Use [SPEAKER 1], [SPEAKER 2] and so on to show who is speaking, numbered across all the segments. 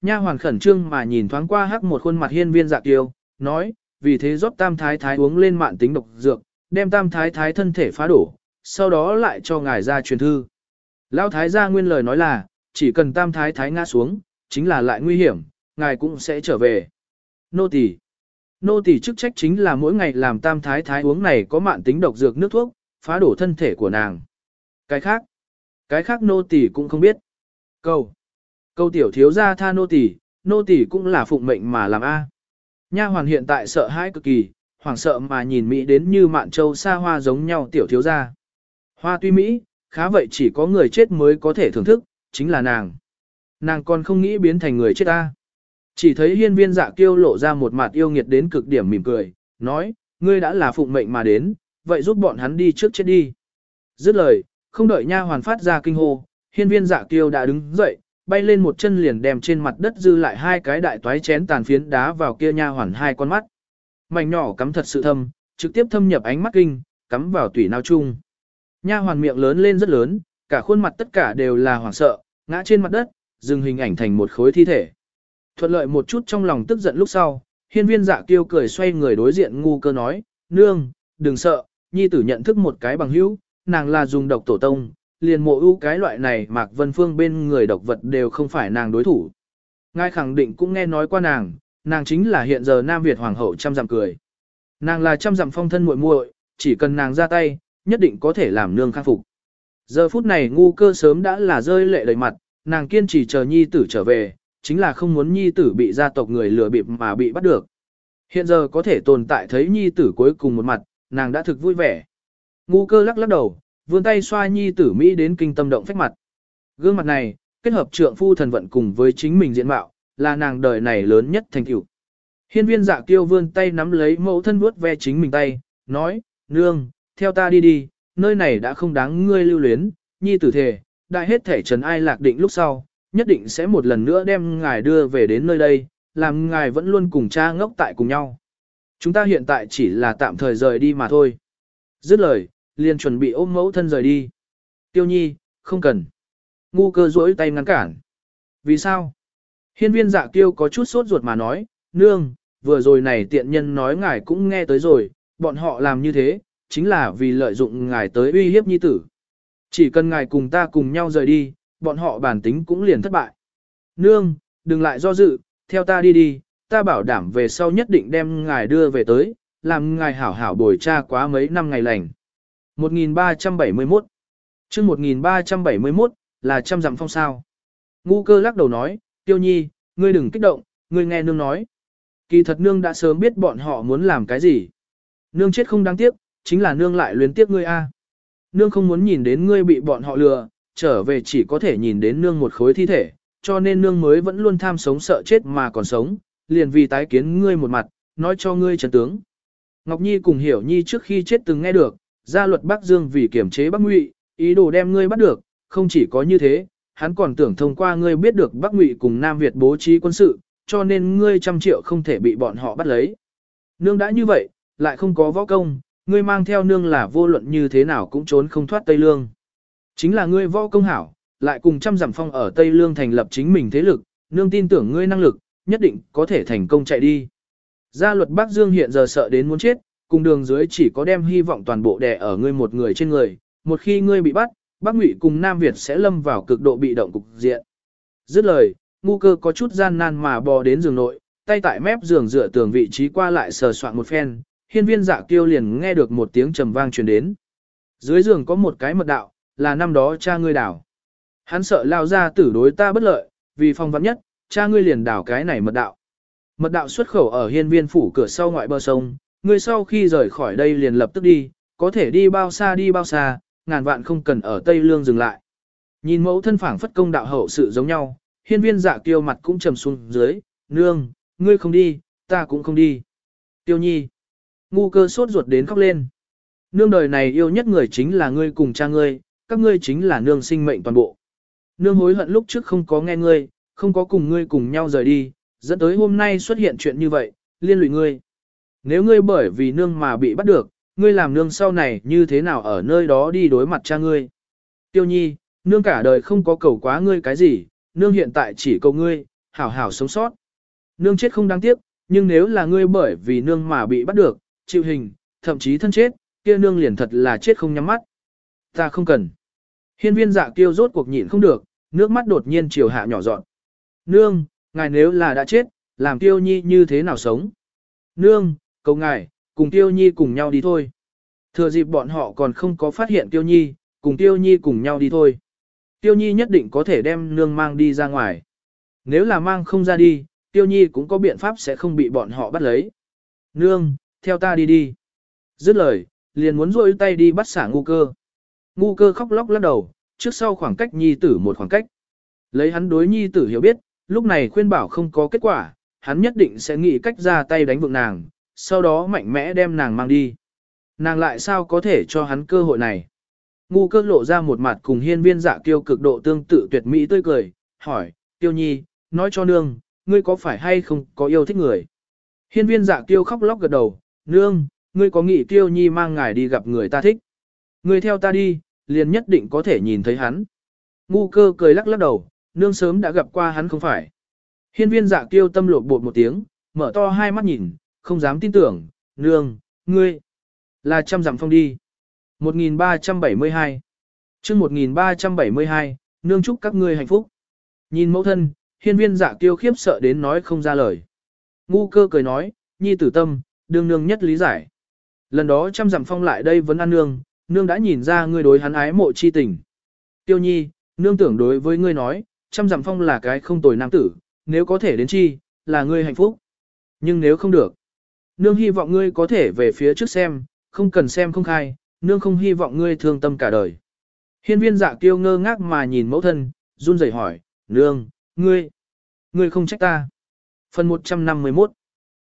[SPEAKER 1] Nha hoàn khẩn trương mà nhìn thoáng qua hắc một khuôn mặt hiên viên dạ kiêu, nói, vì thế rót tam thái thái uống lên mạn tính độc dược, đem tam thái thái thân thể phá đổ, sau đó lại cho ngài ra truyền thư. Lão thái gia nguyên lời nói là, chỉ cần tam thái thái ngã xuống, chính là lại nguy hiểm, ngài cũng sẽ trở về. Nô tỳ, Nô tỳ chức trách chính là mỗi ngày làm tam thái thái uống này có mạn tính độc dược nước thuốc, phá đổ thân thể của nàng. Cái khác, cái khác nô tỳ cũng không biết. Câu, câu tiểu thiếu gia tha nô tỳ, nô tỳ cũng là phụng mệnh mà làm a. Nha hoàn hiện tại sợ hãi cực kỳ, hoảng sợ mà nhìn Mỹ đến như mạn châu xa hoa giống nhau tiểu thiếu gia. Hoa tuy Mỹ, khá vậy chỉ có người chết mới có thể thưởng thức, chính là nàng. Nàng còn không nghĩ biến thành người chết ta. Chỉ thấy hiên viên dạ kiêu lộ ra một mặt yêu nghiệt đến cực điểm mỉm cười, nói, ngươi đã là phụng mệnh mà đến, vậy giúp bọn hắn đi trước chết đi. Dứt lời, không đợi nha hoàn phát ra kinh hô, hiên viên dạ kiêu đã đứng dậy, bay lên một chân liền đem trên mặt đất dư lại hai cái đại toái chén tàn phiến đá vào kia nha hoàn hai con mắt. Mảnh nhỏ cắm thật sự thâm, trực tiếp thâm nhập ánh mắt kinh, cắm vào tủy nao chung. Nha hoàn miệng lớn lên rất lớn, cả khuôn mặt tất cả đều là hoảng sợ, ngã trên mặt đất, dừng hình ảnh thành một khối thi thể. Thuận lợi một chút trong lòng tức giận lúc sau, hiên viên dạ kiêu cười xoay người đối diện ngu cơ nói, nương, đừng sợ, nhi tử nhận thức một cái bằng hữu, nàng là dùng độc tổ tông, liền mộ ưu cái loại này Mạc Vân Phương bên người độc vật đều không phải nàng đối thủ. Ngài khẳng định cũng nghe nói qua nàng, nàng chính là hiện giờ Nam Việt Hoàng hậu trăm dặm cười. Nàng là trăm dặm phong thân muội muội, chỉ cần nàng ra tay, nhất định có thể làm nương khắc phục. Giờ phút này ngu cơ sớm đã là rơi lệ đầy mặt, nàng kiên trì chờ nhi tử trở về, chính là không muốn nhi tử bị gia tộc người lừa bịp mà bị bắt được. Hiện giờ có thể tồn tại thấy nhi tử cuối cùng một mặt, nàng đã thực vui vẻ. Ngu cơ lắc lắc đầu, vươn tay xoa nhi tử Mỹ đến kinh tâm động phách mặt. Gương mặt này, kết hợp trượng phu thần vận cùng với chính mình diện mạo, là nàng đời này lớn nhất thành tựu. Hiên viên dạ kiêu vươn tay nắm lấy mẫu thân vuốt ve chính mình tay, nói, nương, theo ta đi đi, nơi này đã không đáng ngươi lưu luyến, nhi tử thề, đại hết thể trần ai lạc định lúc sau, nhất định sẽ một lần nữa đem ngài đưa về đến nơi đây, làm ngài vẫn luôn cùng cha ngốc tại cùng nhau. Chúng ta hiện tại chỉ là tạm thời rời đi mà thôi. Dứt lời, liền chuẩn bị ôm mẫu thân rời đi. Tiêu nhi, không cần. Ngu cơ duỗi tay ngăn cản. Vì sao? Hiên viên dạ tiêu có chút sốt ruột mà nói, nương, vừa rồi này tiện nhân nói ngài cũng nghe tới rồi, bọn họ làm như thế, chính là vì lợi dụng ngài tới uy hiếp nhi tử. Chỉ cần ngài cùng ta cùng nhau rời đi, bọn họ bản tính cũng liền thất bại. Nương, đừng lại do dự, theo ta đi đi, ta bảo đảm về sau nhất định đem ngài đưa về tới, làm ngài hảo hảo bồi cha quá mấy năm ngày lành. 1371 chương 1371 là trăm dặm phong sao. Ngu cơ lắc đầu nói, tiêu nhi, ngươi đừng kích động, ngươi nghe nương nói. Kỳ thật nương đã sớm biết bọn họ muốn làm cái gì. Nương chết không đáng tiếc, chính là nương lại luyến tiếc ngươi a. Nương không muốn nhìn đến ngươi bị bọn họ lừa, trở về chỉ có thể nhìn đến nương một khối thi thể, cho nên nương mới vẫn luôn tham sống sợ chết mà còn sống, liền vì tái kiến ngươi một mặt, nói cho ngươi trần tướng. Ngọc Nhi cùng Hiểu Nhi trước khi chết từng nghe được, gia luật Bắc Dương vì kiểm chế Bắc Ngụy, ý đồ đem ngươi bắt được, không chỉ có như thế, hắn còn tưởng thông qua ngươi biết được Bắc Ngụy cùng Nam Việt bố trí quân sự, cho nên ngươi trăm triệu không thể bị bọn họ bắt lấy. Nương đã như vậy, lại không có võ công, ngươi mang theo nương là vô luận như thế nào cũng trốn không thoát Tây Lương. Chính là ngươi võ công hảo, lại cùng trăm giảm phong ở Tây Lương thành lập chính mình thế lực, nương tin tưởng ngươi năng lực, nhất định có thể thành công chạy đi. Gia luật Bắc Dương hiện giờ sợ đến muốn chết, cùng đường dưới chỉ có đem hy vọng toàn bộ đè ở ngươi một người trên người, một khi ngươi bị bắt, Bắc Ngụy cùng Nam Việt sẽ lâm vào cực độ bị động cục diện. Dứt lời, ngu cơ có chút gian nan mà bò đến giường nội, tay tại mép giường dựa tường vị trí qua lại sờ soạn một phen, hiên viên dạ kiêu liền nghe được một tiếng trầm vang truyền đến. Dưới giường có một cái mật đạo, là năm đó cha ngươi đảo. Hắn sợ lao ra tử đối ta bất lợi, vì phong vắn nhất, cha ngươi liền đảo cái này mật đạo. Mật đạo xuất khẩu ở hiên viên phủ cửa sau ngoại bờ sông, ngươi sau khi rời khỏi đây liền lập tức đi, có thể đi bao xa đi bao xa, ngàn vạn không cần ở Tây Lương dừng lại. Nhìn mẫu thân phảng phất công đạo hậu sự giống nhau, hiên viên dạ kiêu mặt cũng trầm xuống dưới, nương, ngươi không đi, ta cũng không đi. Tiêu nhi, ngu cơ sốt ruột đến khóc lên. Nương đời này yêu nhất người chính là ngươi cùng cha ngươi, các ngươi chính là nương sinh mệnh toàn bộ. Nương hối hận lúc trước không có nghe ngươi, không có cùng ngươi cùng nhau rời đi, dẫn tới hôm nay xuất hiện chuyện như vậy, liên lụy ngươi. Nếu ngươi bởi vì nương mà bị bắt được, ngươi làm nương sau này như thế nào ở nơi đó đi đối mặt cha ngươi. Tiêu nhi, nương cả đời không có cầu quá ngươi cái gì, nương hiện tại chỉ cầu ngươi, hảo hảo sống sót. Nương chết không đáng tiếc, nhưng nếu là ngươi bởi vì nương mà bị bắt được, chịu hình, thậm chí thân chết, kia nương liền thật là chết không nhắm mắt. Ta không cần. Hiên viên dạ kiêu rốt cuộc nhịn không được, nước mắt đột nhiên chiều hạ nhỏ dọn. Nương, ngài nếu là đã chết, làm tiêu nhi như thế nào sống? Nương, cầu ngài, cùng tiêu nhi cùng nhau đi thôi. Thừa dịp bọn họ còn không có phát hiện tiêu nhi, cùng tiêu nhi cùng nhau đi thôi. Tiêu nhi nhất định có thể đem nương mang đi ra ngoài. Nếu là mang không ra đi, tiêu nhi cũng có biện pháp sẽ không bị bọn họ bắt lấy. Nương, theo ta đi đi. Dứt lời, liền muốn rôi tay đi bắt xả ngu cơ. Ngu cơ khóc lóc lắc đầu, trước sau khoảng cách nhi tử một khoảng cách. Lấy hắn đối nhi tử hiểu biết, lúc này khuyên bảo không có kết quả, hắn nhất định sẽ nghĩ cách ra tay đánh vượng nàng, sau đó mạnh mẽ đem nàng mang đi. Nàng lại sao có thể cho hắn cơ hội này? Ngu cơ lộ ra một mặt cùng hiên viên dạ kiêu cực độ tương tự tuyệt mỹ tươi cười, hỏi, tiêu nhi, nói cho nương, ngươi có phải hay không có yêu thích người? Hiên viên dạ kiêu khóc lóc gật đầu, nương, ngươi có nghĩ tiêu nhi mang ngài đi gặp người ta thích? Ngươi theo ta đi, liền nhất định có thể nhìn thấy hắn. Ngu cơ cười lắc lắc đầu, nương sớm đã gặp qua hắn không phải. Hiên viên dạ kiêu tâm lột bột một tiếng, mở to hai mắt nhìn, không dám tin tưởng, nương, ngươi, là trăm dặm phong đi. 1372 chương 1372, nương chúc các ngươi hạnh phúc. Nhìn mẫu thân, hiên viên dạ kiêu khiếp sợ đến nói không ra lời. Ngu cơ cười nói, nhi tử tâm, đương nương nhất lý giải. Lần đó trăm dặm phong lại đây vẫn ăn nương, nương đã nhìn ra ngươi đối hắn ái mộ chi tình. Tiêu nhi, nương tưởng đối với ngươi nói, trăm dặm phong là cái không tồi nam tử, nếu có thể đến chi, là ngươi hạnh phúc. Nhưng nếu không được, nương hy vọng ngươi có thể về phía trước xem, không cần xem không khai, nương không hy vọng ngươi thương tâm cả đời. Hiên viên dạ kiêu ngơ ngác mà nhìn mẫu thân, run rẩy hỏi, nương, ngươi, ngươi không trách ta. Phần 151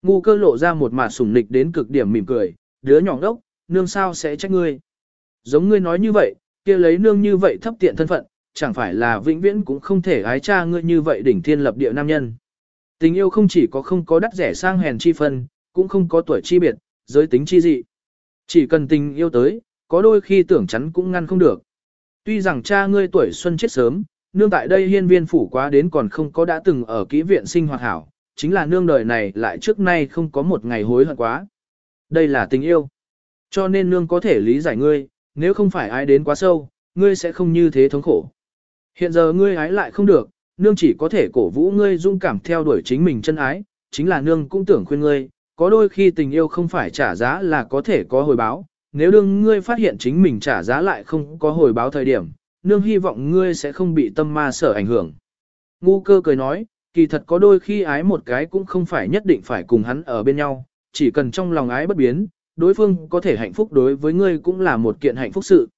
[SPEAKER 1] Ngu cơ lộ ra một mặt sủng nịch đến cực điểm mỉm cười, đứa nhỏ đốc, nương sao sẽ trách ngươi. Giống ngươi nói như vậy, kia lấy nương như vậy thấp tiện thân phận, chẳng phải là vĩnh viễn cũng không thể ái cha ngươi như vậy đỉnh thiên lập địa nam nhân. Tình yêu không chỉ có không có đắt rẻ sang hèn chi phân, cũng không có tuổi chi biệt, giới tính chi dị. Chỉ cần tình yêu tới, có đôi khi tưởng chắn cũng ngăn không được. Tuy rằng cha ngươi tuổi xuân chết sớm, nương tại đây hiên viên phủ quá đến còn không có đã từng ở kỹ viện sinh hoạt hảo, chính là nương đời này lại trước nay không có một ngày hối hận quá. Đây là tình yêu. Cho nên nương có thể lý giải ngươi, nếu không phải ai đến quá sâu, ngươi sẽ không như thế thống khổ. Hiện giờ ngươi ái lại không được, nương chỉ có thể cổ vũ ngươi dung cảm theo đuổi chính mình chân ái, chính là nương cũng tưởng khuyên ngươi, có đôi khi tình yêu không phải trả giá là có thể có hồi báo, nếu đương ngươi phát hiện chính mình trả giá lại không có hồi báo thời điểm, nương hy vọng ngươi sẽ không bị tâm ma sở ảnh hưởng. Ngu cơ cười nói, kỳ thật có đôi khi ái một cái cũng không phải nhất định phải cùng hắn ở bên nhau, chỉ cần trong lòng ái bất biến, đối phương có thể hạnh phúc đối với ngươi cũng là một kiện hạnh phúc sự.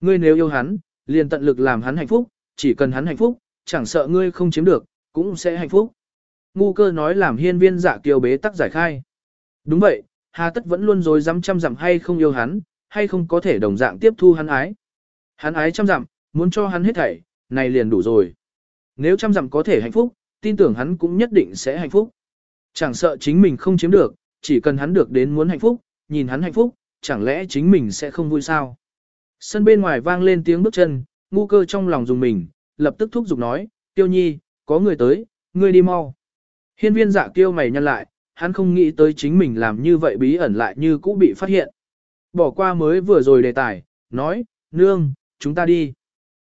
[SPEAKER 1] Ngươi nếu yêu hắn, liền tận lực làm hắn hạnh phúc, chỉ cần hắn hạnh phúc, chẳng sợ ngươi không chiếm được, cũng sẽ hạnh phúc. Ngu cơ nói làm hiên viên giả kiều bế tắc giải khai. Đúng vậy, hà tất vẫn luôn dối dám trăm dặm hay không yêu hắn, hay không có thể đồng dạng tiếp thu hắn ái. Hắn ái trăm dặm, muốn cho hắn hết thảy, này liền đủ rồi. Nếu trăm dặm có thể hạnh phúc, tin tưởng hắn cũng nhất định sẽ hạnh phúc. Chẳng sợ chính mình không chiếm được, chỉ cần hắn được đến muốn hạnh phúc, nhìn hắn hạnh phúc, chẳng lẽ chính mình sẽ không vui sao? Sân bên ngoài vang lên tiếng bước chân, ngu cơ trong lòng dùng mình, lập tức thúc giục nói, tiêu nhi, có người tới, ngươi đi mau. Hiên viên dạ tiêu mày nhăn lại, hắn không nghĩ tới chính mình làm như vậy bí ẩn lại như cũ bị phát hiện. Bỏ qua mới vừa rồi đề tài, nói, nương, chúng ta đi.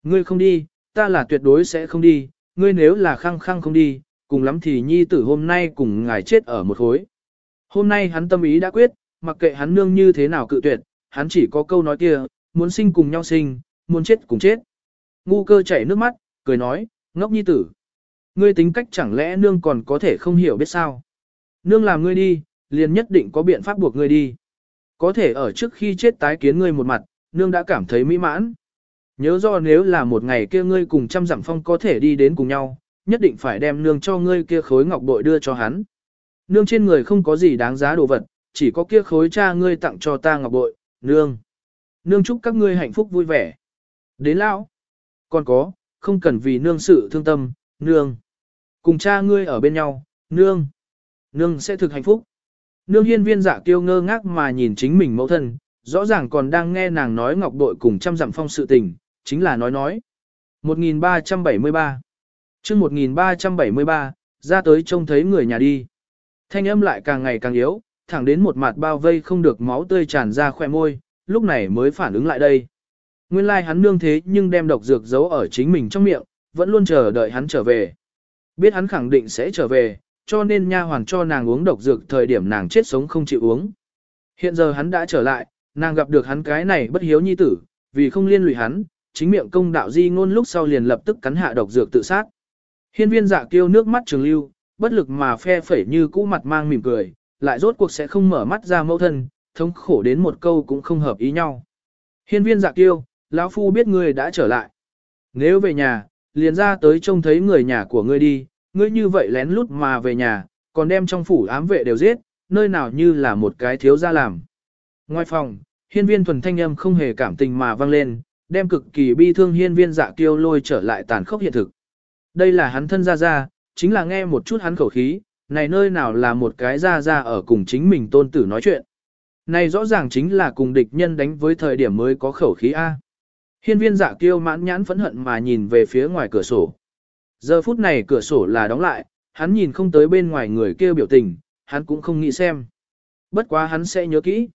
[SPEAKER 1] Ngươi không đi, ta là tuyệt đối sẽ không đi, ngươi nếu là khăng khăng không đi, cùng lắm thì nhi tử hôm nay cùng ngài chết ở một khối. Hôm nay hắn tâm ý đã quyết, mặc kệ hắn nương như thế nào cự tuyệt, hắn chỉ có câu nói kia, muốn sinh cùng nhau sinh, muốn chết cùng chết. Ngu cơ chảy nước mắt, cười nói, ngốc nhi tử. Ngươi tính cách chẳng lẽ nương còn có thể không hiểu biết sao? Nương làm ngươi đi, liền nhất định có biện pháp buộc ngươi đi. Có thể ở trước khi chết tái kiến ngươi một mặt, nương đã cảm thấy mỹ mãn. Nhớ do nếu là một ngày kia ngươi cùng trăm dặm phong có thể đi đến cùng nhau, nhất định phải đem nương cho ngươi kia khối ngọc bội đưa cho hắn. Nương trên người không có gì đáng giá đồ vật, chỉ có kia khối cha ngươi tặng cho ta ngọc bội, nương. Nương chúc các ngươi hạnh phúc vui vẻ. Đến lão. Còn có, không cần vì nương sự thương tâm, nương. Cùng cha ngươi ở bên nhau, nương. Nương sẽ thực hạnh phúc. Nương hiên viên dạ kiêu ngơ ngác mà nhìn chính mình mẫu thân, rõ ràng còn đang nghe nàng nói ngọc bội cùng trăm dặm phong sự tình, chính là nói nói. 1373 chương 1373, ra tới trông thấy người nhà đi. Thanh âm lại càng ngày càng yếu, thẳng đến một mặt bao vây không được máu tươi tràn ra khỏe môi, lúc này mới phản ứng lại đây. Nguyên lai like hắn nương thế nhưng đem độc dược giấu ở chính mình trong miệng, vẫn luôn chờ đợi hắn trở về. Biết hắn khẳng định sẽ trở về, cho nên nha hoàn cho nàng uống độc dược thời điểm nàng chết sống không chịu uống. Hiện giờ hắn đã trở lại, nàng gặp được hắn cái này bất hiếu nhi tử, vì không liên lụy hắn, chính miệng công đạo di ngôn lúc sau liền lập tức cắn hạ độc dược tự sát. Hiên viên dạ kêu nước mắt trường lưu, bất lực mà phe phẩy như cũ mặt mang mỉm cười, lại rốt cuộc sẽ không mở mắt ra mẫu thân, thống khổ đến một câu cũng không hợp ý nhau. Hiên viên dạ kêu lão phu biết ngươi đã trở lại. Nếu về nhà, liền ra tới trông thấy người nhà của ngươi đi, ngươi như vậy lén lút mà về nhà, còn đem trong phủ ám vệ đều giết, nơi nào như là một cái thiếu gia làm. Ngoài phòng, hiên viên thuần thanh âm không hề cảm tình mà vang lên, đem cực kỳ bi thương hiên viên dạ kiêu lôi trở lại tàn khốc hiện thực. Đây là hắn thân ra ra, chính là nghe một chút hắn khẩu khí, này nơi nào là một cái ra ra ở cùng chính mình tôn tử nói chuyện. Này rõ ràng chính là cùng địch nhân đánh với thời điểm mới có khẩu khí A. Hiên viên dạ kiêu mãn nhãn phẫn hận mà nhìn về phía ngoài cửa sổ. Giờ phút này cửa sổ là đóng lại, hắn nhìn không tới bên ngoài người kia biểu tình, hắn cũng không nghĩ xem. Bất quá hắn sẽ nhớ kỹ.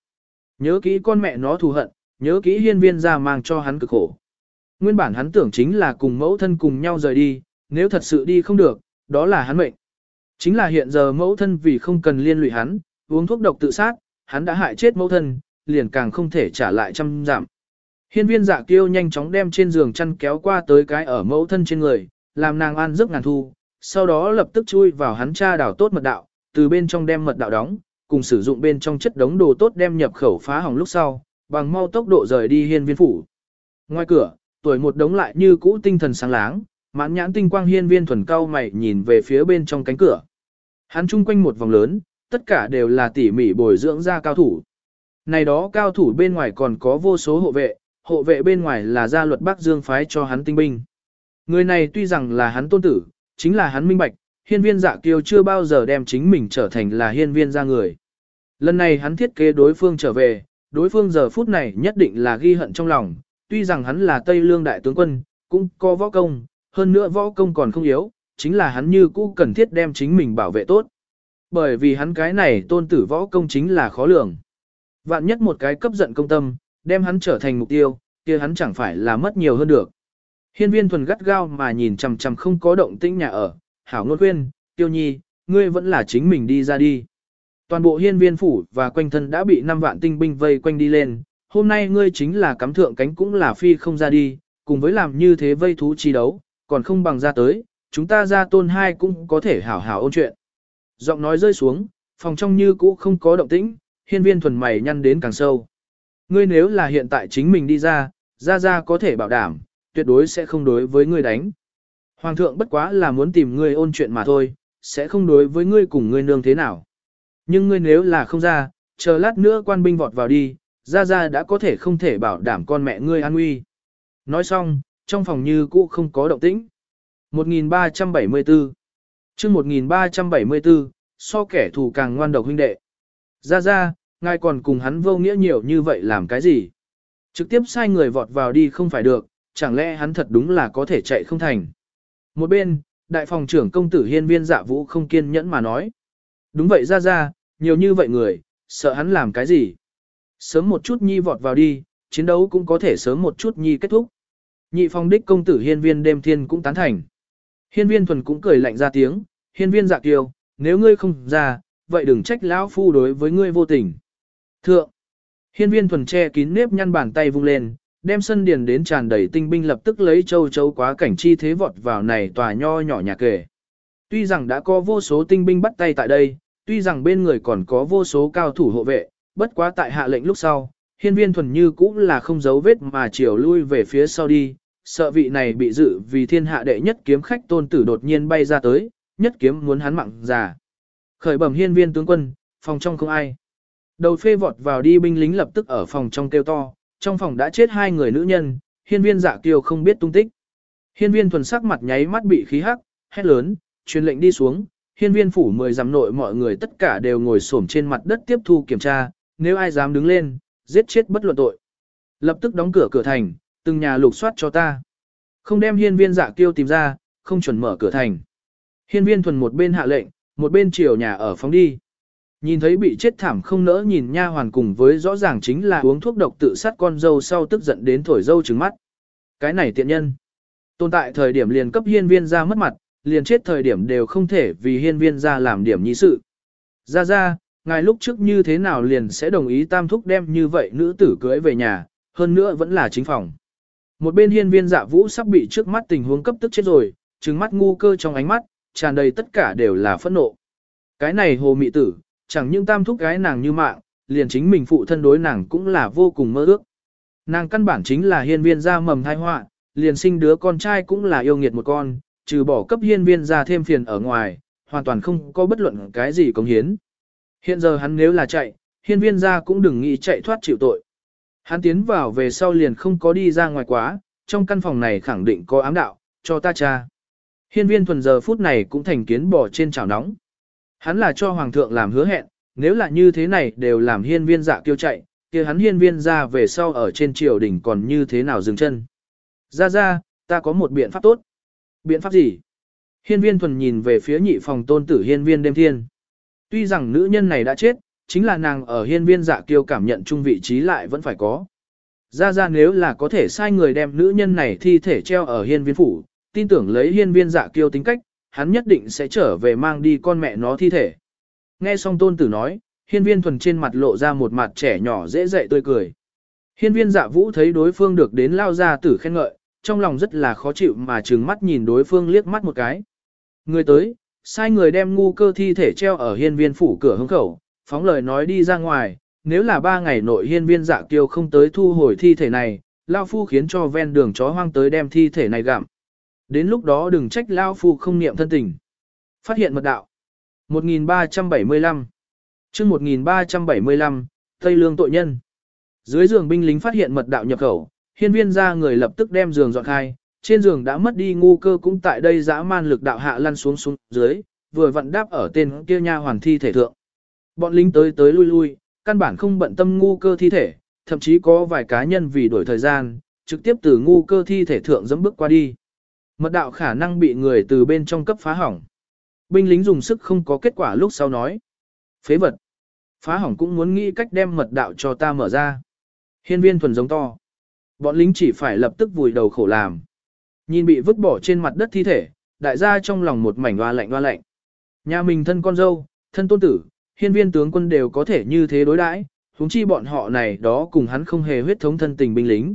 [SPEAKER 1] Nhớ kỹ con mẹ nó thù hận, nhớ kỹ hiên viên ra mang cho hắn cực khổ. Nguyên bản hắn tưởng chính là cùng mẫu thân cùng nhau rời đi, nếu thật sự đi không được, đó là hắn mệnh. Chính là hiện giờ mẫu thân vì không cần liên lụy hắn, uống thuốc độc tự sát, hắn đã hại chết mẫu thân, liền càng không thể trả lại trăm giảm. Hiên viên dạ kiêu nhanh chóng đem trên giường chăn kéo qua tới cái ở mẫu thân trên người, làm nàng an giấc ngàn thu, sau đó lập tức chui vào hắn cha đảo tốt mật đạo, từ bên trong đem mật đạo đóng, cùng sử dụng bên trong chất đống đồ tốt đem nhập khẩu phá hỏng lúc sau, bằng mau tốc độ rời đi hiên viên phủ. Ngoài cửa, tuổi một đống lại như cũ tinh thần sáng láng, mãn nhãn tinh quang hiên viên thuần cao mày nhìn về phía bên trong cánh cửa. Hắn chung quanh một vòng lớn, tất cả đều là tỉ mỉ bồi dưỡng ra cao thủ. Này đó cao thủ bên ngoài còn có vô số hộ vệ, hộ vệ bên ngoài là gia luật Bắc Dương phái cho hắn tinh binh. Người này tuy rằng là hắn tôn tử, chính là hắn minh bạch, hiên viên dạ kiêu chưa bao giờ đem chính mình trở thành là hiên viên ra người. Lần này hắn thiết kế đối phương trở về, đối phương giờ phút này nhất định là ghi hận trong lòng, tuy rằng hắn là Tây Lương đại tướng quân, cũng có võ công, hơn nữa võ công còn không yếu, chính là hắn như cũ cần thiết đem chính mình bảo vệ tốt. Bởi vì hắn cái này tôn tử võ công chính là khó lường. Vạn nhất một cái cấp giận công tâm, đem hắn trở thành mục tiêu, kia hắn chẳng phải là mất nhiều hơn được. Hiên viên thuần gắt gao mà nhìn chằm chằm không có động tĩnh nhà ở, hảo ngôn khuyên, tiêu nhi, ngươi vẫn là chính mình đi ra đi. Toàn bộ hiên viên phủ và quanh thân đã bị năm vạn tinh binh vây quanh đi lên, hôm nay ngươi chính là cắm thượng cánh cũng là phi không ra đi, cùng với làm như thế vây thú chi đấu, còn không bằng ra tới, chúng ta ra tôn hai cũng có thể hảo hảo ôn chuyện. Giọng nói rơi xuống, phòng trong như cũ không có động tĩnh, hiên viên thuần mày nhăn đến càng sâu. Ngươi nếu là hiện tại chính mình đi ra, ra ra có thể bảo đảm, tuyệt đối sẽ không đối với ngươi đánh. Hoàng thượng bất quá là muốn tìm ngươi ôn chuyện mà thôi, sẽ không đối với ngươi cùng ngươi nương thế nào. Nhưng ngươi nếu là không ra, chờ lát nữa quan binh vọt vào đi, ra ra đã có thể không thể bảo đảm con mẹ ngươi an nguy. Nói xong, trong phòng như cũ không có động tĩnh. 1374 chương 1374, so kẻ thù càng ngoan độc huynh đệ. Ra ra, ngài còn cùng hắn vô nghĩa nhiều như vậy làm cái gì? Trực tiếp sai người vọt vào đi không phải được, chẳng lẽ hắn thật đúng là có thể chạy không thành. Một bên, đại phòng trưởng công tử hiên viên dạ vũ không kiên nhẫn mà nói. Đúng vậy ra ra, nhiều như vậy người, sợ hắn làm cái gì? Sớm một chút nhi vọt vào đi, chiến đấu cũng có thể sớm một chút nhi kết thúc. Nhị phong đích công tử hiên viên đêm thiên cũng tán thành. Hiên viên thuần cũng cười lạnh ra tiếng, hiên viên dạ kiều, nếu ngươi không ra, vậy đừng trách lão phu đối với ngươi vô tình. Thượng, hiên viên thuần che kín nếp nhăn bàn tay vung lên, đem sân điền đến tràn đầy tinh binh lập tức lấy châu châu quá cảnh chi thế vọt vào này tòa nho nhỏ nhà kể. Tuy rằng đã có vô số tinh binh bắt tay tại đây, tuy rằng bên người còn có vô số cao thủ hộ vệ, bất quá tại hạ lệnh lúc sau, hiên viên thuần như cũng là không giấu vết mà chiều lui về phía sau đi, sợ vị này bị dự vì thiên hạ đệ nhất kiếm khách tôn tử đột nhiên bay ra tới, nhất kiếm muốn hắn mặn già. Khởi bẩm hiên viên tướng quân, phòng trong không ai. Đầu phê vọt vào đi binh lính lập tức ở phòng trong kêu to, trong phòng đã chết hai người nữ nhân, hiên viên dạ kiều không biết tung tích. Hiên viên thuần sắc mặt nháy mắt bị khí hắc, hét lớn, truyền lệnh đi xuống, hiên viên phủ mười giám nội mọi người tất cả đều ngồi xổm trên mặt đất tiếp thu kiểm tra, nếu ai dám đứng lên, giết chết bất luận tội. Lập tức đóng cửa cửa thành, từng nhà lục soát cho ta. Không đem hiên viên dạ kiêu tìm ra, không chuẩn mở cửa thành. Hiên viên thuần một bên hạ lệnh, một bên chiều nhà ở phóng đi. Nhìn thấy bị chết thảm không nỡ nhìn nha hoàn cùng với rõ ràng chính là uống thuốc độc tự sát con dâu sau tức giận đến thổi dâu trứng mắt. Cái này tiện nhân. Tồn tại thời điểm liền cấp hiên viên ra mất mặt, liền chết thời điểm đều không thể vì hiên viên ra làm điểm nhí sự. Ra ra, ngài lúc trước như thế nào liền sẽ đồng ý tam thúc đem như vậy nữ tử cưới về nhà, hơn nữa vẫn là chính phòng. Một bên hiên viên dạ vũ sắp bị trước mắt tình huống cấp tức chết rồi, trừng mắt ngu cơ trong ánh mắt, tràn đầy tất cả đều là phẫn nộ. Cái này hồ mị tử, chẳng những tam thúc gái nàng như mạng, liền chính mình phụ thân đối nàng cũng là vô cùng mơ ước. Nàng căn bản chính là hiên viên gia mầm thai họa, liền sinh đứa con trai cũng là yêu nghiệt một con, trừ bỏ cấp hiên viên gia thêm phiền ở ngoài, hoàn toàn không có bất luận cái gì công hiến. Hiện giờ hắn nếu là chạy, hiên viên gia cũng đừng nghĩ chạy thoát chịu tội. Hắn tiến vào về sau liền không có đi ra ngoài quá, trong căn phòng này khẳng định có ám đạo, cho ta cha. Hiên viên thuần giờ phút này cũng thành kiến bỏ trên chảo nóng. Hắn là cho hoàng thượng làm hứa hẹn, nếu là như thế này đều làm hiên viên dạ kiêu chạy, kia hắn hiên viên ra về sau ở trên triều đình còn như thế nào dừng chân. Ra ra, ta có một biện pháp tốt. Biện pháp gì? Hiên viên thuần nhìn về phía nhị phòng tôn tử hiên viên đêm thiên. Tuy rằng nữ nhân này đã chết, chính là nàng ở hiên viên dạ kiêu cảm nhận chung vị trí lại vẫn phải có. Ra ra nếu là có thể sai người đem nữ nhân này thi thể treo ở hiên viên phủ, tin tưởng lấy hiên viên dạ kiêu tính cách, hắn nhất định sẽ trở về mang đi con mẹ nó thi thể. Nghe xong tôn tử nói, hiên viên thuần trên mặt lộ ra một mặt trẻ nhỏ dễ dậy tươi cười. Hiên viên dạ vũ thấy đối phương được đến lao ra tử khen ngợi, trong lòng rất là khó chịu mà trừng mắt nhìn đối phương liếc mắt một cái. Người tới, sai người đem ngu cơ thi thể treo ở hiên viên phủ cửa hông khẩu, phóng lời nói đi ra ngoài, nếu là ba ngày nội hiên viên dạ kiêu không tới thu hồi thi thể này, lao phu khiến cho ven đường chó hoang tới đem thi thể này gặm. Đến lúc đó đừng trách lao phu không niệm thân tình. Phát hiện mật đạo. 1375 chương 1375, Tây Lương tội nhân. Dưới giường binh lính phát hiện mật đạo nhập khẩu, hiên viên ra người lập tức đem giường dọn khai, trên giường đã mất đi ngu cơ cũng tại đây dã man lực đạo hạ lăn xuống xuống dưới, vừa vặn đáp ở tên kia nha hoàn thi thể thượng. Bọn lính tới tới lui lui, căn bản không bận tâm ngu cơ thi thể, thậm chí có vài cá nhân vì đổi thời gian, trực tiếp từ ngu cơ thi thể thượng dẫm bước qua đi. Mật đạo khả năng bị người từ bên trong cấp phá hỏng. Binh lính dùng sức không có kết quả lúc sau nói. Phế vật. Phá hỏng cũng muốn nghĩ cách đem mật đạo cho ta mở ra. Hiên viên thuần giống to. Bọn lính chỉ phải lập tức vùi đầu khổ làm. Nhìn bị vứt bỏ trên mặt đất thi thể, đại gia trong lòng một mảnh hoa lạnh hoa lạnh. Nhà mình thân con dâu, thân tôn tử, hiên viên tướng quân đều có thể như thế đối đãi, huống chi bọn họ này đó cùng hắn không hề huyết thống thân tình binh lính.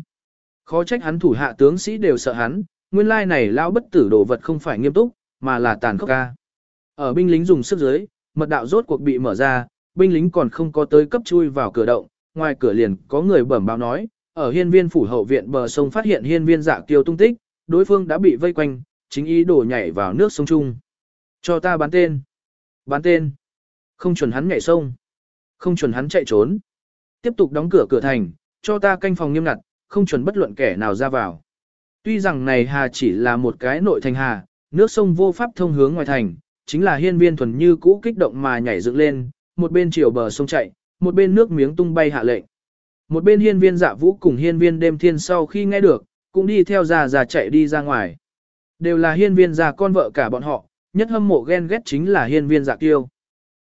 [SPEAKER 1] Khó trách hắn thủ hạ tướng sĩ đều sợ hắn, nguyên lai này lão bất tử đồ vật không phải nghiêm túc, mà là tàn khốc ca. Ở binh lính dùng sức dưới, mật đạo rốt cuộc bị mở ra, binh lính còn không có tới cấp chui vào cửa động, ngoài cửa liền có người bẩm báo nói, ở hiên viên phủ hậu viện bờ sông phát hiện hiên viên dạ kiêu tung tích, đối phương đã bị vây quanh, chính ý đổ nhảy vào nước sông Trung. Cho ta bán tên. Bán tên. Không chuẩn hắn nhảy sông. Không chuẩn hắn chạy trốn. Tiếp tục đóng cửa cửa thành, cho ta canh phòng nghiêm ngặt, không chuẩn bất luận kẻ nào ra vào. Tuy rằng này hà chỉ là một cái nội thành hà, nước sông vô pháp thông hướng ngoài thành, chính là hiên viên thuần như cũ kích động mà nhảy dựng lên, một bên chiều bờ sông chạy, một bên nước miếng tung bay hạ lệnh. Một bên hiên viên dạ vũ cùng hiên viên đêm thiên sau khi nghe được, cũng đi theo già già chạy đi ra ngoài. Đều là hiên viên già con vợ cả bọn họ, nhất hâm mộ ghen ghét chính là hiên viên dạ kiêu.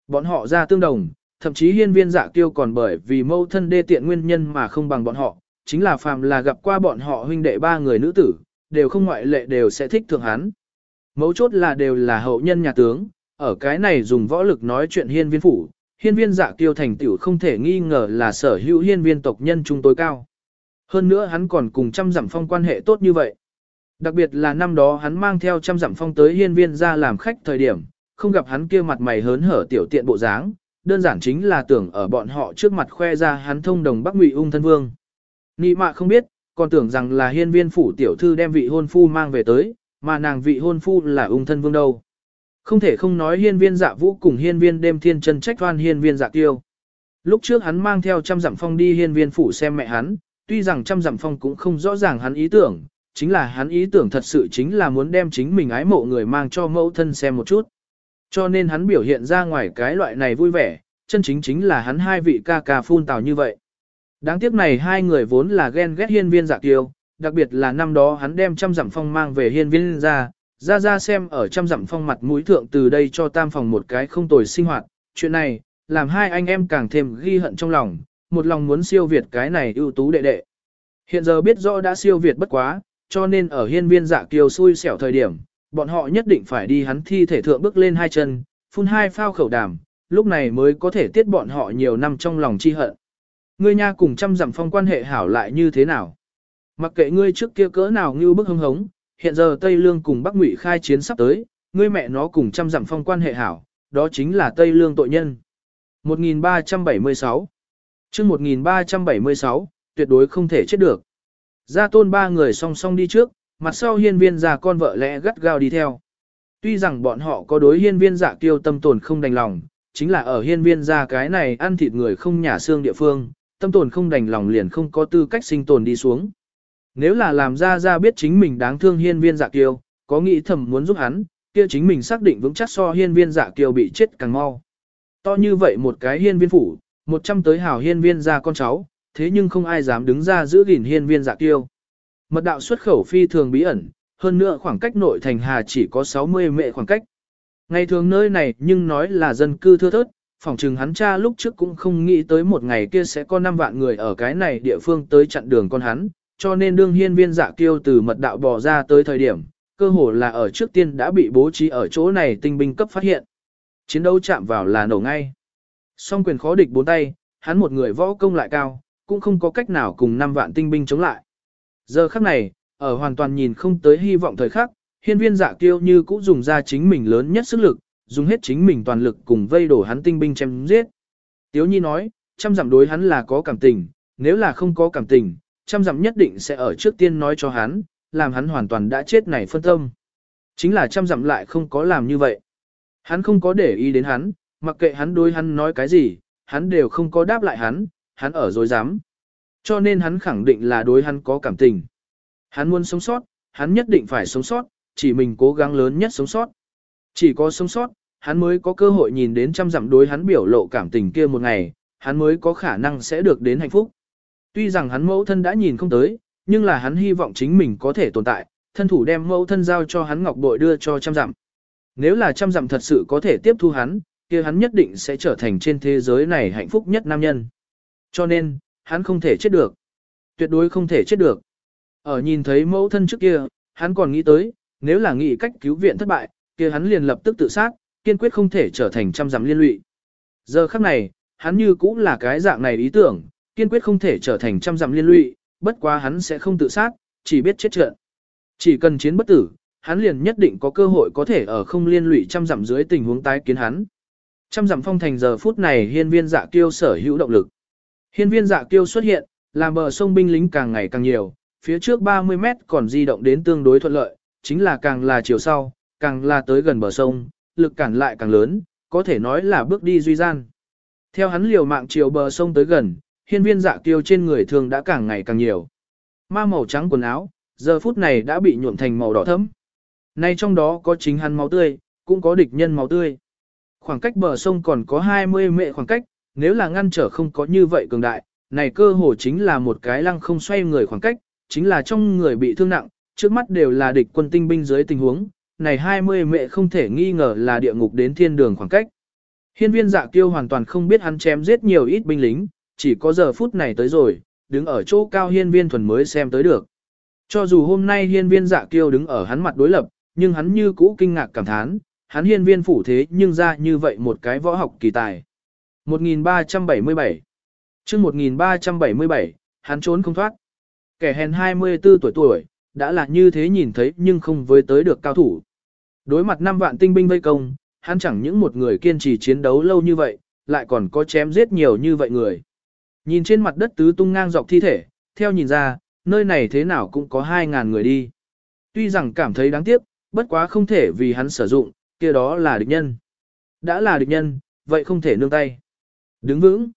[SPEAKER 1] Bọn họ ra tương đồng, thậm chí hiên viên dạ kiêu còn bởi vì mâu thân đê tiện nguyên nhân mà không bằng bọn họ, chính là phàm là gặp qua bọn họ huynh đệ ba người nữ tử, đều không ngoại lệ đều sẽ thích thượng hắn. Mấu chốt là đều là hậu nhân nhà tướng, ở cái này dùng võ lực nói chuyện hiên viên phủ, hiên viên dạ tiêu thành tiểu không thể nghi ngờ là sở hữu hiên viên tộc nhân trung tối cao. Hơn nữa hắn còn cùng trăm dặm phong quan hệ tốt như vậy. Đặc biệt là năm đó hắn mang theo trăm dặm phong tới hiên viên ra làm khách thời điểm, không gặp hắn kia mặt mày hớn hở tiểu tiện bộ dáng, đơn giản chính là tưởng ở bọn họ trước mặt khoe ra hắn thông đồng bắc ngụy ung thân vương. Nị mạ không biết, còn tưởng rằng là hiên viên phủ tiểu thư đem vị hôn phu mang về tới, mà nàng vị hôn phu là ung thân vương đâu. Không thể không nói hiên viên dạ vũ cùng hiên viên đêm thiên chân trách toan hiên viên dạ tiêu. Lúc trước hắn mang theo trăm dặm phong đi hiên viên phủ xem mẹ hắn, tuy rằng trăm dặm phong cũng không rõ ràng hắn ý tưởng, chính là hắn ý tưởng thật sự chính là muốn đem chính mình ái mộ người mang cho mẫu thân xem một chút. Cho nên hắn biểu hiện ra ngoài cái loại này vui vẻ, chân chính chính là hắn hai vị ca ca phun tào như vậy. Đáng tiếc này hai người vốn là ghen ghét hiên viên dạ kiêu, đặc biệt là năm đó hắn đem trăm dặm phong mang về hiên viên ra, Ra ra xem ở trăm dặm phong mặt mũi thượng từ đây cho tam phòng một cái không tồi sinh hoạt, chuyện này, làm hai anh em càng thêm ghi hận trong lòng, một lòng muốn siêu việt cái này ưu tú đệ đệ. Hiện giờ biết rõ đã siêu việt bất quá, cho nên ở hiên viên dạ kiều xui xẻo thời điểm, bọn họ nhất định phải đi hắn thi thể thượng bước lên hai chân, phun hai phao khẩu đàm, lúc này mới có thể tiết bọn họ nhiều năm trong lòng chi hận. Ngươi nha cùng trăm dặm phong quan hệ hảo lại như thế nào? Mặc kệ ngươi trước kia cỡ nào như bức hưng hống, hiện giờ Tây Lương cùng Bắc Ngụy khai chiến sắp tới, ngươi mẹ nó cùng trăm dặm phong quan hệ hảo, đó chính là Tây Lương tội nhân. 1376 chương 1376, tuyệt đối không thể chết được. Gia tôn ba người song song đi trước, mặt sau hiên viên già con vợ lẽ gắt gao đi theo. Tuy rằng bọn họ có đối hiên viên giả kiêu tâm tồn không đành lòng, chính là ở hiên viên gia cái này ăn thịt người không nhả xương địa phương, tâm tồn không đành lòng liền không có tư cách sinh tồn đi xuống. Nếu là làm ra ra biết chính mình đáng thương hiên viên dạ kiêu, có nghĩ thầm muốn giúp hắn, kia chính mình xác định vững chắc so hiên viên dạ kiêu bị chết càng mau. To như vậy một cái hiên viên phủ, một trăm tới hảo hiên viên ra con cháu, thế nhưng không ai dám đứng ra giữ gìn hiên viên dạ kiêu. Mật đạo xuất khẩu phi thường bí ẩn, hơn nữa khoảng cách nội thành hà chỉ có 60 mệ khoảng cách. Ngày thường nơi này nhưng nói là dân cư thưa thớt, Phỏng chừng hắn cha lúc trước cũng không nghĩ tới một ngày kia sẽ có 5 vạn người ở cái này địa phương tới chặn đường con hắn, cho nên đương hiên viên dạ kiêu từ mật đạo bò ra tới thời điểm, cơ hồ là ở trước tiên đã bị bố trí ở chỗ này tinh binh cấp phát hiện. Chiến đấu chạm vào là nổ ngay. Song quyền khó địch bốn tay, hắn một người võ công lại cao, cũng không có cách nào cùng 5 vạn tinh binh chống lại. Giờ khắc này, ở hoàn toàn nhìn không tới hy vọng thời khắc, hiên viên dạ kiêu như cũng dùng ra chính mình lớn nhất sức lực, dùng hết chính mình toàn lực cùng vây đổ hắn tinh binh chém giết. Tiếu Nhi nói, trăm dặm đối hắn là có cảm tình, nếu là không có cảm tình, trăm dặm nhất định sẽ ở trước tiên nói cho hắn, làm hắn hoàn toàn đã chết này phân tâm. Chính là trăm dặm lại không có làm như vậy. Hắn không có để ý đến hắn, mặc kệ hắn đối hắn nói cái gì, hắn đều không có đáp lại hắn, hắn ở dối dám. Cho nên hắn khẳng định là đối hắn có cảm tình. Hắn muốn sống sót, hắn nhất định phải sống sót, chỉ mình cố gắng lớn nhất sống sót. Chỉ có sống sót, hắn mới có cơ hội nhìn đến trăm dặm đối hắn biểu lộ cảm tình kia một ngày, hắn mới có khả năng sẽ được đến hạnh phúc. Tuy rằng hắn mẫu thân đã nhìn không tới, nhưng là hắn hy vọng chính mình có thể tồn tại, thân thủ đem mẫu thân giao cho hắn ngọc bội đưa cho trăm dặm. Nếu là trăm dặm thật sự có thể tiếp thu hắn, kia hắn nhất định sẽ trở thành trên thế giới này hạnh phúc nhất nam nhân. Cho nên, hắn không thể chết được. Tuyệt đối không thể chết được. Ở nhìn thấy mẫu thân trước kia, hắn còn nghĩ tới, nếu là nghĩ cách cứu viện thất bại, kia hắn liền lập tức tự sát, kiên quyết không thể trở thành trăm dặm liên lụy. Giờ khắc này, hắn như cũng là cái dạng này ý tưởng, kiên quyết không thể trở thành trăm dặm liên lụy, bất quá hắn sẽ không tự sát, chỉ biết chết trận. Chỉ cần chiến bất tử, hắn liền nhất định có cơ hội có thể ở không liên lụy trăm dặm dưới tình huống tái kiến hắn. Trăm dặm phong thành giờ phút này hiên viên dạ kiêu sở hữu động lực. Hiên viên dạ kiêu xuất hiện, làm bờ sông binh lính càng ngày càng nhiều, phía trước 30 mét còn di động đến tương đối thuận lợi, chính là càng là chiều sau, càng là tới gần bờ sông, lực cản lại càng lớn, có thể nói là bước đi duy gian. Theo hắn liều mạng chiều bờ sông tới gần, hiên viên dạ kiêu trên người thường đã càng ngày càng nhiều. Ma màu trắng quần áo, giờ phút này đã bị nhuộm thành màu đỏ thẫm. Nay trong đó có chính hắn máu tươi, cũng có địch nhân máu tươi. Khoảng cách bờ sông còn có 20 mệ khoảng cách, nếu là ngăn trở không có như vậy cường đại, này cơ hồ chính là một cái lăng không xoay người khoảng cách, chính là trong người bị thương nặng, trước mắt đều là địch quân tinh binh dưới tình huống, này 20 mẹ không thể nghi ngờ là địa ngục đến thiên đường khoảng cách. Hiên viên dạ kiêu hoàn toàn không biết hắn chém giết nhiều ít binh lính, chỉ có giờ phút này tới rồi, đứng ở chỗ cao hiên viên thuần mới xem tới được. Cho dù hôm nay hiên viên dạ kiêu đứng ở hắn mặt đối lập, nhưng hắn như cũ kinh ngạc cảm thán, hắn hiên viên phủ thế nhưng ra như vậy một cái võ học kỳ tài. 1377 chương 1377, hắn trốn không thoát. Kẻ hèn 24 tuổi tuổi, đã là như thế nhìn thấy nhưng không với tới được cao thủ. Đối mặt năm vạn tinh binh vây công, hắn chẳng những một người kiên trì chiến đấu lâu như vậy, lại còn có chém giết nhiều như vậy người. Nhìn trên mặt đất tứ tung ngang dọc thi thể, theo nhìn ra, nơi này thế nào cũng có 2.000 người đi. Tuy rằng cảm thấy đáng tiếc, bất quá không thể vì hắn sử dụng, kia đó là địch nhân. Đã là địch nhân, vậy không thể nương tay. Đứng vững.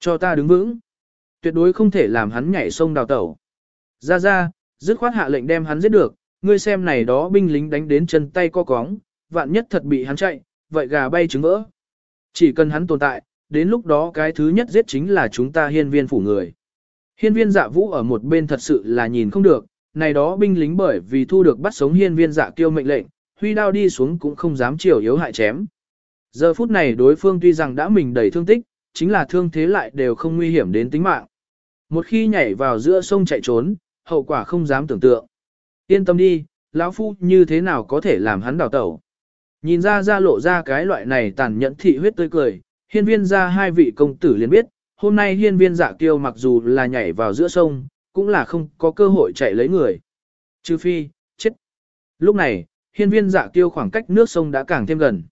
[SPEAKER 1] Cho ta đứng vững. Tuyệt đối không thể làm hắn nhảy sông đào tẩu. Ra ra, dứt khoát hạ lệnh đem hắn giết được, ngươi xem này đó binh lính đánh đến chân tay co cóng, vạn nhất thật bị hắn chạy, vậy gà bay trứng vỡ. Chỉ cần hắn tồn tại, đến lúc đó cái thứ nhất giết chính là chúng ta hiên viên phủ người. Hiên viên dạ vũ ở một bên thật sự là nhìn không được, này đó binh lính bởi vì thu được bắt sống hiên viên dạ kiêu mệnh lệnh, huy đao đi xuống cũng không dám chiều yếu hại chém. Giờ phút này đối phương tuy rằng đã mình đầy thương tích, chính là thương thế lại đều không nguy hiểm đến tính mạng. Một khi nhảy vào giữa sông chạy trốn, hậu quả không dám tưởng tượng. Yên tâm đi, lão phu như thế nào có thể làm hắn đào tẩu. Nhìn ra ra lộ ra cái loại này tàn nhẫn thị huyết tươi cười, hiên viên ra hai vị công tử liền biết, hôm nay hiên viên dạ kiêu mặc dù là nhảy vào giữa sông, cũng là không có cơ hội chạy lấy người. Trừ phi, chết. Lúc này, hiên viên dạ kiêu khoảng cách nước sông đã càng thêm gần.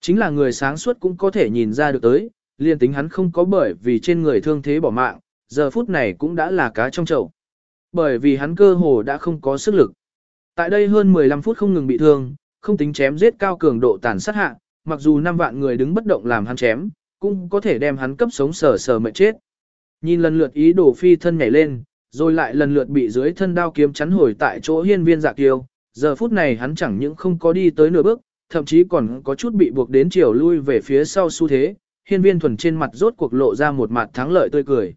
[SPEAKER 1] Chính là người sáng suốt cũng có thể nhìn ra được tới, liền tính hắn không có bởi vì trên người thương thế bỏ mạng, giờ phút này cũng đã là cá trong chậu. Bởi vì hắn cơ hồ đã không có sức lực. Tại đây hơn 15 phút không ngừng bị thương, không tính chém giết cao cường độ tàn sát hạ, mặc dù năm vạn người đứng bất động làm hắn chém, cũng có thể đem hắn cấp sống sờ sờ mệt chết. Nhìn lần lượt ý đồ phi thân nhảy lên, rồi lại lần lượt bị dưới thân đao kiếm chắn hồi tại chỗ hiên viên dạ kiêu, giờ phút này hắn chẳng những không có đi tới nửa bước, thậm chí còn có chút bị buộc đến chiều lui về phía sau xu thế, hiên viên thuần trên mặt rốt cuộc lộ ra một mặt thắng lợi tươi cười.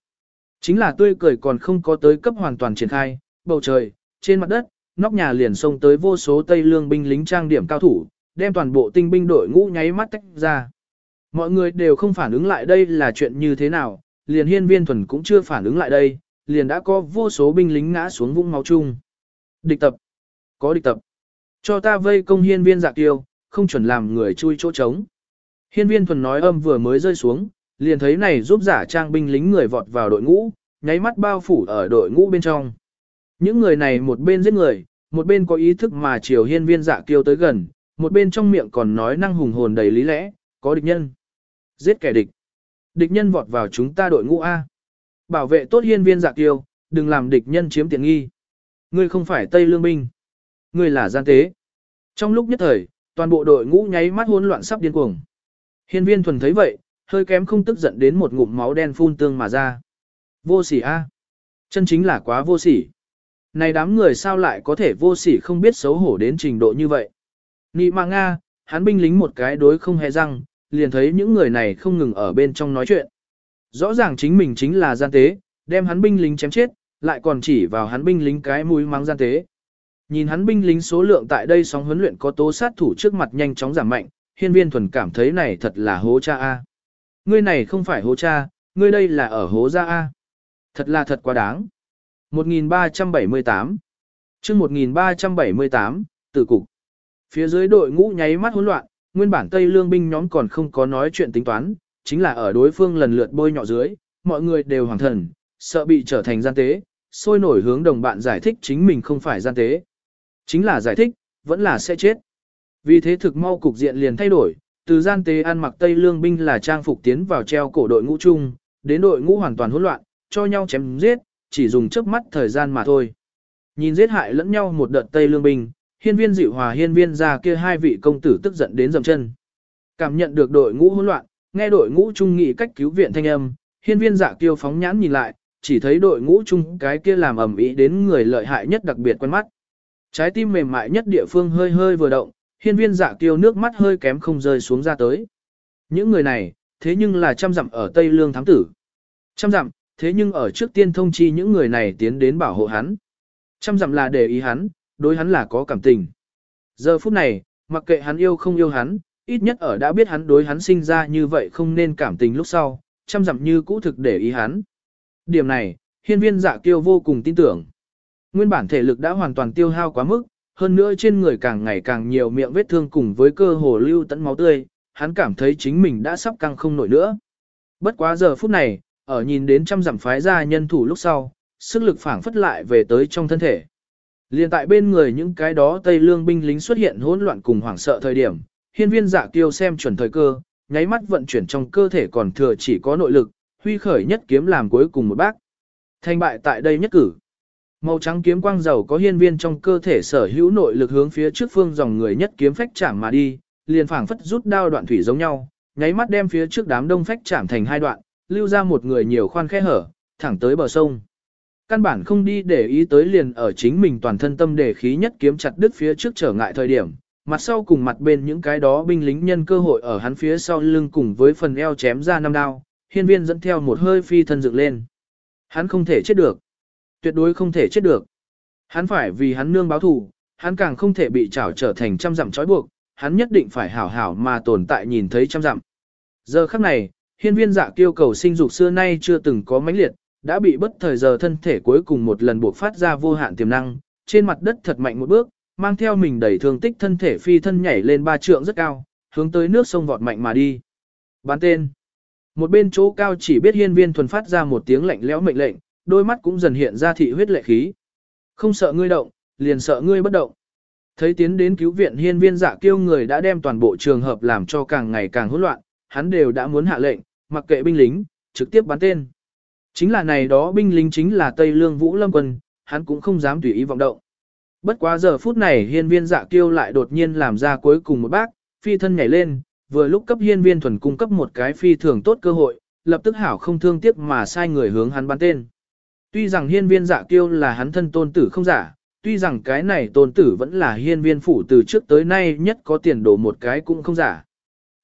[SPEAKER 1] Chính là tươi cười còn không có tới cấp hoàn toàn triển khai, bầu trời, trên mặt đất, nóc nhà liền xông tới vô số Tây Lương binh lính trang điểm cao thủ, đem toàn bộ tinh binh đội ngũ nháy mắt tách ra. Mọi người đều không phản ứng lại đây là chuyện như thế nào, liền hiên viên thuần cũng chưa phản ứng lại đây, liền đã có vô số binh lính ngã xuống vũng máu chung. Địch tập. Có địch tập. Cho ta vây công hiên viên dạ tiêu, không chuẩn làm người chui chỗ trống. Hiên viên thuần nói âm vừa mới rơi xuống, liền thấy này giúp giả trang binh lính người vọt vào đội ngũ, nháy mắt bao phủ ở đội ngũ bên trong. Những người này một bên giết người, một bên có ý thức mà chiều hiên viên dạ kiêu tới gần, một bên trong miệng còn nói năng hùng hồn đầy lý lẽ, có địch nhân. Giết kẻ địch. Địch nhân vọt vào chúng ta đội ngũ A. Bảo vệ tốt hiên viên dạ kiêu, đừng làm địch nhân chiếm tiện nghi. Ngươi không phải Tây Lương binh. Ngươi là gian tế. Trong lúc nhất thời, toàn bộ đội ngũ nháy mắt hỗn loạn sắp điên cuồng. Hiên viên thuần thấy vậy, hơi kém không tức giận đến một ngụm máu đen phun tương mà ra. Vô sỉ a, Chân chính là quá vô sỉ. Này đám người sao lại có thể vô sỉ không biết xấu hổ đến trình độ như vậy. Nị mà Nga, hắn binh lính một cái đối không hề răng, liền thấy những người này không ngừng ở bên trong nói chuyện. Rõ ràng chính mình chính là gian tế, đem hắn binh lính chém chết, lại còn chỉ vào hắn binh lính cái mũi mắng gian tế. Nhìn hắn binh lính số lượng tại đây sóng huấn luyện có tố sát thủ trước mặt nhanh chóng giảm mạnh, hiên viên thuần cảm thấy này thật là hố cha A. Ngươi này không phải hố cha, ngươi đây là ở hố gia A. Thật là thật quá đáng. 1378 chương 1378, tử cục. Phía dưới đội ngũ nháy mắt hỗn loạn, nguyên bản Tây Lương binh nhóm còn không có nói chuyện tính toán, chính là ở đối phương lần lượt bôi nhọ dưới, mọi người đều hoàng thần, sợ bị trở thành gian tế, sôi nổi hướng đồng bạn giải thích chính mình không phải gian tế. Chính là giải thích, vẫn là sẽ chết. Vì thế thực mau cục diện liền thay đổi, từ gian tế ăn mặc Tây Lương binh là trang phục tiến vào treo cổ đội ngũ chung, đến đội ngũ hoàn toàn hỗn loạn, cho nhau chém giết, chỉ dùng chớp mắt thời gian mà thôi. Nhìn giết hại lẫn nhau một đợt Tây Lương binh, hiên viên dịu hòa hiên viên ra kia hai vị công tử tức giận đến dầm chân. Cảm nhận được đội ngũ hỗn loạn, nghe đội ngũ trung nghị cách cứu viện thanh âm, hiên viên dạ kiêu phóng nhãn nhìn lại, chỉ thấy đội ngũ chung cái kia làm ầm ĩ đến người lợi hại nhất đặc biệt quen mắt. Trái tim mềm mại nhất địa phương hơi hơi vừa động, hiên viên dạ kiêu nước mắt hơi kém không rơi xuống ra tới. Những người này, thế nhưng là trăm dặm ở Tây Lương thám tử. Trăm dặm, thế nhưng ở trước tiên thông chi những người này tiến đến bảo hộ hắn. Trăm dặm là để ý hắn, đối hắn là có cảm tình. Giờ phút này, mặc kệ hắn yêu không yêu hắn, ít nhất ở đã biết hắn đối hắn sinh ra như vậy không nên cảm tình lúc sau, trăm dặm như cũ thực để ý hắn. Điểm này, hiên viên dạ kiêu vô cùng tin tưởng. Nguyên bản thể lực đã hoàn toàn tiêu hao quá mức, hơn nữa trên người càng ngày càng nhiều miệng vết thương cùng với cơ hồ lưu tận máu tươi, hắn cảm thấy chính mình đã sắp căng không nổi nữa. Bất quá giờ phút này, ở nhìn đến trăm dặm phái ra nhân thủ lúc sau, sức lực phản phất lại về tới trong thân thể. Liên tại bên người những cái đó Tây Lương binh lính xuất hiện hỗn loạn cùng hoảng sợ thời điểm, hiên viên dạ kiêu xem chuẩn thời cơ, nháy mắt vận chuyển trong cơ thể còn thừa chỉ có nội lực, huy khởi nhất kiếm làm cuối cùng một bác. Thành bại tại đây nhất cử. Màu trắng kiếm quang dầu có hiên viên trong cơ thể sở hữu nội lực hướng phía trước phương dòng người nhất kiếm phách chạm mà đi, liền phảng phất rút đao đoạn thủy giống nhau, nháy mắt đem phía trước đám đông phách chạm thành hai đoạn, lưu ra một người nhiều khoan khe hở, thẳng tới bờ sông. Căn bản không đi để ý tới liền ở chính mình toàn thân tâm để khí nhất kiếm chặt đứt phía trước trở ngại thời điểm, mặt sau cùng mặt bên những cái đó binh lính nhân cơ hội ở hắn phía sau lưng cùng với phần eo chém ra năm đao, hiên viên dẫn theo một hơi phi thân dựng lên. Hắn không thể chết được. Tuyệt đối không thể chết được. Hắn phải vì hắn nương báo thù, hắn càng không thể bị trảo trở thành trăm dặm trói buộc, hắn nhất định phải hảo hảo mà tồn tại nhìn thấy trăm dặm. Giờ khắc này, hiên viên dạ kiêu cầu sinh dục xưa nay chưa từng có mãnh liệt, đã bị bất thời giờ thân thể cuối cùng một lần buộc phát ra vô hạn tiềm năng, trên mặt đất thật mạnh một bước, mang theo mình đầy thương tích thân thể phi thân nhảy lên ba trượng rất cao, hướng tới nước sông vọt mạnh mà đi. Bán tên. Một bên chỗ cao chỉ biết hiên viên thuần phát ra một tiếng lạnh lẽo mệnh lệnh, đôi mắt cũng dần hiện ra thị huyết lệ khí. Không sợ ngươi động, liền sợ ngươi bất động. Thấy tiến đến cứu viện hiên viên dạ kiêu người đã đem toàn bộ trường hợp làm cho càng ngày càng hỗn loạn, hắn đều đã muốn hạ lệnh, mặc kệ binh lính, trực tiếp bắn tên. Chính là này đó binh lính chính là Tây Lương Vũ Lâm quân, hắn cũng không dám tùy ý vọng động. Bất quá giờ phút này hiên viên dạ kiêu lại đột nhiên làm ra cuối cùng một bác, phi thân nhảy lên, vừa lúc cấp hiên viên thuần cung cấp một cái phi thường tốt cơ hội, lập tức hảo không thương tiếc mà sai người hướng hắn bắn tên. Tuy rằng hiên viên dạ kiêu là hắn thân tôn tử không giả, tuy rằng cái này tôn tử vẫn là hiên viên phủ từ trước tới nay nhất có tiền đồ một cái cũng không giả.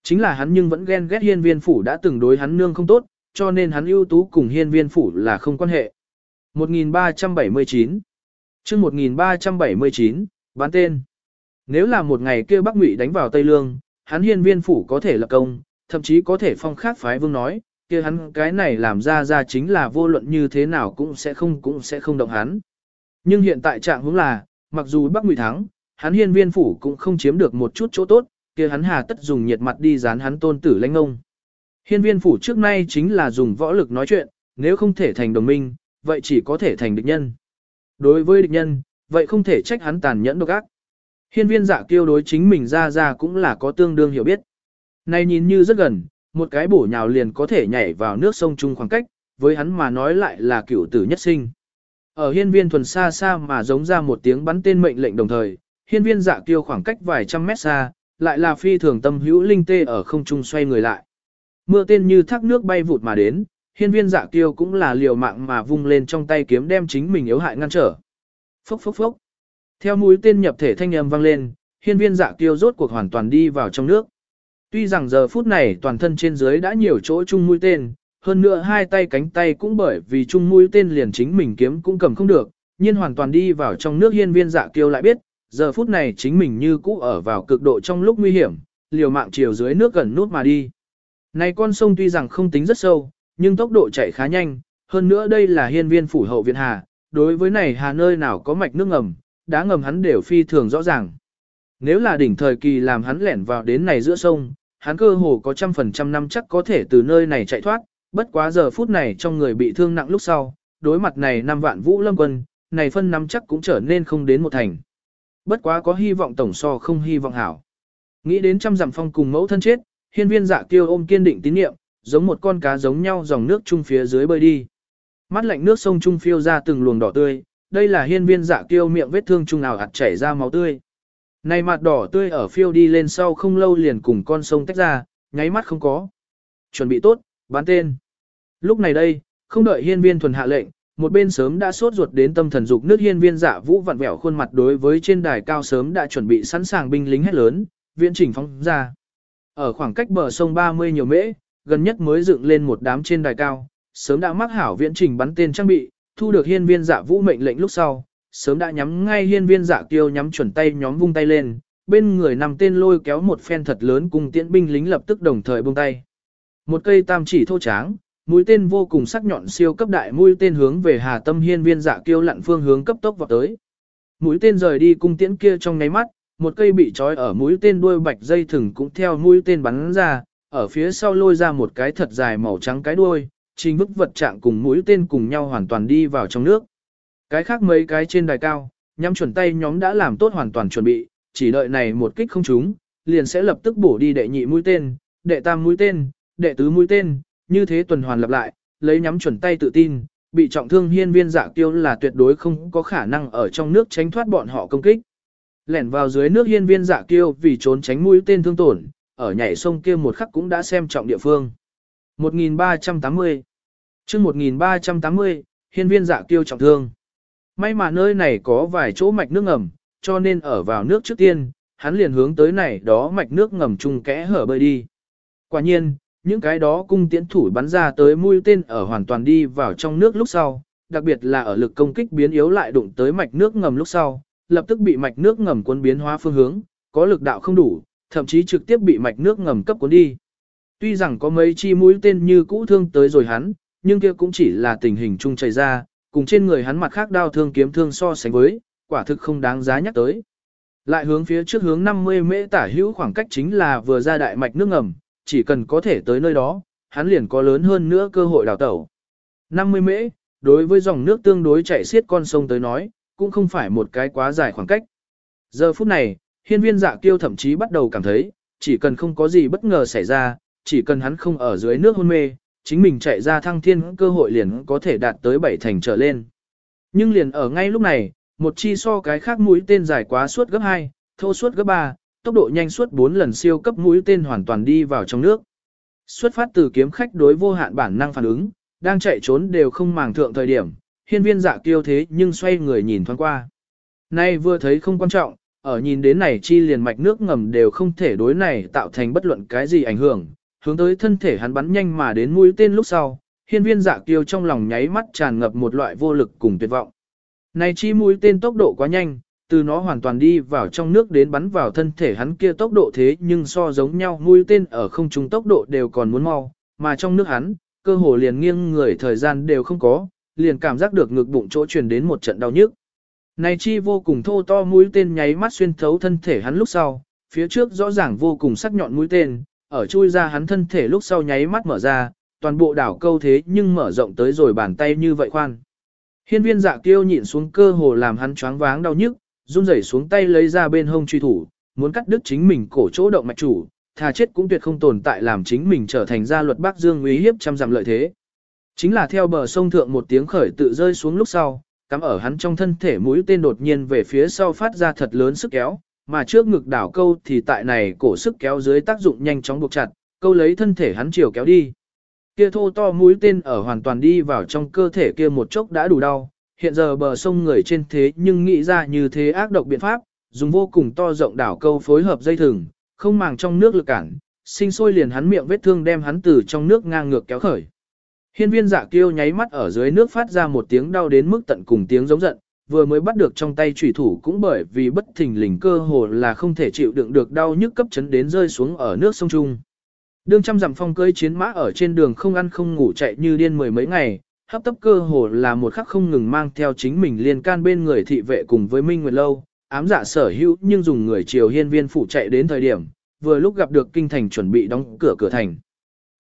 [SPEAKER 1] Chính là hắn nhưng vẫn ghen ghét hiên viên phủ đã từng đối hắn nương không tốt, cho nên hắn ưu tú cùng hiên viên phủ là không quan hệ. 1379 chương 1379, bán tên. Nếu là một ngày kia Bắc Ngụy đánh vào Tây Lương, hắn hiên viên phủ có thể lập công, thậm chí có thể phong khác phái vương nói, kia hắn cái này làm ra ra chính là vô luận như thế nào cũng sẽ không cũng sẽ không động hắn. Nhưng hiện tại trạng huống là, mặc dù Bắc Ngụy thắng, hắn hiên viên phủ cũng không chiếm được một chút chỗ tốt, kia hắn hà tất dùng nhiệt mặt đi dán hắn tôn tử lãnh ngông. Hiên viên phủ trước nay chính là dùng võ lực nói chuyện, nếu không thể thành đồng minh, vậy chỉ có thể thành địch nhân. Đối với địch nhân, vậy không thể trách hắn tàn nhẫn độc ác. Hiên viên dạ kiêu đối chính mình ra ra cũng là có tương đương hiểu biết. Này nhìn như rất gần, một cái bổ nhào liền có thể nhảy vào nước sông chung khoảng cách, với hắn mà nói lại là cửu tử nhất sinh. Ở hiên viên thuần xa xa mà giống ra một tiếng bắn tên mệnh lệnh đồng thời, hiên viên dạ kiêu khoảng cách vài trăm mét xa, lại là phi thường tâm hữu linh tê ở không trung xoay người lại. Mưa tên như thác nước bay vụt mà đến, hiên viên dạ kiêu cũng là liều mạng mà vung lên trong tay kiếm đem chính mình yếu hại ngăn trở. Phốc phốc phốc. Theo mũi tên nhập thể thanh âm vang lên, hiên viên dạ kiêu rốt cuộc hoàn toàn đi vào trong nước. Tuy rằng giờ phút này toàn thân trên dưới đã nhiều chỗ chung mũi tên, hơn nữa hai tay cánh tay cũng bởi vì chung mũi tên liền chính mình kiếm cũng cầm không được, nhiên hoàn toàn đi vào trong nước hiên viên dạ kiêu lại biết, giờ phút này chính mình như cũ ở vào cực độ trong lúc nguy hiểm, liều mạng chiều dưới nước gần nút mà đi. Này con sông tuy rằng không tính rất sâu, nhưng tốc độ chạy khá nhanh, hơn nữa đây là hiên viên phủ hậu viện hà, đối với này hà nơi nào có mạch nước ngầm, đá ngầm hắn đều phi thường rõ ràng. Nếu là đỉnh thời kỳ làm hắn lẻn vào đến này giữa sông, hắn cơ hồ có trăm phần trăm năm chắc có thể từ nơi này chạy thoát, bất quá giờ phút này trong người bị thương nặng lúc sau, đối mặt này năm vạn vũ lâm quân, này phân năm chắc cũng trở nên không đến một thành. Bất quá có hy vọng tổng so không hy vọng hảo. Nghĩ đến trăm dặm phong cùng mẫu thân chết, hiên viên dạ kiêu ôm kiên định tín niệm, giống một con cá giống nhau dòng nước chung phía dưới bơi đi. Mắt lạnh nước sông trung phiêu ra từng luồng đỏ tươi, đây là hiên viên dạ kiêu miệng vết thương trung nào hạt chảy ra máu tươi. Này mặt đỏ tươi ở phiêu đi lên sau không lâu liền cùng con sông tách ra, nháy mắt không có. Chuẩn bị tốt, bán tên. Lúc này đây, không đợi hiên viên thuần hạ lệnh, một bên sớm đã sốt ruột đến tâm thần dục nước hiên viên giả vũ vặn vẹo khuôn mặt đối với trên đài cao sớm đã chuẩn bị sẵn sàng binh lính hết lớn, viện chỉnh phóng ra. Ở khoảng cách bờ sông 30 nhiều mễ, gần nhất mới dựng lên một đám trên đài cao, sớm đã mắc hảo viễn trình bắn tên trang bị, thu được hiên viên dạ vũ mệnh lệnh lúc sau, sớm đã nhắm ngay hiên viên dạ kiêu nhắm chuẩn tay nhóm vung tay lên, bên người nằm tên lôi kéo một phen thật lớn cùng tiễn binh lính lập tức đồng thời buông tay. Một cây tam chỉ thô tráng, mũi tên vô cùng sắc nhọn siêu cấp đại mũi tên hướng về Hà Tâm Hiên viên dạ kiêu lặn phương hướng cấp tốc vào tới. Mũi tên rời đi cung tiễn kia trong nháy mắt, một cây bị trói ở mũi tên đuôi bạch dây thừng cũng theo mũi tên bắn ra, ở phía sau lôi ra một cái thật dài màu trắng cái đuôi, trình bức vật trạng cùng mũi tên cùng nhau hoàn toàn đi vào trong nước. Cái khác mấy cái trên đài cao, nhắm chuẩn tay nhóm đã làm tốt hoàn toàn chuẩn bị, chỉ đợi này một kích không trúng, liền sẽ lập tức bổ đi đệ nhị mũi tên, đệ tam mũi tên, đệ tứ mũi tên, như thế tuần hoàn lặp lại, lấy nhắm chuẩn tay tự tin, bị trọng thương hiên viên dạ tiêu là tuyệt đối không có khả năng ở trong nước tránh thoát bọn họ công kích. Lẻn vào dưới nước hiên viên dạ kiêu vì trốn tránh mũi tên thương tổn, ở nhảy sông kia một khắc cũng đã xem trọng địa phương. 1380 chương 1380, hiên viên dạ kiêu trọng thương. May mà nơi này có vài chỗ mạch nước ngầm, cho nên ở vào nước trước tiên, hắn liền hướng tới này đó mạch nước ngầm chung kẽ hở bơi đi. Quả nhiên, những cái đó cung tiễn thủ bắn ra tới mũi tên ở hoàn toàn đi vào trong nước lúc sau, đặc biệt là ở lực công kích biến yếu lại đụng tới mạch nước ngầm lúc sau, lập tức bị mạch nước ngầm cuốn biến hóa phương hướng, có lực đạo không đủ, thậm chí trực tiếp bị mạch nước ngầm cấp cuốn đi. Tuy rằng có mấy chi mũi tên như cũ thương tới rồi hắn, nhưng kia cũng chỉ là tình hình chung chảy ra, cùng trên người hắn mặt khác đao thương kiếm thương so sánh với, quả thực không đáng giá nhắc tới. Lại hướng phía trước hướng 50 mễ tả hữu khoảng cách chính là vừa ra đại mạch nước ngầm, chỉ cần có thể tới nơi đó, hắn liền có lớn hơn nữa cơ hội đào tẩu. 50 mễ, đối với dòng nước tương đối chạy xiết con sông tới nói, cũng không phải một cái quá dài khoảng cách. Giờ phút này, hiên viên dạ kiêu thậm chí bắt đầu cảm thấy, chỉ cần không có gì bất ngờ xảy ra, chỉ cần hắn không ở dưới nước hôn mê, chính mình chạy ra thăng thiên cơ hội liền có thể đạt tới bảy thành trở lên. Nhưng liền ở ngay lúc này, một chi so cái khác mũi tên dài quá suốt gấp 2, thô suốt gấp 3, tốc độ nhanh suốt 4 lần siêu cấp mũi tên hoàn toàn đi vào trong nước. Xuất phát từ kiếm khách đối vô hạn bản năng phản ứng, đang chạy trốn đều không màng thượng thời điểm, hiên viên dạ kiêu thế nhưng xoay người nhìn thoáng qua. Nay vừa thấy không quan trọng, ở nhìn đến này chi liền mạch nước ngầm đều không thể đối này tạo thành bất luận cái gì ảnh hưởng, hướng tới thân thể hắn bắn nhanh mà đến mũi tên lúc sau, hiên viên dạ kiêu trong lòng nháy mắt tràn ngập một loại vô lực cùng tuyệt vọng. Này chi mũi tên tốc độ quá nhanh, từ nó hoàn toàn đi vào trong nước đến bắn vào thân thể hắn kia tốc độ thế nhưng so giống nhau mũi tên ở không trung tốc độ đều còn muốn mau, mà trong nước hắn, cơ hồ liền nghiêng người thời gian đều không có, liền cảm giác được ngực bụng chỗ truyền đến một trận đau nhức. Này chi vô cùng thô to mũi tên nháy mắt xuyên thấu thân thể hắn lúc sau, phía trước rõ ràng vô cùng sắc nhọn mũi tên, ở chui ra hắn thân thể lúc sau nháy mắt mở ra, toàn bộ đảo câu thế nhưng mở rộng tới rồi bàn tay như vậy khoan. Hiên viên dạ kiêu nhịn xuống cơ hồ làm hắn choáng váng đau nhức, run rẩy xuống tay lấy ra bên hông truy thủ, muốn cắt đứt chính mình cổ chỗ động mạch chủ, thà chết cũng tuyệt không tồn tại làm chính mình trở thành gia luật Bắc Dương uy hiếp trăm dặm lợi thế. Chính là theo bờ sông thượng một tiếng khởi tự rơi xuống lúc sau, cắm ở hắn trong thân thể mũi tên đột nhiên về phía sau phát ra thật lớn sức kéo, mà trước ngực đảo câu thì tại này cổ sức kéo dưới tác dụng nhanh chóng buộc chặt, câu lấy thân thể hắn chiều kéo đi. Kia thô to mũi tên ở hoàn toàn đi vào trong cơ thể kia một chốc đã đủ đau, hiện giờ bờ sông người trên thế nhưng nghĩ ra như thế ác độc biện pháp, dùng vô cùng to rộng đảo câu phối hợp dây thừng, không màng trong nước lực cản, sinh sôi liền hắn miệng vết thương đem hắn từ trong nước ngang ngược kéo khởi. Hiên viên giả kiêu nháy mắt ở dưới nước phát ra một tiếng đau đến mức tận cùng tiếng giống giận, vừa mới bắt được trong tay chủy thủ cũng bởi vì bất thình lình cơ hồ là không thể chịu đựng được đau nhức cấp chấn đến rơi xuống ở nước sông Trung. Đương trăm dặm phong cưỡi chiến mã ở trên đường không ăn không ngủ chạy như điên mười mấy ngày, hấp tấp cơ hồ là một khắc không ngừng mang theo chính mình liên can bên người thị vệ cùng với Minh Nguyệt Lâu, ám dạ sở hữu nhưng dùng người triều hiên viên phủ chạy đến thời điểm, vừa lúc gặp được kinh thành chuẩn bị đóng cửa cửa thành.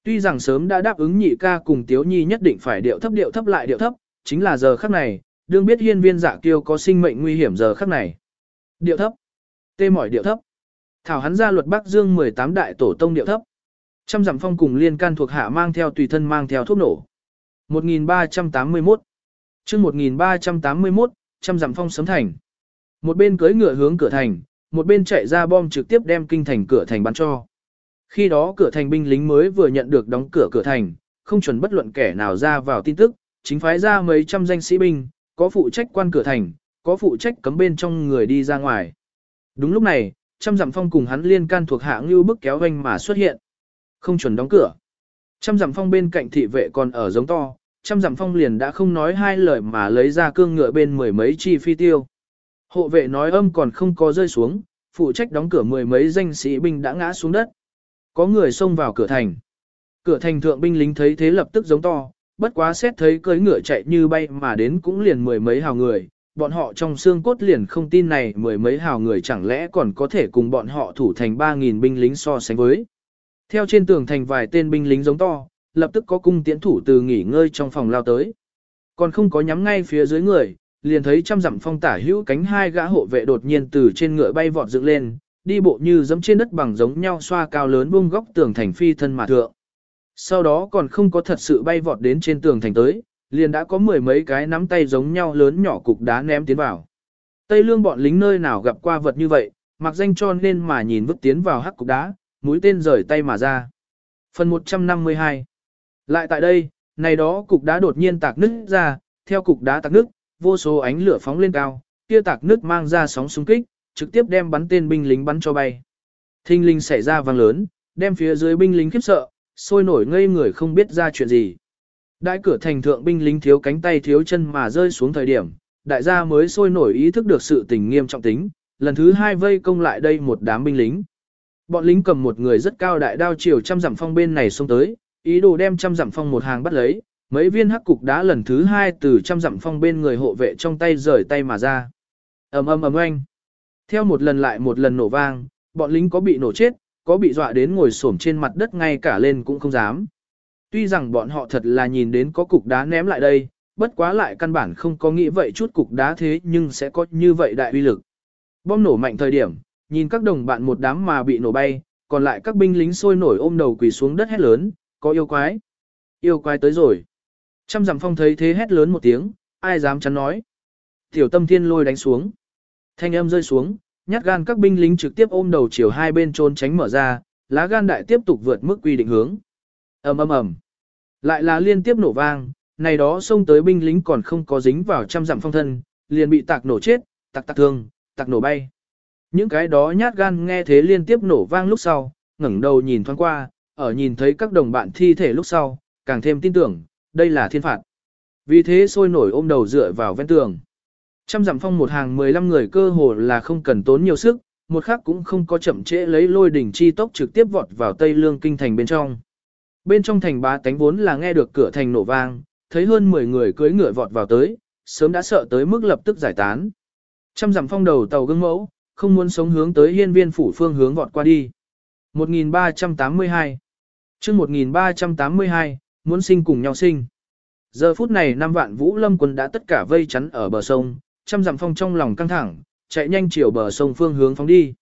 [SPEAKER 1] Tuy rằng sớm đã đáp ứng nhị ca cùng Tiếu Nhi nhất định phải điệu thấp điệu thấp lại điệu thấp, chính là giờ khắc này, đương biết hiên viên dạ kiêu có sinh mệnh nguy hiểm giờ khắc này. Điệu thấp. Tê mỏi điệu thấp. Thảo hắn ra luật Bắc Dương 18 đại tổ tông điệu thấp. Trăm dặm phong cùng liên can thuộc hạ mang theo tùy thân mang theo thuốc nổ. 1381 chương 1381, trăm dặm phong sấm thành. Một bên cưỡi ngựa hướng cửa thành, một bên chạy ra bom trực tiếp đem kinh thành cửa thành bắn cho. Khi đó cửa thành binh lính mới vừa nhận được đóng cửa cửa thành, không chuẩn bất luận kẻ nào ra vào tin tức, chính phái ra mấy trăm danh sĩ binh, có phụ trách quan cửa thành, có phụ trách cấm bên trong người đi ra ngoài. Đúng lúc này, trăm dặm phong cùng hắn liên can thuộc hạ ngưu bức kéo vanh mà xuất hiện. Không chuẩn đóng cửa. Trăm dặm phong bên cạnh thị vệ còn ở giống to, trăm dặm phong liền đã không nói hai lời mà lấy ra cương ngựa bên mười mấy chi phi tiêu. Hộ vệ nói âm còn không có rơi xuống, phụ trách đóng cửa mười mấy danh sĩ binh đã ngã xuống đất. Có người xông vào cửa thành. Cửa thành thượng binh lính thấy thế lập tức giống to, bất quá xét thấy cưỡi ngựa chạy như bay mà đến cũng liền mười mấy hào người, bọn họ trong xương cốt liền không tin này mười mấy hào người chẳng lẽ còn có thể cùng bọn họ thủ thành 3.000 binh lính so sánh với. Theo trên tường thành vài tên binh lính giống to, lập tức có cung tiễn thủ từ nghỉ ngơi trong phòng lao tới. Còn không có nhắm ngay phía dưới người, liền thấy trăm dặm phong tả hữu cánh hai gã hộ vệ đột nhiên từ trên ngựa bay vọt dựng lên, đi bộ như dẫm trên đất bằng giống nhau xoa cao lớn buông góc tường thành phi thân mà thượng. Sau đó còn không có thật sự bay vọt đến trên tường thành tới, liền đã có mười mấy cái nắm tay giống nhau lớn nhỏ cục đá ném tiến vào. Tây lương bọn lính nơi nào gặp qua vật như vậy, mặc danh cho nên mà nhìn vứt tiến vào hắc cục đá, mũi tên rời tay mà ra. Phần 152 Lại tại đây, này đó cục đá đột nhiên tạc nứt ra, theo cục đá tạc nứt, vô số ánh lửa phóng lên cao, kia tạc nứt mang ra sóng xung kích, trực tiếp đem bắn tên binh lính bắn cho bay. Thinh linh xảy ra vang lớn, đem phía dưới binh lính khiếp sợ, sôi nổi ngây người không biết ra chuyện gì. Đại cửa thành thượng binh lính thiếu cánh tay thiếu chân mà rơi xuống thời điểm, đại gia mới sôi nổi ý thức được sự tình nghiêm trọng tính, lần thứ hai vây công lại đây một đám binh lính. Bọn lính cầm một người rất cao đại đao chiều trăm dặm phong bên này xông tới, ý đồ đem trăm dặm phong một hàng bắt lấy, mấy viên hắc cục đá lần thứ hai từ trăm dặm phong bên người hộ vệ trong tay rời tay mà ra. ầm ầm ầm oanh. Theo một lần lại một lần nổ vang, bọn lính có bị nổ chết, có bị dọa đến ngồi xổm trên mặt đất ngay cả lên cũng không dám. Tuy rằng bọn họ thật là nhìn đến có cục đá ném lại đây, bất quá lại căn bản không có nghĩ vậy chút cục đá thế nhưng sẽ có như vậy đại uy lực. Bom nổ mạnh thời điểm, nhìn các đồng bạn một đám mà bị nổ bay, còn lại các binh lính sôi nổi ôm đầu quỳ xuống đất hét lớn, có yêu quái. Yêu quái tới rồi. Trăm dặm phong thấy thế hét lớn một tiếng, ai dám chắn nói. Tiểu tâm thiên lôi đánh xuống. Thanh âm rơi xuống, nhát gan các binh lính trực tiếp ôm đầu chiều hai bên trốn tránh mở ra, lá gan đại tiếp tục vượt mức quy định hướng. ầm ầm ầm, lại là liên tiếp nổ vang, này đó xông tới binh lính còn không có dính vào trăm dặm phong thân, liền bị tạc nổ chết, tạc tạc thương, tạc nổ bay. Những cái đó nhát gan nghe thế liên tiếp nổ vang lúc sau, ngẩng đầu nhìn thoáng qua, ở nhìn thấy các đồng bạn thi thể lúc sau, càng thêm tin tưởng, đây là thiên phạt. Vì thế sôi nổi ôm đầu dựa vào ven tường. Trăm dặm phong một hàng 15 người cơ hồ là không cần tốn nhiều sức, một khắc cũng không có chậm trễ lấy lôi đỉnh chi tốc trực tiếp vọt vào Tây Lương kinh thành bên trong. Bên trong thành bá tánh vốn là nghe được cửa thành nổ vang, thấy hơn 10 người cưỡi ngựa vọt vào tới, sớm đã sợ tới mức lập tức giải tán. Trăm dặm phong đầu tàu gương mẫu, không muốn sống hướng tới hiên viên phủ phương hướng vọt qua đi. 1382 chương 1382, muốn sinh cùng nhau sinh. Giờ phút này năm vạn vũ lâm quân đã tất cả vây chắn ở bờ sông, trăm dặm phong trong lòng căng thẳng, chạy nhanh chiều bờ sông phương hướng phóng đi.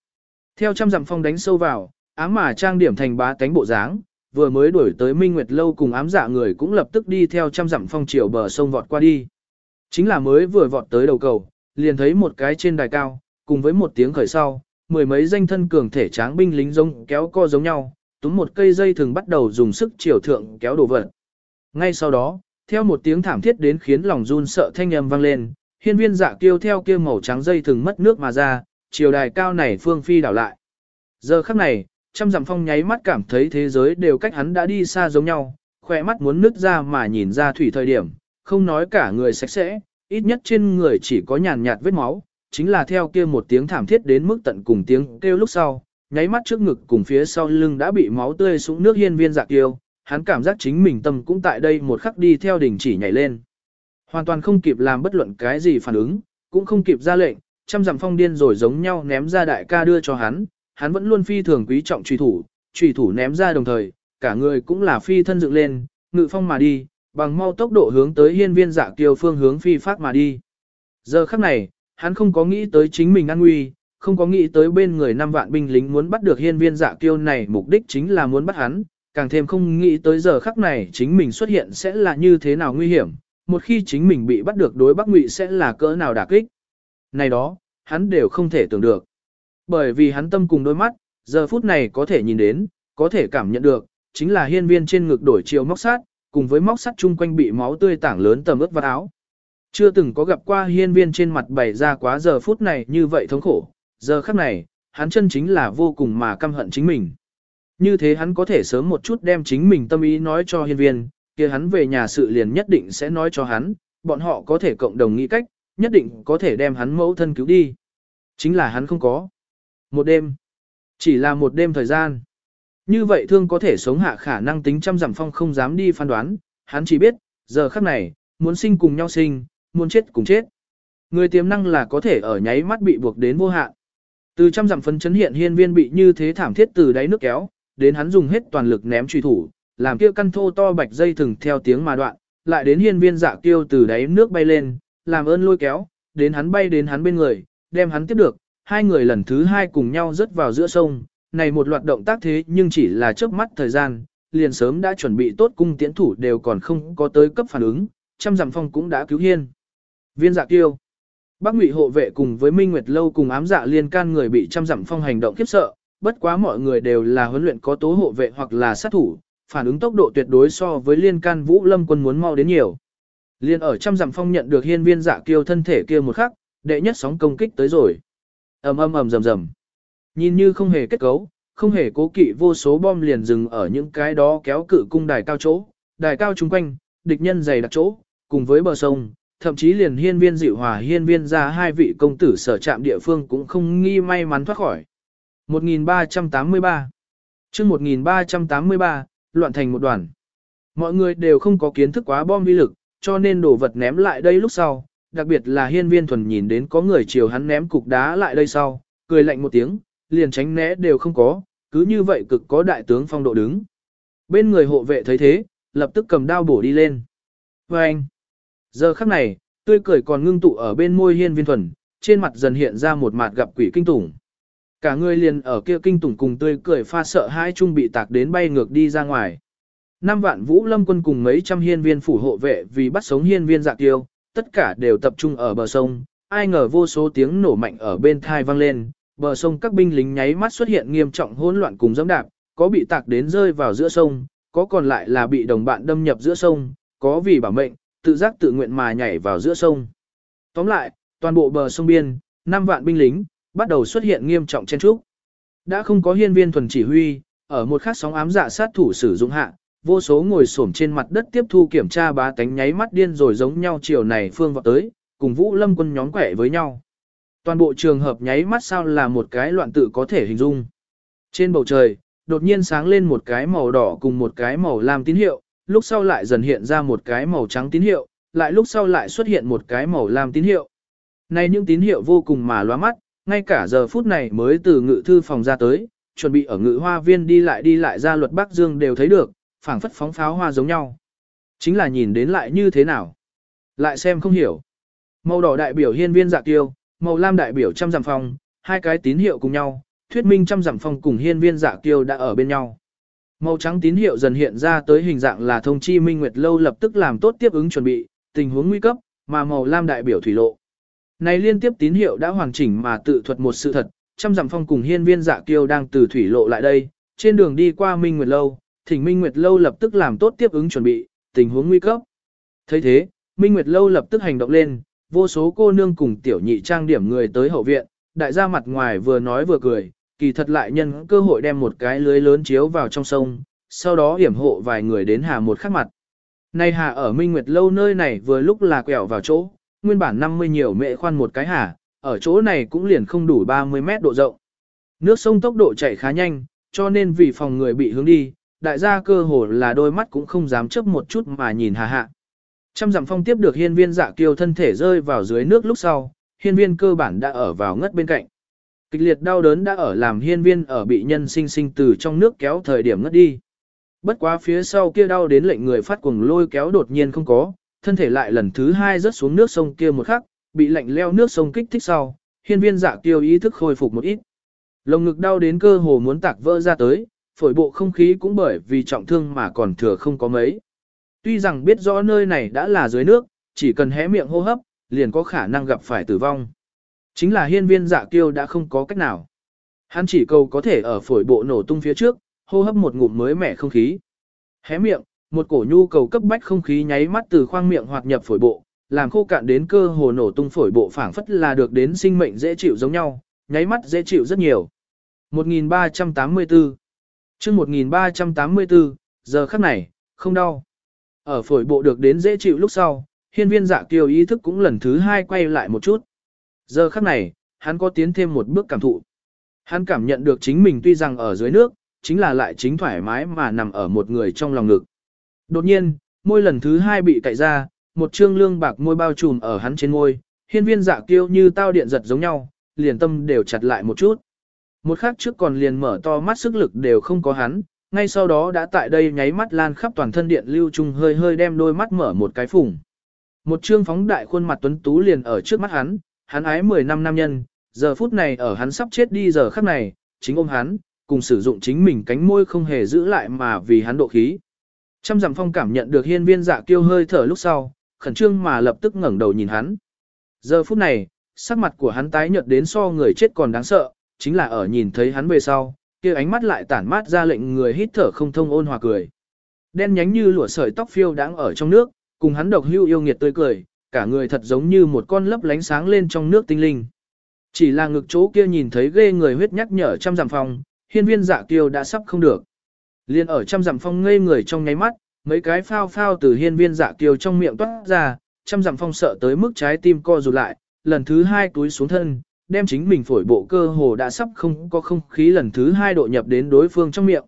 [SPEAKER 1] Theo trăm dặm phong đánh sâu vào, ám mà trang điểm thành bá cánh bộ dáng, vừa mới đuổi tới Minh Nguyệt lâu cùng ám dạ người cũng lập tức đi theo trăm dặm phong chiều bờ sông vọt qua đi. Chính là mới vừa vọt tới đầu cầu, liền thấy một cái trên đài cao, cùng với một tiếng khởi sau, mười mấy danh thân cường thể tráng binh lính giống kéo co giống nhau, túm một cây dây thường bắt đầu dùng sức chiều thượng kéo đồ vật. Ngay sau đó, theo một tiếng thảm thiết đến khiến lòng run sợ thanh âm vang lên, hiên viên dạ kiêu theo kia màu trắng dây thường mất nước mà ra, chiều đài cao này phương phi đảo lại. Giờ khắc này, trăm dặm phong nháy mắt cảm thấy thế giới đều cách hắn đã đi xa giống nhau, khỏe mắt muốn nứt ra mà nhìn ra thủy thời điểm, không nói cả người sạch sẽ, ít nhất trên người chỉ có nhàn nhạt vết máu, chính là theo kia một tiếng thảm thiết đến mức tận cùng tiếng kêu lúc sau, nháy mắt trước ngực cùng phía sau lưng đã bị máu tươi sũng nước hiên viên dạ kiêu, hắn cảm giác chính mình tâm cũng tại đây một khắc đi theo đỉnh chỉ nhảy lên. Hoàn toàn không kịp làm bất luận cái gì phản ứng, cũng không kịp ra lệnh, trăm dặm phong điên rồi giống nhau ném ra đại ca đưa cho hắn, hắn vẫn luôn phi thường quý trọng truy thủ, truy thủ ném ra đồng thời, cả người cũng là phi thân dựng lên, ngự phong mà đi, bằng mau tốc độ hướng tới hiên viên dạ kiều phương hướng phi phát mà đi. Giờ khắc này, hắn không có nghĩ tới chính mình an nguy, không có nghĩ tới bên người năm vạn binh lính muốn bắt được hiên viên dạ kiêu này mục đích chính là muốn bắt hắn, càng thêm không nghĩ tới giờ khắc này chính mình xuất hiện sẽ là như thế nào nguy hiểm, một khi chính mình bị bắt được đối Bắc Ngụy sẽ là cỡ nào đả kích. Này đó, hắn đều không thể tưởng được. Bởi vì hắn tâm cùng đôi mắt, giờ phút này có thể nhìn đến, có thể cảm nhận được, chính là hiên viên trên ngực đổi chiều móc sát, cùng với móc sắt chung quanh bị máu tươi tảng lớn tầm ướt vào áo. Chưa từng có gặp qua hiên viên trên mặt bày ra quá giờ phút này như vậy thống khổ, giờ khắc này, hắn chân chính là vô cùng mà căm hận chính mình. Như thế hắn có thể sớm một chút đem chính mình tâm ý nói cho hiên viên, kia hắn về nhà sự liền nhất định sẽ nói cho hắn, bọn họ có thể cộng đồng nghĩ cách, nhất định có thể đem hắn mẫu thân cứu đi. Chính là hắn không có. Một đêm. Chỉ là một đêm thời gian. Như vậy thương có thể sống hạ khả năng tính trăm giảm phong không dám đi phán đoán, hắn chỉ biết, giờ khắc này, muốn sinh cùng nhau sinh, muốn chết cùng chết. Người tiềm năng là có thể ở nháy mắt bị buộc đến vô hạn. Từ trăm dặm phấn chấn hiện hiên viên bị như thế thảm thiết từ đáy nước kéo, đến hắn dùng hết toàn lực ném truy thủ, làm kia căn thô to bạch dây thừng theo tiếng mà đoạn, lại đến hiên viên dạ kiêu từ đáy nước bay lên, làm ơn lôi kéo, đến hắn bay đến hắn bên người, đem hắn tiếp được, hai người lần thứ hai cùng nhau rớt vào giữa sông, này một loạt động tác thế nhưng chỉ là chớp mắt thời gian, liền sớm đã chuẩn bị tốt cung tiễn thủ đều còn không có tới cấp phản ứng, trăm dặm phong cũng đã cứu hiên. Viên dạ kiêu. Bác Ngụy hộ vệ cùng với Minh Nguyệt lâu cùng ám dạ liên can người bị trăm dặm phong hành động khiếp sợ, bất quá mọi người đều là huấn luyện có tố hộ vệ hoặc là sát thủ, phản ứng tốc độ tuyệt đối so với liên can Vũ Lâm quân muốn mau đến nhiều. Liên ở trăm dặm phong nhận được hiên viên dạ kiêu thân thể kia một khắc, đệ nhất sóng công kích tới rồi. ầm ầm ầm rầm rầm. Nhìn như không hề kết cấu, không hề cố kỵ vô số bom liền dừng ở những cái đó kéo cự cung đài cao chỗ, đài cao chung quanh, địch nhân dày đặc chỗ, cùng với bờ sông, thậm chí liền hiên viên dịu hòa hiên viên ra hai vị công tử sở trạm địa phương cũng không nghi may mắn thoát khỏi. 1383 chương 1383, loạn thành một đoàn. Mọi người đều không có kiến thức quá bom vi lực, cho nên đổ vật ném lại đây lúc sau, đặc biệt là hiên viên thuần nhìn đến có người chiều hắn ném cục đá lại đây sau, cười lạnh một tiếng, liền tránh né đều không có, cứ như vậy cực có đại tướng phong độ đứng. Bên người hộ vệ thấy thế, lập tức cầm đao bổ đi lên. Và anh, giờ khắc này, tươi cười còn ngưng tụ ở bên môi hiên viên thuần, trên mặt dần hiện ra một mặt gặp quỷ kinh tủng. Cả người liền ở kia kinh tủng cùng tươi cười pha sợ hai chung bị tạc đến bay ngược đi ra ngoài. Năm vạn vũ lâm quân cùng mấy trăm hiên viên phủ hộ vệ vì bắt sống hiên viên dạ tiêu, tất cả đều tập trung ở bờ sông, ai ngờ vô số tiếng nổ mạnh ở bên thai vang lên, bờ sông các binh lính nháy mắt xuất hiện nghiêm trọng hỗn loạn cùng dẫm đạp, có bị tạc đến rơi vào giữa sông, có còn lại là bị đồng bạn đâm nhập giữa sông, có vì bảo mệnh, tự giác tự nguyện mà nhảy vào giữa sông. Tóm lại, toàn bộ bờ sông biên, năm vạn binh lính, bắt đầu xuất hiện nghiêm trọng chen trúc. Đã không có hiên viên thuần chỉ huy, ở một khắc sóng ám dạ sát thủ sử dụng hạ, vô số ngồi xổm trên mặt đất tiếp thu kiểm tra bá tánh nháy mắt điên rồi giống nhau chiều này phương vọt tới, cùng vũ lâm quân nhóm quẻ với nhau. Toàn bộ trường hợp nháy mắt sao là một cái loạn tự có thể hình dung. Trên bầu trời, đột nhiên sáng lên một cái màu đỏ cùng một cái màu lam tín hiệu, lúc sau lại dần hiện ra một cái màu trắng tín hiệu, lại lúc sau lại xuất hiện một cái màu lam tín hiệu. Này những tín hiệu vô cùng mà loa mắt, ngay cả giờ phút này mới từ ngự thư phòng ra tới, chuẩn bị ở ngự hoa viên đi lại đi lại ra luật Bắc Dương đều thấy được, phảng phất phóng pháo hoa giống nhau. Chính là nhìn đến lại như thế nào. Lại xem không hiểu. Màu đỏ đại biểu hiên viên dạ tiêu, màu lam đại biểu trăm giảm phong, hai cái tín hiệu cùng nhau, thuyết minh trăm giảm phong cùng hiên viên dạ tiêu đã ở bên nhau. Màu trắng tín hiệu dần hiện ra tới hình dạng là thông chi minh nguyệt lâu lập tức làm tốt tiếp ứng chuẩn bị, tình huống nguy cấp, mà màu lam đại biểu thủy lộ. Này liên tiếp tín hiệu đã hoàn chỉnh mà tự thuật một sự thật, trăm dặm phong cùng hiên viên dạ kiêu đang từ thủy lộ lại đây, trên đường đi qua Minh Nguyệt Lâu, thỉnh Minh Nguyệt Lâu lập tức làm tốt tiếp ứng chuẩn bị, tình huống nguy cấp. thấy thế, Minh Nguyệt Lâu lập tức hành động lên, vô số cô nương cùng tiểu nhị trang điểm người tới hậu viện, đại gia mặt ngoài vừa nói vừa cười, kỳ thật lại nhân cơ hội đem một cái lưới lớn chiếu vào trong sông, sau đó hiểm hộ vài người đến hà một khắc mặt. Nay hà ở Minh Nguyệt Lâu nơi này vừa lúc là quẹo vào chỗ, nguyên bản 50 nhiều mệ khoan một cái hả? ở chỗ này cũng liền không đủ 30 mét độ rộng. Nước sông tốc độ chảy khá nhanh, cho nên vì phòng người bị hướng đi, đại gia cơ hồ là đôi mắt cũng không dám chớp một chút mà nhìn hà hạ. Trăm dặm phong tiếp được hiên viên dạ kiêu thân thể rơi vào dưới nước lúc sau, hiên viên cơ bản đã ở vào ngất bên cạnh. Kịch liệt đau đớn đã ở làm hiên viên ở bị nhân sinh sinh từ trong nước kéo thời điểm ngất đi. Bất quá phía sau kia đau đến lệnh người phát cuồng lôi kéo đột nhiên không có, thân thể lại lần thứ hai rớt xuống nước sông kia một khắc, bị lạnh leo nước sông kích thích sau, hiên viên dạ kiêu ý thức khôi phục một ít. Lồng ngực đau đến cơ hồ muốn tạc vỡ ra tới, phổi bộ không khí cũng bởi vì trọng thương mà còn thừa không có mấy. Tuy rằng biết rõ nơi này đã là dưới nước, chỉ cần hé miệng hô hấp, liền có khả năng gặp phải tử vong. Chính là hiên viên dạ kiêu đã không có cách nào. Hắn chỉ cầu có thể ở phổi bộ nổ tung phía trước, hô hấp một ngụm mới mẻ không khí. Hé miệng, một cổ nhu cầu cấp bách không khí nháy mắt từ khoang miệng hoạt nhập phổi bộ, làm khô cạn đến cơ hồ nổ tung phổi bộ phảng phất là được đến sinh mệnh dễ chịu giống nhau, nháy mắt dễ chịu rất nhiều. 1384 chương 1384, giờ khắc này, không đau. Ở phổi bộ được đến dễ chịu lúc sau, hiên viên dạ kiều ý thức cũng lần thứ hai quay lại một chút. Giờ khắc này, hắn có tiến thêm một bước cảm thụ. Hắn cảm nhận được chính mình tuy rằng ở dưới nước, chính là lại chính thoải mái mà nằm ở một người trong lòng ngực. Đột nhiên, môi lần thứ hai bị cạy ra, một trương lương bạc môi bao trùm ở hắn trên môi, hiên viên dạ kiêu như tao điện giật giống nhau, liền tâm đều chặt lại một chút. Một khắc trước còn liền mở to mắt sức lực đều không có hắn, ngay sau đó đã tại đây nháy mắt lan khắp toàn thân điện lưu trùng hơi hơi đem đôi mắt mở một cái phủng. Một trương phóng đại khuôn mặt tuấn tú liền ở trước mắt hắn, hắn ái 10 năm nam nhân, giờ phút này ở hắn sắp chết đi giờ khắc này, chính ôm hắn, cùng sử dụng chính mình cánh môi không hề giữ lại mà vì hắn độ khí. Trăm dặm phong cảm nhận được hiên viên dạ kiêu hơi thở lúc sau, khẩn trương mà lập tức ngẩng đầu nhìn hắn. Giờ phút này, sắc mặt của hắn tái nhợt đến so người chết còn đáng sợ, chính là ở nhìn thấy hắn về sau, kia ánh mắt lại tản mát ra lệnh người hít thở không thông ôn hòa cười. Đen nhánh như lụa sợi tóc phiêu đang ở trong nước, cùng hắn độc hưu yêu nghiệt tươi cười, cả người thật giống như một con lấp lánh sáng lên trong nước tinh linh. Chỉ là ngực chỗ kia nhìn thấy ghê người huyết nhắc nhở trăm dặm phong, hiên viên dạ kiêu đã sắp không được. Liên ở trăm dặm phong ngây người trong nháy mắt, mấy cái phao phao từ hiên viên dạ kiều trong miệng toát ra, trăm dặm phong sợ tới mức trái tim co rụt lại, lần thứ hai túi xuống thân, đem chính mình phổi bộ cơ hồ đã sắp không có không khí lần thứ hai độ nhập đến đối phương trong miệng.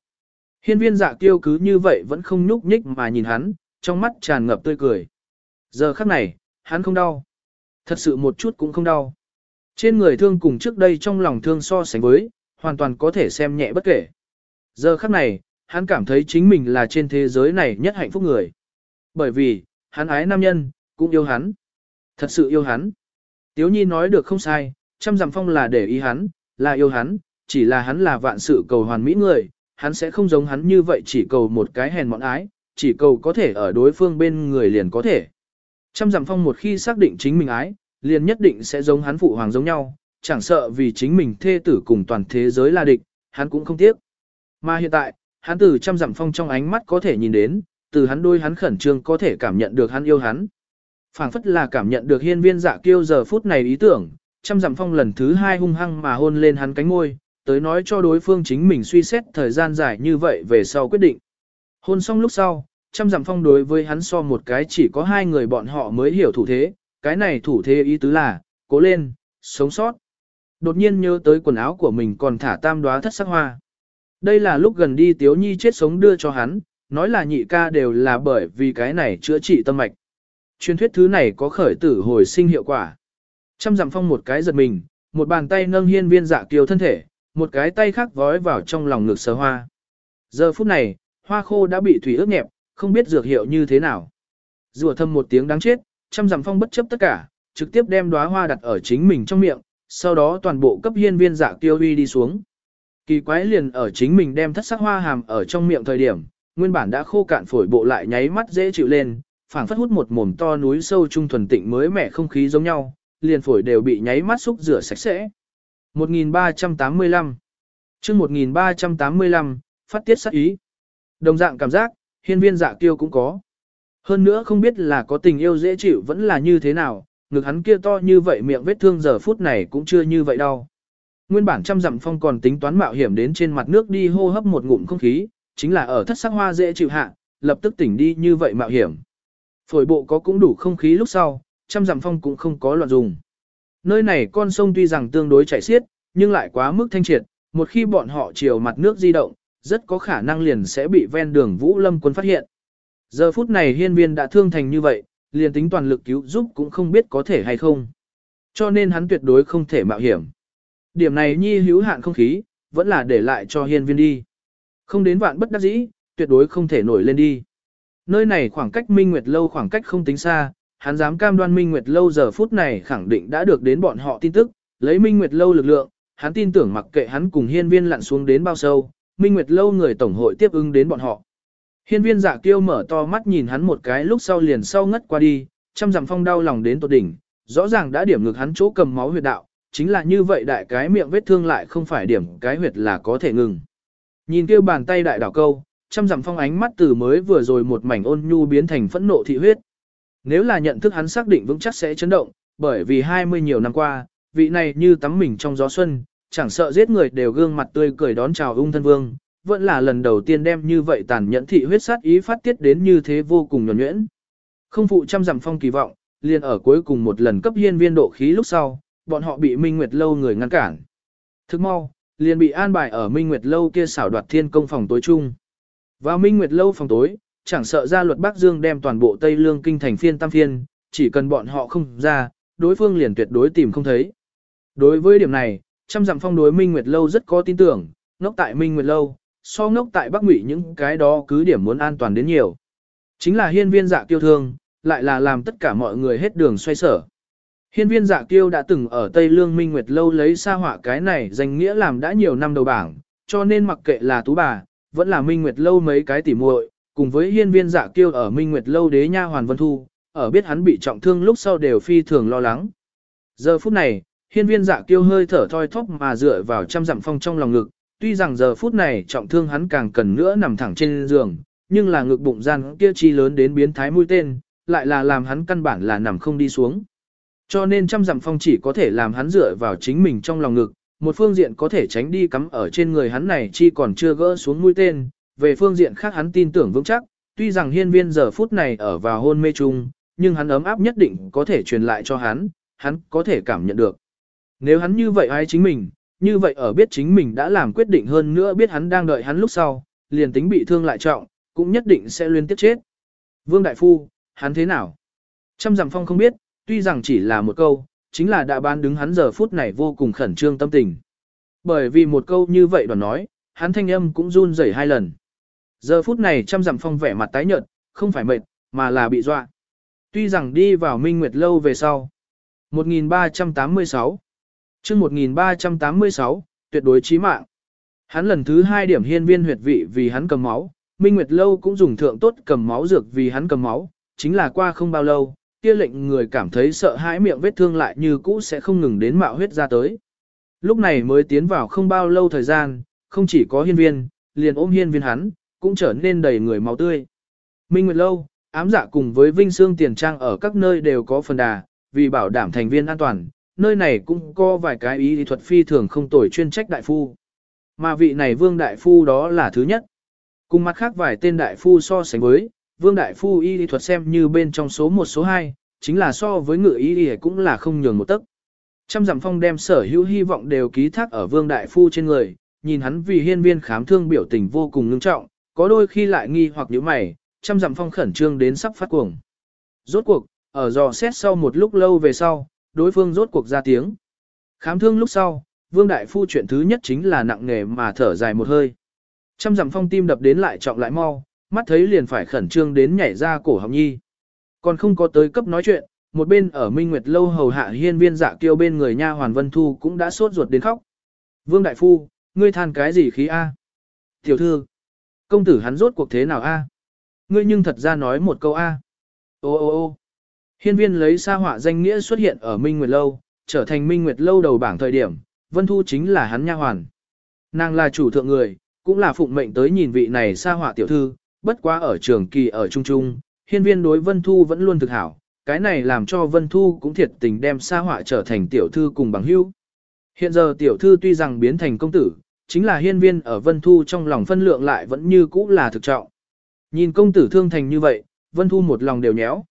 [SPEAKER 1] Hiên viên dạ kiêu cứ như vậy vẫn không nhúc nhích mà nhìn hắn, trong mắt tràn ngập tươi cười. Giờ khắc này, hắn không đau. Thật sự một chút cũng không đau. Trên người thương cùng trước đây trong lòng thương so sánh với, hoàn toàn có thể xem nhẹ bất kể. Giờ khắc này, hắn cảm thấy chính mình là trên thế giới này nhất hạnh phúc người. Bởi vì, hắn ái nam nhân, cũng yêu hắn. Thật sự yêu hắn. Tiếu Nhi nói được không sai, trăm dặm phong là để ý hắn, là yêu hắn, chỉ là hắn là vạn sự cầu hoàn mỹ người, hắn sẽ không giống hắn như vậy chỉ cầu một cái hèn mọn ái, chỉ cầu có thể ở đối phương bên người liền có thể. Trăm dặm phong một khi xác định chính mình ái, liền nhất định sẽ giống hắn phụ hoàng giống nhau, chẳng sợ vì chính mình thê tử cùng toàn thế giới là địch, hắn cũng không tiếc. Mà hiện tại, hắn từ trăm dặm phong trong ánh mắt có thể nhìn đến, từ hắn đôi hắn khẩn trương có thể cảm nhận được hắn yêu hắn. phảng phất là cảm nhận được hiên viên dạ kiêu giờ phút này ý tưởng, trăm dặm phong lần thứ hai hung hăng mà hôn lên hắn cánh môi, tới nói cho đối phương chính mình suy xét thời gian dài như vậy về sau quyết định. Hôn xong lúc sau, trăm dặm phong đối với hắn so một cái chỉ có hai người bọn họ mới hiểu thủ thế, cái này thủ thế ý tứ là, cố lên, sống sót. Đột nhiên nhớ tới quần áo của mình còn thả tam đóa thất sắc hoa. Đây là lúc gần đi Tiếu Nhi chết sống đưa cho hắn, nói là nhị ca đều là bởi vì cái này chữa trị tâm mạch. Truyền thuyết thứ này có khởi tử hồi sinh hiệu quả. Trăm dặm phong một cái giật mình, một bàn tay nâng hiên viên dạ kiều thân thể, một cái tay khác vói vào trong lòng ngực sờ hoa. Giờ phút này, hoa khô đã bị thủy ướt nhẹp, không biết dược hiệu như thế nào. Rùa thâm một tiếng đáng chết, trăm dặm phong bất chấp tất cả, trực tiếp đem đóa hoa đặt ở chính mình trong miệng, sau đó toàn bộ cấp hiên viên dạ tiêu huy đi xuống. Kỳ quái liền ở chính mình đem thất sắc hoa hàm ở trong miệng thời điểm, nguyên bản đã khô cạn phổi bộ lại nháy mắt dễ chịu lên, phảng phất hút một mồm to núi sâu trung thuần tịnh mới mẻ không khí giống nhau, liền phổi đều bị nháy mắt xúc rửa sạch sẽ. 1385 chương 1385, phát tiết sắc ý. Đồng dạng cảm giác, hiên viên dạ kiêu cũng có. Hơn nữa không biết là có tình yêu dễ chịu vẫn là như thế nào, ngực hắn kia to như vậy miệng vết thương giờ phút này cũng chưa như vậy đâu. Nguyên bản trăm dặm phong còn tính toán mạo hiểm đến trên mặt nước đi hô hấp một ngụm không khí, chính là ở thất sắc hoa dễ chịu hạ, lập tức tỉnh đi như vậy mạo hiểm. Phổi bộ có cũng đủ không khí lúc sau, trăm dặm phong cũng không có loạn dùng. Nơi này con sông tuy rằng tương đối chảy xiết, nhưng lại quá mức thanh triệt, một khi bọn họ chiều mặt nước di động, rất có khả năng liền sẽ bị ven đường Vũ Lâm quân phát hiện. Giờ phút này hiên viên đã thương thành như vậy, liền tính toàn lực cứu giúp cũng không biết có thể hay không. Cho nên hắn tuyệt đối không thể mạo hiểm. Điểm này nhi hữu hạn không khí, vẫn là để lại cho hiên viên đi. Không đến vạn bất đắc dĩ, tuyệt đối không thể nổi lên đi. Nơi này khoảng cách Minh Nguyệt Lâu khoảng cách không tính xa, hắn dám cam đoan Minh Nguyệt Lâu giờ phút này khẳng định đã được đến bọn họ tin tức, lấy Minh Nguyệt Lâu lực lượng, hắn tin tưởng mặc kệ hắn cùng hiên viên lặn xuống đến bao sâu, Minh Nguyệt Lâu người tổng hội tiếp ứng đến bọn họ. Hiên viên giả kiêu mở to mắt nhìn hắn một cái lúc sau liền sau ngất qua đi, trăm dặm phong đau lòng đến tột đỉnh, rõ ràng đã điểm ngược hắn chỗ cầm máu huyệt đạo, chính là như vậy đại cái miệng vết thương lại không phải điểm cái huyệt là có thể ngừng. Nhìn kêu bàn tay đại đảo câu, trăm dặm phong ánh mắt từ mới vừa rồi một mảnh ôn nhu biến thành phẫn nộ thị huyết. Nếu là nhận thức hắn xác định vững chắc sẽ chấn động, bởi vì 20 nhiều năm qua, vị này như tắm mình trong gió xuân, chẳng sợ giết người đều gương mặt tươi cười đón chào ung thân vương, vẫn là lần đầu tiên đem như vậy tàn nhẫn thị huyết sát ý phát tiết đến như thế vô cùng nhuẩn nhuyễn. Không phụ trăm dặm phong kỳ vọng, liền ở cuối cùng một lần cấp hiên viên độ khí lúc sau, bọn họ bị Minh Nguyệt Lâu người ngăn cản. Thức mau, liền bị an bài ở Minh Nguyệt Lâu kia xảo đoạt thiên công phòng tối chung. Vào Minh Nguyệt Lâu phòng tối, chẳng sợ ra luật Bắc Dương đem toàn bộ Tây Lương kinh thành phiên tam phiên, chỉ cần bọn họ không ra, đối phương liền tuyệt đối tìm không thấy. Đối với điểm này, trăm dặm phong đối Minh Nguyệt Lâu rất có tin tưởng, ngốc tại Minh Nguyệt Lâu, so ngốc tại Bắc Ngụy những cái đó cứ điểm muốn an toàn đến nhiều. Chính là hiên viên dạ kiêu thương, lại là làm tất cả mọi người hết đường xoay sở. Hiên viên dạ kiêu đã từng ở Tây Lương Minh Nguyệt Lâu lấy sa họa cái này danh nghĩa làm đã nhiều năm đầu bảng, cho nên mặc kệ là tú bà, vẫn là Minh Nguyệt Lâu mấy cái tỉ muội, cùng với hiên viên dạ kiêu ở Minh Nguyệt Lâu đế nha hoàn vân thu, ở biết hắn bị trọng thương lúc sau đều phi thường lo lắng. Giờ phút này, hiên viên dạ kiêu hơi thở thoi thóp mà dựa vào trăm dặm phong trong lòng ngực, tuy rằng giờ phút này trọng thương hắn càng cần nữa nằm thẳng trên giường, nhưng là ngực bụng gian kia chi lớn đến biến thái mũi tên, lại là làm hắn căn bản là nằm không đi xuống. Cho nên trăm dặm phong chỉ có thể làm hắn dựa vào chính mình trong lòng ngực, một phương diện có thể tránh đi cắm ở trên người hắn này chi còn chưa gỡ xuống mũi tên, về phương diện khác hắn tin tưởng vững chắc, tuy rằng hiên viên giờ phút này ở vào hôn mê chung, nhưng hắn ấm áp nhất định có thể truyền lại cho hắn, hắn có thể cảm nhận được. Nếu hắn như vậy ai chính mình, như vậy ở biết chính mình đã làm quyết định hơn nữa biết hắn đang đợi hắn lúc sau, liền tính bị thương lại trọng, cũng nhất định sẽ liên tiếp chết. Vương Đại Phu, hắn thế nào? Trăm dặm phong không biết, tuy rằng chỉ là một câu, chính là đã ban đứng hắn giờ phút này vô cùng khẩn trương tâm tình. Bởi vì một câu như vậy đoàn nói, hắn thanh âm cũng run rẩy hai lần. Giờ phút này trăm dặm phong vẻ mặt tái nhợt, không phải mệt, mà là bị dọa. Tuy rằng đi vào minh nguyệt lâu về sau. 1386 chương 1386, tuyệt đối chí mạng. Hắn lần thứ hai điểm hiên viên huyệt vị vì hắn cầm máu, Minh Nguyệt Lâu cũng dùng thượng tốt cầm máu dược vì hắn cầm máu, chính là qua không bao lâu, kia lệnh người cảm thấy sợ hãi miệng vết thương lại như cũ sẽ không ngừng đến mạo huyết ra tới. Lúc này mới tiến vào không bao lâu thời gian, không chỉ có hiên viên, liền ôm hiên viên hắn, cũng trở nên đầy người máu tươi. Minh Nguyệt Lâu, ám dạ cùng với Vinh Sương Tiền Trang ở các nơi đều có phần đà, vì bảo đảm thành viên an toàn, nơi này cũng có vài cái ý thuật phi thường không tồi chuyên trách đại phu. Mà vị này vương đại phu đó là thứ nhất. Cùng mặt khác vài tên đại phu so sánh với, vương đại phu y lý thuật xem như bên trong số 1 số 2, chính là so với ngự y cũng là không nhường một tấc. Trăm dặm phong đem sở hữu hy vọng đều ký thác ở vương đại phu trên người, nhìn hắn vì hiên viên khám thương biểu tình vô cùng ngưng trọng, có đôi khi lại nghi hoặc nhíu mày, trăm dặm phong khẩn trương đến sắp phát cuồng. Rốt cuộc, ở dò xét sau một lúc lâu về sau, đối phương rốt cuộc ra tiếng. Khám thương lúc sau, vương đại phu chuyện thứ nhất chính là nặng nề mà thở dài một hơi. Trăm dặm phong tim đập đến lại trọng lại mau, mắt thấy liền phải khẩn trương đến nhảy ra cổ họng nhi. Còn không có tới cấp nói chuyện, một bên ở Minh Nguyệt lâu hầu hạ hiên viên dạ kiêu bên người nha hoàn vân thu cũng đã sốt ruột đến khóc. Vương đại phu, ngươi than cái gì khí a? Tiểu thư, công tử hắn rốt cuộc thế nào a? Ngươi nhưng thật ra nói một câu a. Ô ô ô. Hiên viên lấy sa họa danh nghĩa xuất hiện ở Minh Nguyệt lâu, trở thành Minh Nguyệt lâu đầu bảng thời điểm, Vân Thu chính là hắn nha hoàn. Nàng là chủ thượng người, cũng là phụng mệnh tới nhìn vị này sa họa tiểu thư, bất quá ở trường kỳ ở Trung Trung, hiên viên đối Vân Thu vẫn luôn thực hảo, cái này làm cho Vân Thu cũng thiệt tình đem sa họa trở thành tiểu thư cùng bằng hữu. Hiện giờ tiểu thư tuy rằng biến thành công tử, chính là hiên viên ở Vân Thu trong lòng phân lượng lại vẫn như cũ là thực trọng. Nhìn công tử thương thành như vậy, Vân Thu một lòng đều nhéo.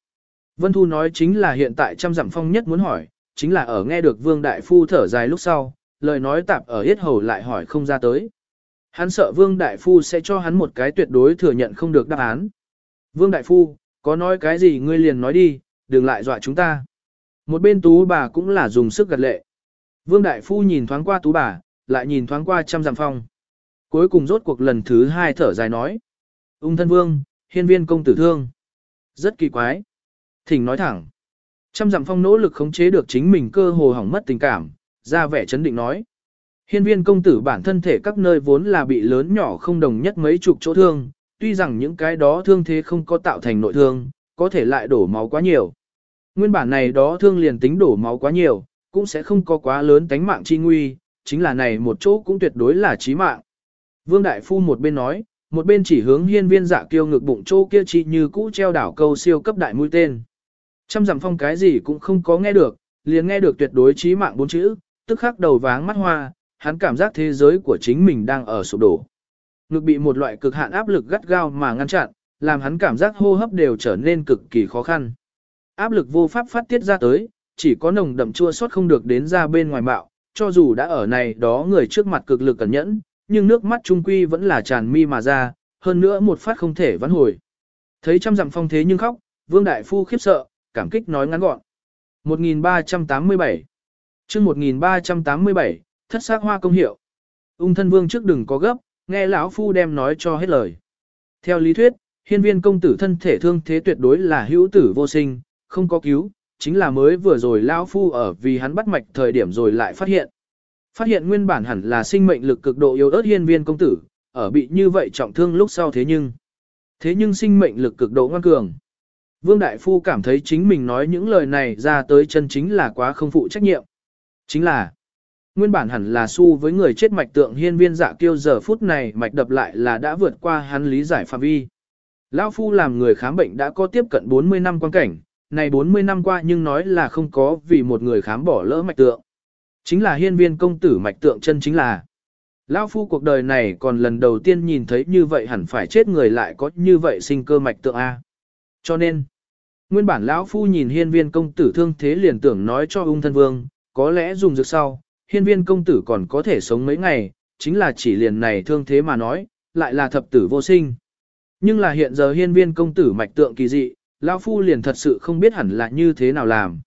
[SPEAKER 1] Vân Thu nói chính là hiện tại trăm dặm phong nhất muốn hỏi, chính là ở nghe được Vương Đại Phu thở dài lúc sau, lời nói tạp ở yết hầu lại hỏi không ra tới. Hắn sợ Vương Đại Phu sẽ cho hắn một cái tuyệt đối thừa nhận không được đáp án. Vương Đại Phu, có nói cái gì ngươi liền nói đi, đừng lại dọa chúng ta. Một bên tú bà cũng là dùng sức gật lệ. Vương Đại Phu nhìn thoáng qua tú bà, lại nhìn thoáng qua trăm dặm phong. Cuối cùng rốt cuộc lần thứ hai thở dài nói. Ung thân vương, hiên viên công tử thương. Rất kỳ quái. Thỉnh nói thẳng. Trăm dặm phong nỗ lực khống chế được chính mình cơ hồ hỏng mất tình cảm, ra vẻ chấn định nói. Hiên viên công tử bản thân thể các nơi vốn là bị lớn nhỏ không đồng nhất mấy chục chỗ thương, tuy rằng những cái đó thương thế không có tạo thành nội thương, có thể lại đổ máu quá nhiều. Nguyên bản này đó thương liền tính đổ máu quá nhiều, cũng sẽ không có quá lớn tánh mạng chi nguy, chính là này một chỗ cũng tuyệt đối là chí mạng. Vương Đại Phu một bên nói, một bên chỉ hướng hiên viên giả kiêu ngực bụng chỗ kia chỉ như cũ treo đảo câu siêu cấp đại mũi tên. Trăm dặm phong cái gì cũng không có nghe được, liền nghe được tuyệt đối chí mạng bốn chữ, tức khắc đầu váng mắt hoa, hắn cảm giác thế giới của chính mình đang ở sụp đổ. Ngực bị một loại cực hạn áp lực gắt gao mà ngăn chặn, làm hắn cảm giác hô hấp đều trở nên cực kỳ khó khăn. Áp lực vô pháp phát tiết ra tới, chỉ có nồng đậm chua xót không được đến ra bên ngoài bạo, cho dù đã ở này đó người trước mặt cực lực cẩn nhẫn, nhưng nước mắt trung quy vẫn là tràn mi mà ra, hơn nữa một phát không thể vãn hồi. Thấy trăm dặm phong thế nhưng khóc, Vương Đại Phu khiếp sợ, cảm kích nói ngắn gọn. 1387 chương 1387, thất xác hoa công hiệu. Ung thân vương trước đừng có gấp, nghe lão phu đem nói cho hết lời. Theo lý thuyết, hiên viên công tử thân thể thương thế tuyệt đối là hữu tử vô sinh, không có cứu, chính là mới vừa rồi lão phu ở vì hắn bắt mạch thời điểm rồi lại phát hiện. Phát hiện nguyên bản hẳn là sinh mệnh lực cực độ yếu ớt hiên viên công tử, ở bị như vậy trọng thương lúc sau thế nhưng. Thế nhưng sinh mệnh lực cực độ ngoan cường. Vương Đại Phu cảm thấy chính mình nói những lời này ra tới chân chính là quá không phụ trách nhiệm. Chính là, nguyên bản hẳn là su với người chết mạch tượng hiên viên dạ kiêu giờ phút này mạch đập lại là đã vượt qua hắn lý giải phạm vi. Lão Phu làm người khám bệnh đã có tiếp cận 40 năm quan cảnh, này 40 năm qua nhưng nói là không có vì một người khám bỏ lỡ mạch tượng. Chính là hiên viên công tử mạch tượng chân chính là. Lão Phu cuộc đời này còn lần đầu tiên nhìn thấy như vậy hẳn phải chết người lại có như vậy sinh cơ mạch tượng A. Cho nên, Nguyên bản lão phu nhìn hiên viên công tử thương thế liền tưởng nói cho ung thân vương, có lẽ dùng dược sau, hiên viên công tử còn có thể sống mấy ngày, chính là chỉ liền này thương thế mà nói, lại là thập tử vô sinh. Nhưng là hiện giờ hiên viên công tử mạch tượng kỳ dị, lão phu liền thật sự không biết hẳn là như thế nào làm.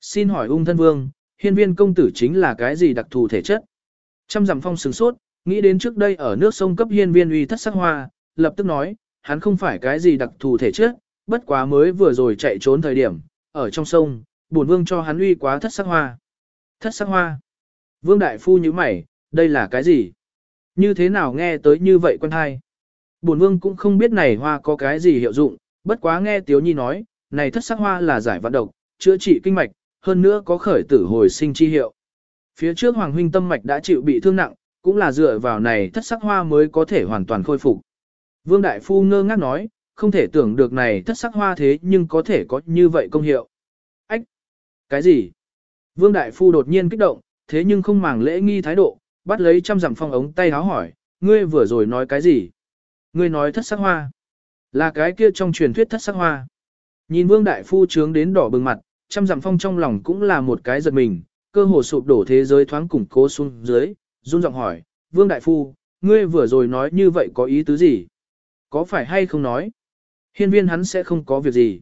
[SPEAKER 1] Xin hỏi ung thân vương, hiên viên công tử chính là cái gì đặc thù thể chất? Trăm dặm phong sừng sốt, nghĩ đến trước đây ở nước sông cấp hiên viên uy thất sắc hoa, lập tức nói, hắn không phải cái gì đặc thù thể chất, bất quá mới vừa rồi chạy trốn thời điểm, ở trong sông, bổn vương cho hắn uy quá thất sắc hoa. Thất sắc hoa. Vương đại phu như mày, đây là cái gì? Như thế nào nghe tới như vậy quân hai? Bổn vương cũng không biết này hoa có cái gì hiệu dụng, bất quá nghe Tiếu Nhi nói, này thất sắc hoa là giải vận độc, chữa trị kinh mạch, hơn nữa có khởi tử hồi sinh chi hiệu. Phía trước Hoàng huynh tâm mạch đã chịu bị thương nặng, cũng là dựa vào này thất sắc hoa mới có thể hoàn toàn khôi phục. Vương Đại Phu ngơ ngác nói, không thể tưởng được này thất sắc hoa thế nhưng có thể có như vậy công hiệu. Ách! Cái gì? Vương Đại Phu đột nhiên kích động, thế nhưng không màng lễ nghi thái độ, bắt lấy trăm dặm phong ống tay háo hỏi, ngươi vừa rồi nói cái gì? Ngươi nói thất sắc hoa. Là cái kia trong truyền thuyết thất sắc hoa. Nhìn Vương Đại Phu trướng đến đỏ bừng mặt, trăm dặm phong trong lòng cũng là một cái giật mình, cơ hồ sụp đổ thế giới thoáng củng cố xuống dưới, run giọng hỏi, Vương Đại Phu, ngươi vừa rồi nói như vậy có ý tứ gì? Có phải hay không nói? Hiên viên hắn sẽ không có việc gì.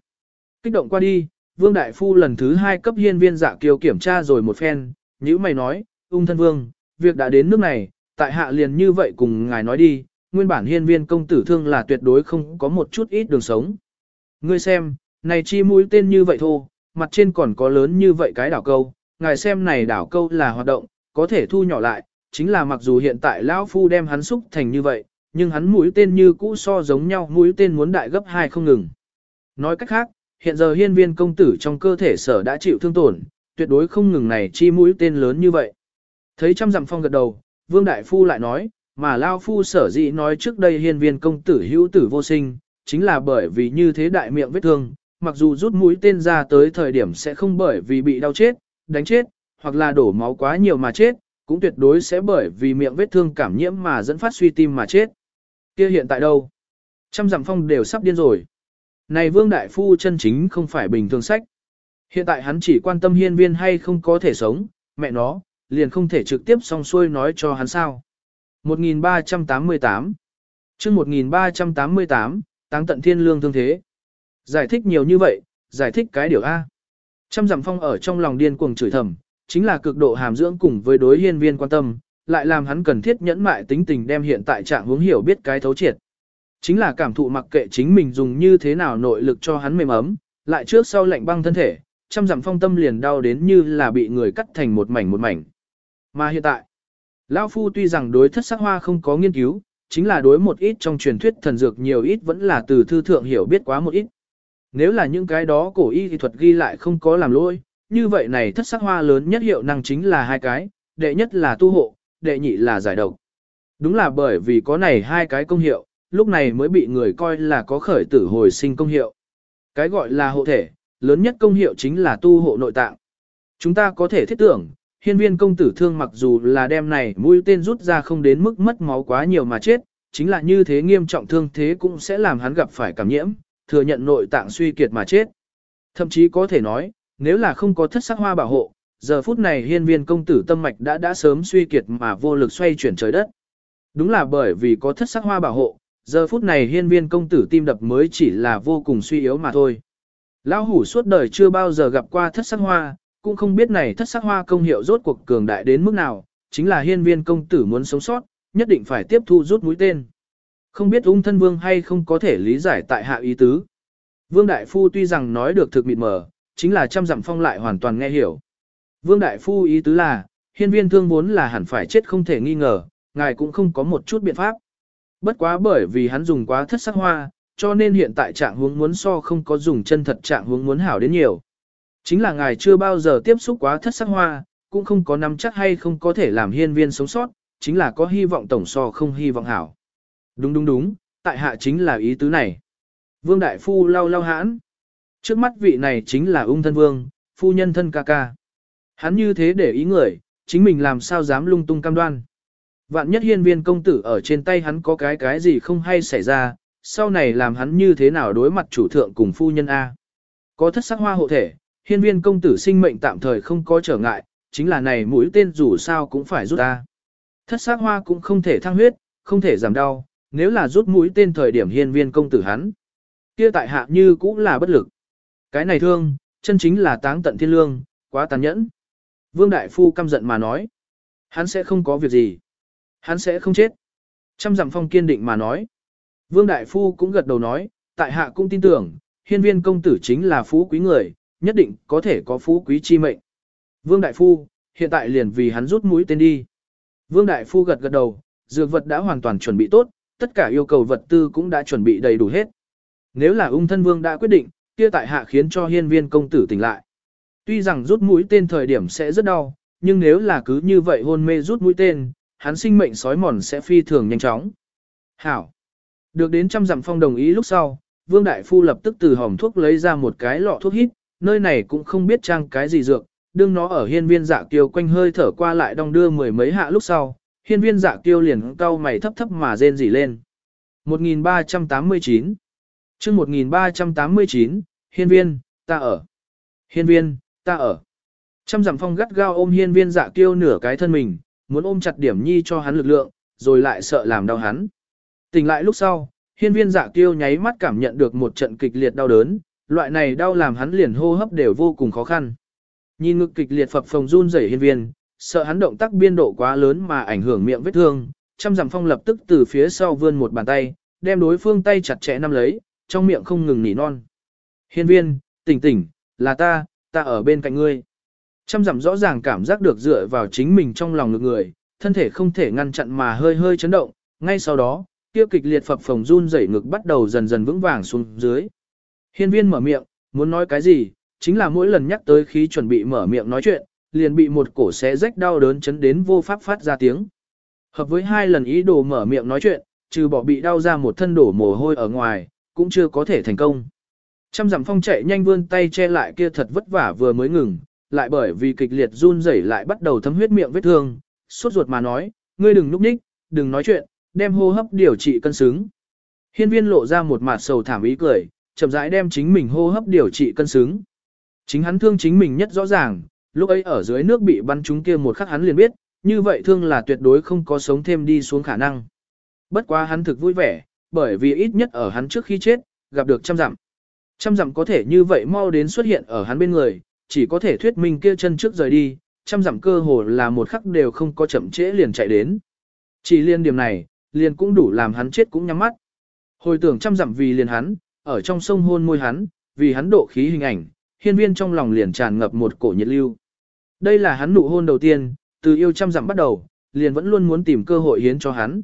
[SPEAKER 1] Kích động qua đi, Vương Đại Phu lần thứ hai cấp hiên viên dạ kiều kiểm tra rồi một phen, như mày nói, ung thân vương, việc đã đến nước này, tại hạ liền như vậy cùng ngài nói đi, nguyên bản hiên viên công tử thương là tuyệt đối không có một chút ít đường sống. Ngươi xem, này chi mũi tên như vậy thô, mặt trên còn có lớn như vậy cái đảo câu, ngài xem này đảo câu là hoạt động, có thể thu nhỏ lại, chính là mặc dù hiện tại lão phu đem hắn xúc thành như vậy, nhưng hắn mũi tên như cũ so giống nhau mũi tên muốn đại gấp hai không ngừng. Nói cách khác, hiện giờ hiên viên công tử trong cơ thể sở đã chịu thương tổn, tuyệt đối không ngừng này chi mũi tên lớn như vậy. Thấy trăm dặm phong gật đầu, vương đại phu lại nói, mà lao phu sở dĩ nói trước đây hiên viên công tử hữu tử vô sinh, chính là bởi vì như thế đại miệng vết thương, mặc dù rút mũi tên ra tới thời điểm sẽ không bởi vì bị đau chết, đánh chết, hoặc là đổ máu quá nhiều mà chết, cũng tuyệt đối sẽ bởi vì miệng vết thương cảm nhiễm mà dẫn phát suy tim mà chết. Kia hiện tại đâu? Trăm dặm phong đều sắp điên rồi. Này Vương Đại Phu chân chính không phải bình thường sách. Hiện tại hắn chỉ quan tâm hiên viên hay không có thể sống, mẹ nó, liền không thể trực tiếp song xuôi nói cho hắn sao. 1388 chương 1388, táng tận thiên lương thương thế. Giải thích nhiều như vậy, giải thích cái điều A. Trăm dặm phong ở trong lòng điên cuồng chửi thầm, chính là cực độ hàm dưỡng cùng với đối hiên viên quan tâm, lại làm hắn cần thiết nhẫn mại tính tình đem hiện tại trạng hướng hiểu biết cái thấu triệt. Chính là cảm thụ mặc kệ chính mình dùng như thế nào nội lực cho hắn mềm ấm, lại trước sau lạnh băng thân thể, trăm dặm phong tâm liền đau đến như là bị người cắt thành một mảnh một mảnh. Mà hiện tại, Lão Phu tuy rằng đối thất sắc hoa không có nghiên cứu, chính là đối một ít trong truyền thuyết thần dược nhiều ít vẫn là từ thư thượng hiểu biết quá một ít. Nếu là những cái đó cổ y thuật ghi lại không có làm lỗi, như vậy này thất sắc hoa lớn nhất hiệu năng chính là hai cái, đệ nhất là tu hộ, đệ nhị là giải độc. Đúng là bởi vì có này hai cái công hiệu, lúc này mới bị người coi là có khởi tử hồi sinh công hiệu. Cái gọi là hộ thể, lớn nhất công hiệu chính là tu hộ nội tạng. Chúng ta có thể thiết tưởng, hiên viên công tử thương mặc dù là đem này mũi tên rút ra không đến mức mất máu quá nhiều mà chết, chính là như thế nghiêm trọng thương thế cũng sẽ làm hắn gặp phải cảm nhiễm, thừa nhận nội tạng suy kiệt mà chết. Thậm chí có thể nói, nếu là không có thất sắc hoa bảo hộ, giờ phút này hiên viên công tử tâm mạch đã đã sớm suy kiệt mà vô lực xoay chuyển trời đất. Đúng là bởi vì có thất sắc hoa bảo hộ, giờ phút này hiên viên công tử tim đập mới chỉ là vô cùng suy yếu mà thôi. Lão hủ suốt đời chưa bao giờ gặp qua thất sắc hoa, cũng không biết này thất sắc hoa công hiệu rốt cuộc cường đại đến mức nào, chính là hiên viên công tử muốn sống sót, nhất định phải tiếp thu rút mũi tên. Không biết ung thân vương hay không có thể lý giải tại hạ ý tứ. Vương Đại Phu tuy rằng nói được thực mịt mờ, chính là trăm dặm phong lại hoàn toàn nghe hiểu. Vương Đại Phu ý tứ là, hiên viên thương vốn là hẳn phải chết không thể nghi ngờ, ngài cũng không có một chút biện pháp. Bất quá bởi vì hắn dùng quá thất sắc hoa, cho nên hiện tại trạng huống muốn so không có dùng chân thật trạng huống muốn hảo đến nhiều. Chính là ngài chưa bao giờ tiếp xúc quá thất sắc hoa, cũng không có nắm chắc hay không có thể làm hiên viên sống sót, chính là có hy vọng tổng so không hy vọng hảo. Đúng đúng đúng, tại hạ chính là ý tứ này. Vương Đại Phu lau lau hãn. Trước mắt vị này chính là ung thân vương, phu nhân thân ca ca. Hắn như thế để ý người, chính mình làm sao dám lung tung cam đoan. Vạn nhất hiên viên công tử ở trên tay hắn có cái cái gì không hay xảy ra, sau này làm hắn như thế nào đối mặt chủ thượng cùng phu nhân A. Có thất sắc hoa hộ thể, hiên viên công tử sinh mệnh tạm thời không có trở ngại, chính là này mũi tên dù sao cũng phải rút ra. Thất sắc hoa cũng không thể thăng huyết, không thể giảm đau, nếu là rút mũi tên thời điểm hiên viên công tử hắn. kia tại hạ như cũng là bất lực. Cái này thương, chân chính là táng tận thiên lương, quá tàn nhẫn. Vương Đại Phu căm giận mà nói. Hắn sẽ không có việc gì. Hắn sẽ không chết. Trăm dặm phong kiên định mà nói. Vương Đại Phu cũng gật đầu nói, tại hạ cũng tin tưởng, hiên viên công tử chính là phú quý người, nhất định có thể có phú quý chi mệnh. Vương Đại Phu, hiện tại liền vì hắn rút mũi tên đi. Vương Đại Phu gật gật đầu, dược vật đã hoàn toàn chuẩn bị tốt, tất cả yêu cầu vật tư cũng đã chuẩn bị đầy đủ hết. Nếu là ung thân vương đã quyết định, kia tại hạ khiến cho hiên viên công tử tỉnh lại. Tuy rằng rút mũi tên thời điểm sẽ rất đau, nhưng nếu là cứ như vậy hôn mê rút mũi tên, hắn sinh mệnh sói mòn sẽ phi thường nhanh chóng. Hảo. Được đến trăm dặm phong đồng ý lúc sau, Vương Đại Phu lập tức từ hòm thuốc lấy ra một cái lọ thuốc hít, nơi này cũng không biết trang cái gì dược, đương nó ở hiên viên dạ kiêu quanh hơi thở qua lại đong đưa mười mấy hạ lúc sau, hiên viên dạ kiêu liền cau mày thấp thấp mà rên rỉ lên. 1389 chương 1389, hiên viên, ta ở. Hiên viên, ta ở. Trăm dặm phong gắt gao ôm hiên viên dạ kiêu nửa cái thân mình, muốn ôm chặt điểm nhi cho hắn lực lượng, rồi lại sợ làm đau hắn. Tỉnh lại lúc sau, hiên viên dạ kiêu nháy mắt cảm nhận được một trận kịch liệt đau đớn, loại này đau làm hắn liền hô hấp đều vô cùng khó khăn. Nhìn ngực kịch liệt phập phồng run rẩy hiên viên, sợ hắn động tác biên độ quá lớn mà ảnh hưởng miệng vết thương, trăm dặm phong lập tức từ phía sau vươn một bàn tay, đem đối phương tay chặt chẽ nắm lấy, trong miệng không ngừng nỉ non. Hiên viên, tỉnh tỉnh, là ta, ta ở bên cạnh ngươi. Trăm dặm rõ ràng cảm giác được dựa vào chính mình trong lòng ngực người, thân thể không thể ngăn chặn mà hơi hơi chấn động, ngay sau đó, kia kịch liệt phập phồng run rẩy ngực bắt đầu dần dần vững vàng xuống dưới. Hiên viên mở miệng, muốn nói cái gì, chính là mỗi lần nhắc tới khí chuẩn bị mở miệng nói chuyện, liền bị một cổ xé rách đau đớn chấn đến vô pháp phát ra tiếng. Hợp với hai lần ý đồ mở miệng nói chuyện, trừ bỏ bị đau ra một thân đổ mồ hôi ở ngoài, cũng chưa có thể thành công. Trăm dặm phong chạy nhanh vươn tay che lại kia thật vất vả vừa mới ngừng, lại bởi vì kịch liệt run rẩy lại bắt đầu thấm huyết miệng vết thương, sốt ruột mà nói, ngươi đừng núp ních, đừng nói chuyện, đem hô hấp điều trị cân xứng. Hiên viên lộ ra một mặt sầu thảm ý cười, chậm rãi đem chính mình hô hấp điều trị cân xứng. Chính hắn thương chính mình nhất rõ ràng, lúc ấy ở dưới nước bị bắn trúng kia một khắc hắn liền biết, như vậy thương là tuyệt đối không có sống thêm đi xuống khả năng. Bất quá hắn thực vui vẻ, bởi vì ít nhất ở hắn trước khi chết, gặp được trăm dặm. Trăm dặm có thể như vậy mau đến xuất hiện ở hắn bên người, chỉ có thể thuyết minh kia chân trước rời đi, trăm dặm cơ hồ là một khắc đều không có chậm trễ liền chạy đến. Chỉ liên điểm này, liền cũng đủ làm hắn chết cũng nhắm mắt. Hồi tưởng trăm dặm vì liền hắn, ở trong sông hôn môi hắn, vì hắn độ khí hình ảnh, hiên viên trong lòng liền tràn ngập một cổ nhiệt lưu. Đây là hắn nụ hôn đầu tiên, từ yêu trăm dặm bắt đầu, liền vẫn luôn muốn tìm cơ hội hiến cho hắn.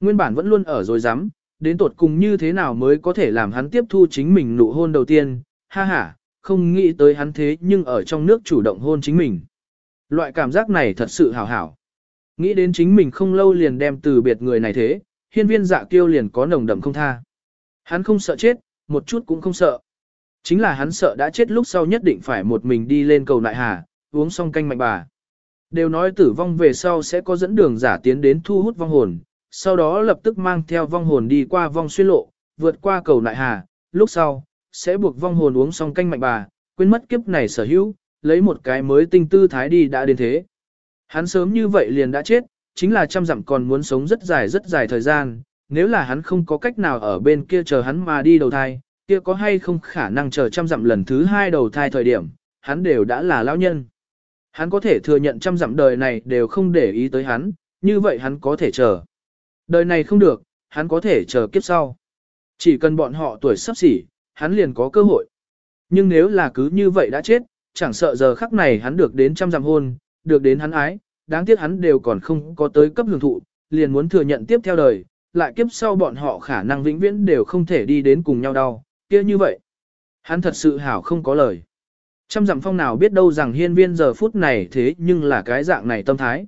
[SPEAKER 1] Nguyên bản vẫn luôn ở rồi dám, đến tột cùng như thế nào mới có thể làm hắn tiếp thu chính mình nụ hôn đầu tiên, ha ha, không nghĩ tới hắn thế nhưng ở trong nước chủ động hôn chính mình. Loại cảm giác này thật sự hảo hảo. Nghĩ đến chính mình không lâu liền đem từ biệt người này thế, hiên viên dạ kiêu liền có nồng đậm không tha. Hắn không sợ chết, một chút cũng không sợ. Chính là hắn sợ đã chết lúc sau nhất định phải một mình đi lên cầu nại hà, uống xong canh mạnh bà. Đều nói tử vong về sau sẽ có dẫn đường giả tiến đến thu hút vong hồn, sau đó lập tức mang theo vong hồn đi qua vong xuyên lộ, vượt qua cầu nại hà, lúc sau, sẽ buộc vong hồn uống xong canh mạnh bà, quên mất kiếp này sở hữu, lấy một cái mới tinh tư thái đi đã đến thế. Hắn sớm như vậy liền đã chết, chính là trăm dặm còn muốn sống rất dài rất dài thời gian, nếu là hắn không có cách nào ở bên kia chờ hắn mà đi đầu thai, kia có hay không khả năng chờ trăm dặm lần thứ hai đầu thai thời điểm, hắn đều đã là lão nhân. Hắn có thể thừa nhận trăm dặm đời này đều không để ý tới hắn, như vậy hắn có thể chờ. Đời này không được, hắn có thể chờ kiếp sau. Chỉ cần bọn họ tuổi sắp xỉ, hắn liền có cơ hội. Nhưng nếu là cứ như vậy đã chết, chẳng sợ giờ khắc này hắn được đến trăm dặm hôn, được đến hắn ái, đáng tiếc hắn đều còn không có tới cấp hưởng thụ, liền muốn thừa nhận tiếp theo đời, lại kiếp sau bọn họ khả năng vĩnh viễn đều không thể đi đến cùng nhau đâu, kia như vậy. Hắn thật sự hảo không có lời. Trăm dặm phong nào biết đâu rằng hiên viên giờ phút này thế nhưng là cái dạng này tâm thái.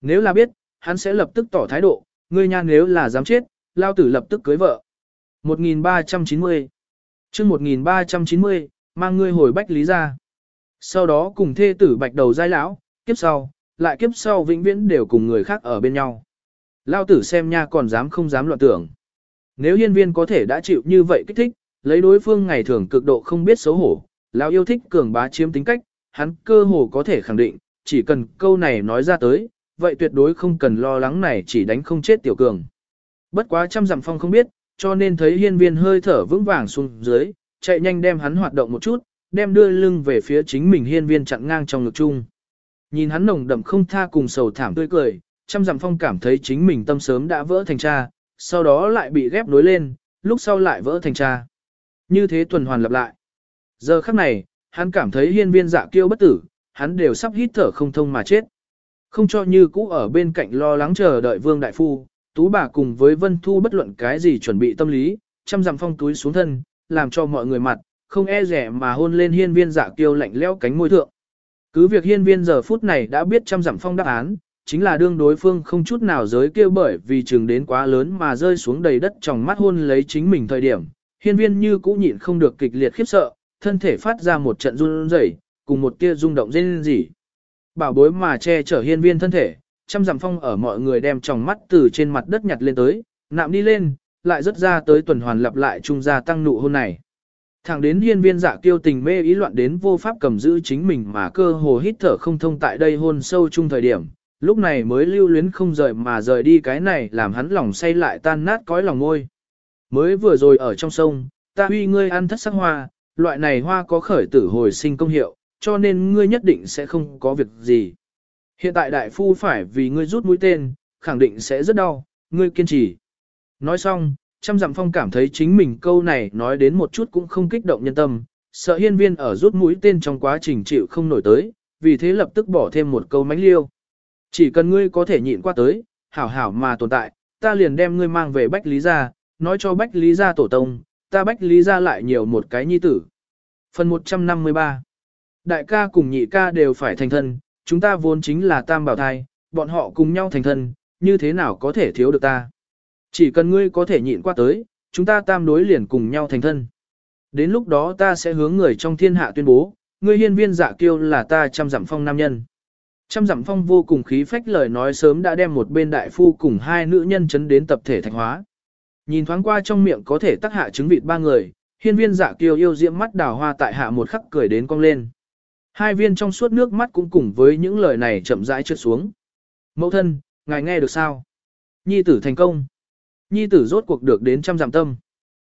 [SPEAKER 1] Nếu là biết, hắn sẽ lập tức tỏ thái độ, ngươi nha nếu là dám chết, lao tử lập tức cưới vợ. 1390 chương 1390, mang ngươi hồi bách lý ra. Sau đó cùng thê tử bạch đầu giai lão, kiếp sau, lại kiếp sau vĩnh viễn đều cùng người khác ở bên nhau. Lao tử xem nha còn dám không dám loạn tưởng. Nếu hiên viên có thể đã chịu như vậy kích thích, lấy đối phương ngày thường cực độ không biết xấu hổ, Lão yêu thích cường bá chiếm tính cách, hắn cơ hồ có thể khẳng định, chỉ cần câu này nói ra tới, vậy tuyệt đối không cần lo lắng này chỉ đánh không chết tiểu cường. Bất quá trăm dặm phong không biết, cho nên thấy hiên viên hơi thở vững vàng xuống dưới, chạy nhanh đem hắn hoạt động một chút, đem đưa lưng về phía chính mình hiên viên chặn ngang trong ngực chung. Nhìn hắn nồng đậm không tha cùng sầu thảm tươi cười, trăm dặm phong cảm thấy chính mình tâm sớm đã vỡ thành cha, sau đó lại bị ghép nối lên, lúc sau lại vỡ thành cha. Như thế tuần hoàn lặp lại. Giờ khắc này, hắn cảm thấy hiên viên dạ kiêu bất tử, hắn đều sắp hít thở không thông mà chết. Không cho như cũ ở bên cạnh lo lắng chờ đợi vương đại phu, tú bà cùng với vân thu bất luận cái gì chuẩn bị tâm lý, chăm dặm phong túi xuống thân, làm cho mọi người mặt, không e rẻ mà hôn lên hiên viên dạ kiêu lạnh leo cánh môi thượng. Cứ việc hiên viên giờ phút này đã biết trăm dặm phong đáp án, chính là đương đối phương không chút nào giới kêu bởi vì trường đến quá lớn mà rơi xuống đầy đất trong mắt hôn lấy chính mình thời điểm. Hiên viên như cũ nhịn không được kịch liệt khiếp sợ, thân thể phát ra một trận run rẩy, cùng một tia rung động rên rỉ. Bảo bối mà che chở hiên viên thân thể, trăm dặm phong ở mọi người đem tròng mắt từ trên mặt đất nhặt lên tới, nạm đi lên, lại rất ra tới tuần hoàn lặp lại trung gia tăng nụ hôn này. Thẳng đến hiên viên dạ tiêu tình mê ý loạn đến vô pháp cầm giữ chính mình mà cơ hồ hít thở không thông tại đây hôn sâu chung thời điểm, lúc này mới lưu luyến không rời mà rời đi cái này làm hắn lòng say lại tan nát cõi lòng ngôi. Mới vừa rồi ở trong sông, ta huy ngươi ăn thất sắc hoa, loại này hoa có khởi tử hồi sinh công hiệu, cho nên ngươi nhất định sẽ không có việc gì. Hiện tại đại phu phải vì ngươi rút mũi tên, khẳng định sẽ rất đau, ngươi kiên trì. Nói xong, trăm dặm phong cảm thấy chính mình câu này nói đến một chút cũng không kích động nhân tâm, sợ hiên viên ở rút mũi tên trong quá trình chịu không nổi tới, vì thế lập tức bỏ thêm một câu mánh liêu. Chỉ cần ngươi có thể nhịn qua tới, hảo hảo mà tồn tại, ta liền đem ngươi mang về Bách Lý Gia, nói cho Bách Lý Gia tổ tông, ta Bách Lý Gia lại nhiều một cái nhi tử. Phần 153 Đại ca cùng nhị ca đều phải thành thân, chúng ta vốn chính là tam bảo thai, bọn họ cùng nhau thành thân, như thế nào có thể thiếu được ta. Chỉ cần ngươi có thể nhịn qua tới, chúng ta tam đối liền cùng nhau thành thân. Đến lúc đó ta sẽ hướng người trong thiên hạ tuyên bố, ngươi hiên viên dạ kiêu là ta trăm dặm phong nam nhân. Trăm dặm phong vô cùng khí phách lời nói sớm đã đem một bên đại phu cùng hai nữ nhân chấn đến tập thể thạch hóa. Nhìn thoáng qua trong miệng có thể tác hạ chứng vịt ba người, hiên viên dạ kiêu yêu diễm mắt đào hoa tại hạ một khắc cười đến cong lên. Hai viên trong suốt nước mắt cũng cùng với những lời này chậm rãi trượt xuống. Mẫu thân, ngài nghe được sao? Nhi tử thành công. Nhi tử rốt cuộc được đến trăm giảm tâm.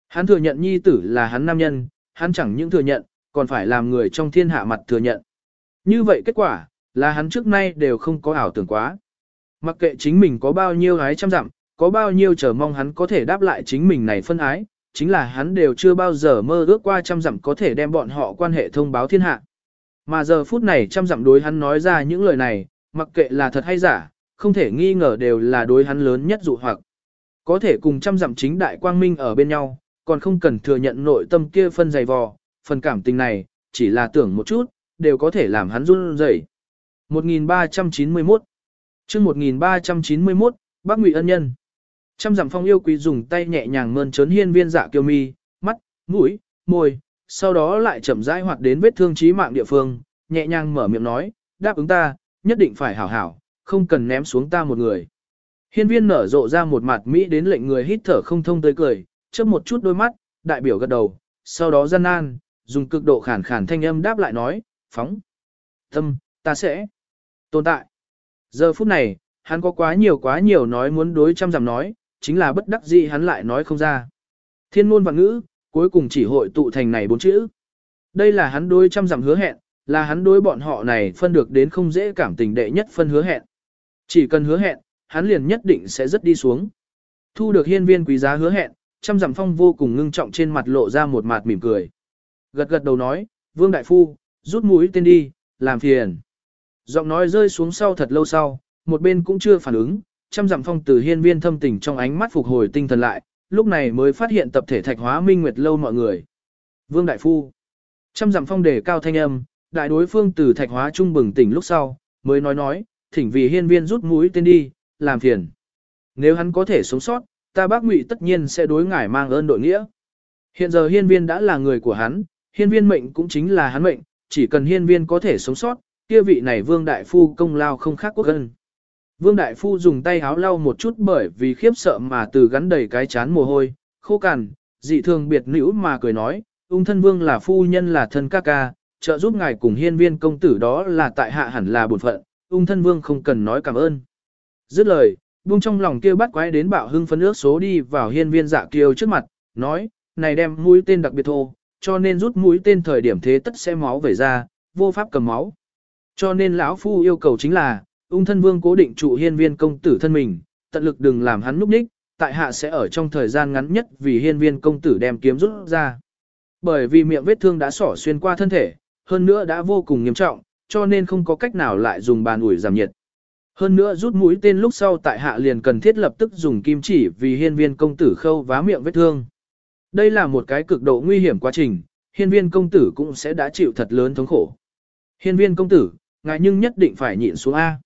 [SPEAKER 1] Hắn thừa nhận nhi tử là hắn nam nhân, hắn chẳng những thừa nhận, còn phải làm người trong thiên hạ mặt thừa nhận. Như vậy kết quả, là hắn trước nay đều không có ảo tưởng quá. Mặc kệ chính mình có bao nhiêu gái trăm dặm, có bao nhiêu chờ mong hắn có thể đáp lại chính mình này phân ái, chính là hắn đều chưa bao giờ mơ ước qua trăm dặm có thể đem bọn họ quan hệ thông báo thiên hạ. Mà giờ phút này trăm dặm đối hắn nói ra những lời này, mặc kệ là thật hay giả, không thể nghi ngờ đều là đối hắn lớn nhất dụ hoặc. Có thể cùng trăm dặm chính đại quang minh ở bên nhau, còn không cần thừa nhận nội tâm kia phân dày vò, phần cảm tình này, chỉ là tưởng một chút, đều có thể làm hắn run rẩy. 1391 chương 1391, Bác Ngụy Ân Nhân Trăm dặm phong yêu quý dùng tay nhẹ nhàng mơn trớn hiên viên dạ kiêu mi, mắt, mũi, môi, sau đó lại chậm rãi hoạt đến vết thương trí mạng địa phương, nhẹ nhàng mở miệng nói, đáp ứng ta, nhất định phải hảo hảo, không cần ném xuống ta một người. Hiên viên nở rộ ra một mặt Mỹ đến lệnh người hít thở không thông tới cười, chớp một chút đôi mắt, đại biểu gật đầu, sau đó gian nan, dùng cực độ khản khản thanh âm đáp lại nói, phóng. Tâm, ta sẽ tồn tại. Giờ phút này, hắn có quá nhiều quá nhiều nói muốn đối trăm giảm nói, chính là bất đắc dĩ hắn lại nói không ra. Thiên ngôn và ngữ, cuối cùng chỉ hội tụ thành này bốn chữ. Đây là hắn đối trăm giảm hứa hẹn, là hắn đối bọn họ này phân được đến không dễ cảm tình đệ nhất phân hứa hẹn. Chỉ cần hứa hẹn, hắn liền nhất định sẽ rất đi xuống. Thu được hiên viên quý giá hứa hẹn, trăm dặm phong vô cùng ngưng trọng trên mặt lộ ra một mặt mỉm cười. Gật gật đầu nói, vương đại phu, rút mũi tên đi, làm phiền. Giọng nói rơi xuống sau thật lâu sau, một bên cũng chưa phản ứng, trăm dặm phong từ hiên viên thâm tình trong ánh mắt phục hồi tinh thần lại, lúc này mới phát hiện tập thể thạch hóa minh nguyệt lâu mọi người. Vương đại phu, trăm dặm phong đề cao thanh âm, đại đối phương từ thạch hóa trung bừng tỉnh lúc sau, mới nói nói, thỉnh vì hiên viên rút mũi tên đi, làm phiền. Nếu hắn có thể sống sót, ta bác ngụy tất nhiên sẽ đối ngải mang ơn đội nghĩa. Hiện giờ hiên viên đã là người của hắn, hiên viên mệnh cũng chính là hắn mệnh, chỉ cần hiên viên có thể sống sót, kia vị này vương đại phu công lao không khác quốc ân. Vương đại phu dùng tay háo lau một chút bởi vì khiếp sợ mà từ gắn đầy cái chán mồ hôi, khô cằn, dị thường biệt nữ mà cười nói, ung thân vương là phu nhân là thân ca ca, trợ giúp ngài cùng hiên viên công tử đó là tại hạ hẳn là bổn phận, ung thân vương không cần nói cảm ơn. Dứt lời, buông trong lòng kia bắt quái đến bạo hưng phấn ước số đi vào hiên viên dạ kiều trước mặt, nói, này đem mũi tên đặc biệt thô, cho nên rút mũi tên thời điểm thế tất sẽ máu về ra, vô pháp cầm máu. Cho nên lão phu yêu cầu chính là, ung thân vương cố định trụ hiên viên công tử thân mình, tận lực đừng làm hắn núp ních, tại hạ sẽ ở trong thời gian ngắn nhất vì hiên viên công tử đem kiếm rút ra. Bởi vì miệng vết thương đã sỏ xuyên qua thân thể, hơn nữa đã vô cùng nghiêm trọng, cho nên không có cách nào lại dùng bàn ủi giảm nhiệt. Hơn nữa rút mũi tên lúc sau tại hạ liền cần thiết lập tức dùng kim chỉ vì hiên viên công tử khâu vá miệng vết thương. Đây là một cái cực độ nguy hiểm quá trình, hiên viên công tử cũng sẽ đã chịu thật lớn thống khổ. Hiên viên công tử, ngài nhưng nhất định phải nhịn xuống A.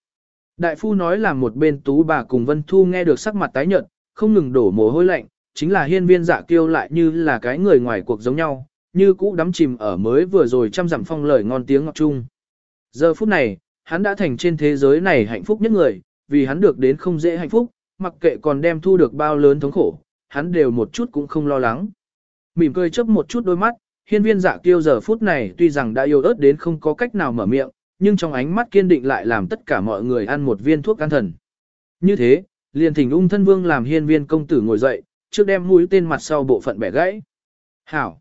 [SPEAKER 1] Đại phu nói là một bên tú bà cùng Vân Thu nghe được sắc mặt tái nhợt, không ngừng đổ mồ hôi lạnh, chính là hiên viên dạ kiêu lại như là cái người ngoài cuộc giống nhau, như cũ đắm chìm ở mới vừa rồi chăm dặm phong lời ngon tiếng ngọt chung. Giờ phút này, hắn đã thành trên thế giới này hạnh phúc nhất người, vì hắn được đến không dễ hạnh phúc, mặc kệ còn đem thu được bao lớn thống khổ, hắn đều một chút cũng không lo lắng. Mỉm cười chớp một chút đôi mắt, hiên viên dạ kiêu giờ phút này tuy rằng đã yêu ớt đến không có cách nào mở miệng, nhưng trong ánh mắt kiên định lại làm tất cả mọi người ăn một viên thuốc an thần. Như thế, liền thỉnh ung thân vương làm hiên viên công tử ngồi dậy, trước đem mũi tên mặt sau bộ phận bẻ gãy. Hảo!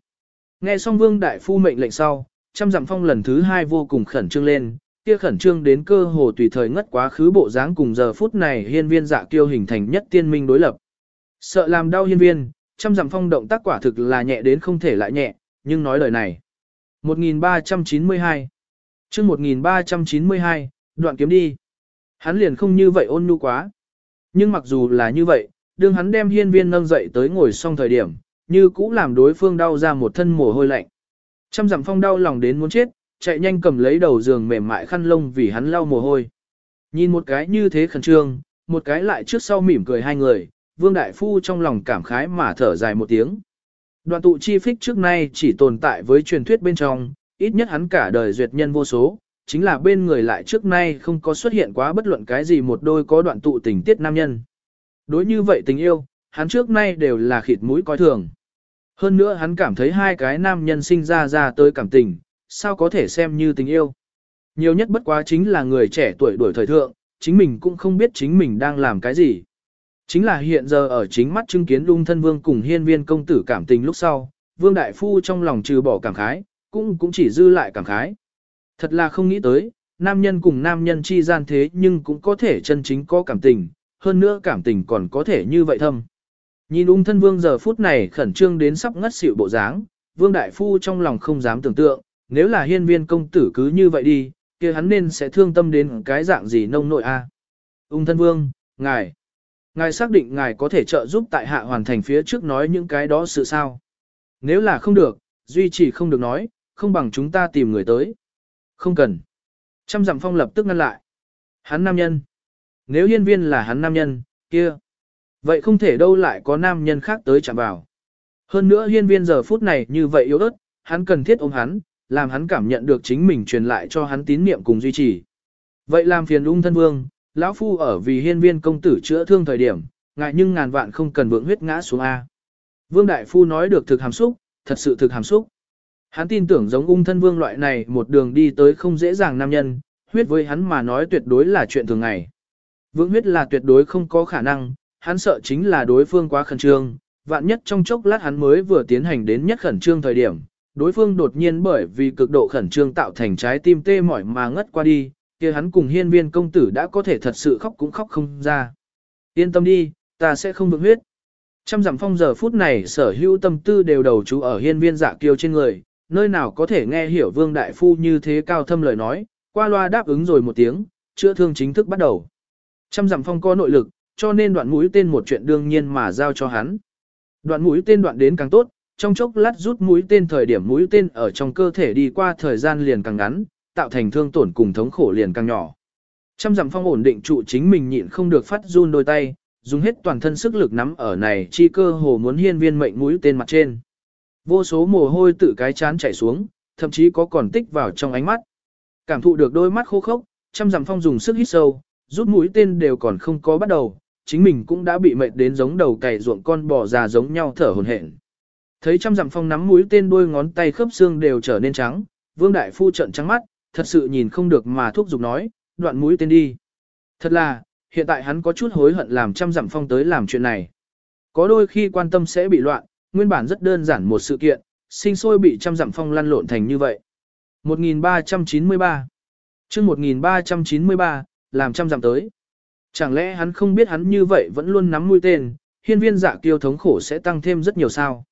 [SPEAKER 1] Nghe xong vương đại phu mệnh lệnh sau, trăm dặm phong lần thứ hai vô cùng khẩn trương lên, kia khẩn trương đến cơ hồ tùy thời ngất quá khứ bộ dáng cùng giờ phút này hiên viên dạ kiêu hình thành nhất tiên minh đối lập. Sợ làm đau hiên viên, trăm dặm phong động tác quả thực là nhẹ đến không thể lại nhẹ, nhưng nói lời này. 1392 chương 1392, đoạn kiếm đi. Hắn liền không như vậy ôn nhu quá. Nhưng mặc dù là như vậy, đương hắn đem hiên viên nâng dậy tới ngồi xong thời điểm, như cũ làm đối phương đau ra một thân mồ hôi lạnh. Trăm dặm phong đau lòng đến muốn chết, chạy nhanh cầm lấy đầu giường mềm mại khăn lông vì hắn lau mồ hôi. Nhìn một cái như thế khẩn trương, một cái lại trước sau mỉm cười hai người, vương đại phu trong lòng cảm khái mà thở dài một tiếng. Đoạn tụ chi phích trước nay chỉ tồn tại với truyền thuyết bên trong, ít nhất hắn cả đời duyệt nhân vô số, chính là bên người lại trước nay không có xuất hiện quá bất luận cái gì một đôi có đoạn tụ tình tiết nam nhân. Đối như vậy tình yêu, hắn trước nay đều là khịt mũi coi thường. Hơn nữa hắn cảm thấy hai cái nam nhân sinh ra ra tới cảm tình, sao có thể xem như tình yêu. Nhiều nhất bất quá chính là người trẻ tuổi đuổi thời thượng, chính mình cũng không biết chính mình đang làm cái gì. Chính là hiện giờ ở chính mắt chứng kiến lung thân vương cùng hiên viên công tử cảm tình lúc sau, vương đại phu trong lòng trừ bỏ cảm khái, cũng cũng chỉ dư lại cảm khái. Thật là không nghĩ tới, nam nhân cùng nam nhân chi gian thế nhưng cũng có thể chân chính có cảm tình, hơn nữa cảm tình còn có thể như vậy thâm. Nhìn ung thân vương giờ phút này khẩn trương đến sắp ngất xỉu bộ dáng, vương đại phu trong lòng không dám tưởng tượng, nếu là hiên viên công tử cứ như vậy đi, kia hắn nên sẽ thương tâm đến cái dạng gì nông nội a. Ung thân vương, ngài, ngài xác định ngài có thể trợ giúp tại hạ hoàn thành phía trước nói những cái đó sự sao. Nếu là không được, duy trì không được nói, không bằng chúng ta tìm người tới. Không cần. Trăm dặm phong lập tức ngăn lại. Hắn nam nhân. Nếu hiên viên là hắn nam nhân, kia. Vậy không thể đâu lại có nam nhân khác tới chạm vào. Hơn nữa hiên viên giờ phút này như vậy yếu ớt, hắn cần thiết ôm hắn, làm hắn cảm nhận được chính mình truyền lại cho hắn tín niệm cùng duy trì. Vậy làm phiền ung thân vương, lão phu ở vì hiên viên công tử chữa thương thời điểm, ngại nhưng ngàn vạn không cần vượng huyết ngã xuống A. Vương đại phu nói được thực hàm xúc, thật sự thực hàm xúc. Hắn tin tưởng giống ung thân vương loại này một đường đi tới không dễ dàng nam nhân, huyết với hắn mà nói tuyệt đối là chuyện thường ngày. vượng huyết là tuyệt đối không có khả năng, hắn sợ chính là đối phương quá khẩn trương, vạn nhất trong chốc lát hắn mới vừa tiến hành đến nhất khẩn trương thời điểm, đối phương đột nhiên bởi vì cực độ khẩn trương tạo thành trái tim tê mỏi mà ngất qua đi, kia hắn cùng hiên viên công tử đã có thể thật sự khóc cũng khóc không ra. Yên tâm đi, ta sẽ không vượng huyết. Trăm dặm phong giờ phút này sở hữu tâm tư đều đầu chú ở hiên viên dạ kiêu trên người, nơi nào có thể nghe hiểu vương đại phu như thế cao thâm lời nói, qua loa đáp ứng rồi một tiếng, chữa thương chính thức bắt đầu. Trăm dặm phong có nội lực, cho nên đoạn mũi tên một chuyện đương nhiên mà giao cho hắn. Đoạn mũi tên đoạn đến càng tốt, trong chốc lát rút mũi tên thời điểm mũi tên ở trong cơ thể đi qua thời gian liền càng ngắn, tạo thành thương tổn cùng thống khổ liền càng nhỏ. Trăm dặm phong ổn định trụ chính mình nhịn không được phát run đôi tay, dùng hết toàn thân sức lực nắm ở này chi cơ hồ muốn hiên viên mệnh mũi tên mặt trên. Vô số mồ hôi tự cái chán chảy xuống, thậm chí có còn tích vào trong ánh mắt. Cảm thụ được đôi mắt khô khốc, trăm dặm phong dùng sức hít sâu, rút mũi tên đều còn không có bắt đầu, chính mình cũng đã bị mệt đến giống đầu cày ruộng con bò già giống nhau thở hồn hển. Thấy trăm dặm phong nắm mũi tên đuôi ngón tay khớp xương đều trở nên trắng, vương đại phu trận trắng mắt, thật sự nhìn không được mà thúc giục nói, đoạn mũi tên đi. Thật là, hiện tại hắn có chút hối hận làm trăm dặm phong tới làm chuyện này. Có đôi khi quan tâm sẽ bị loạn, nguyên bản rất đơn giản một sự kiện, sinh sôi bị trăm dặm phong lăn lộn thành như vậy. 1393 chương 1393, làm trăm dặm tới. Chẳng lẽ hắn không biết hắn như vậy vẫn luôn nắm mũi tên, hiên viên dạ kiêu thống khổ sẽ tăng thêm rất nhiều sao.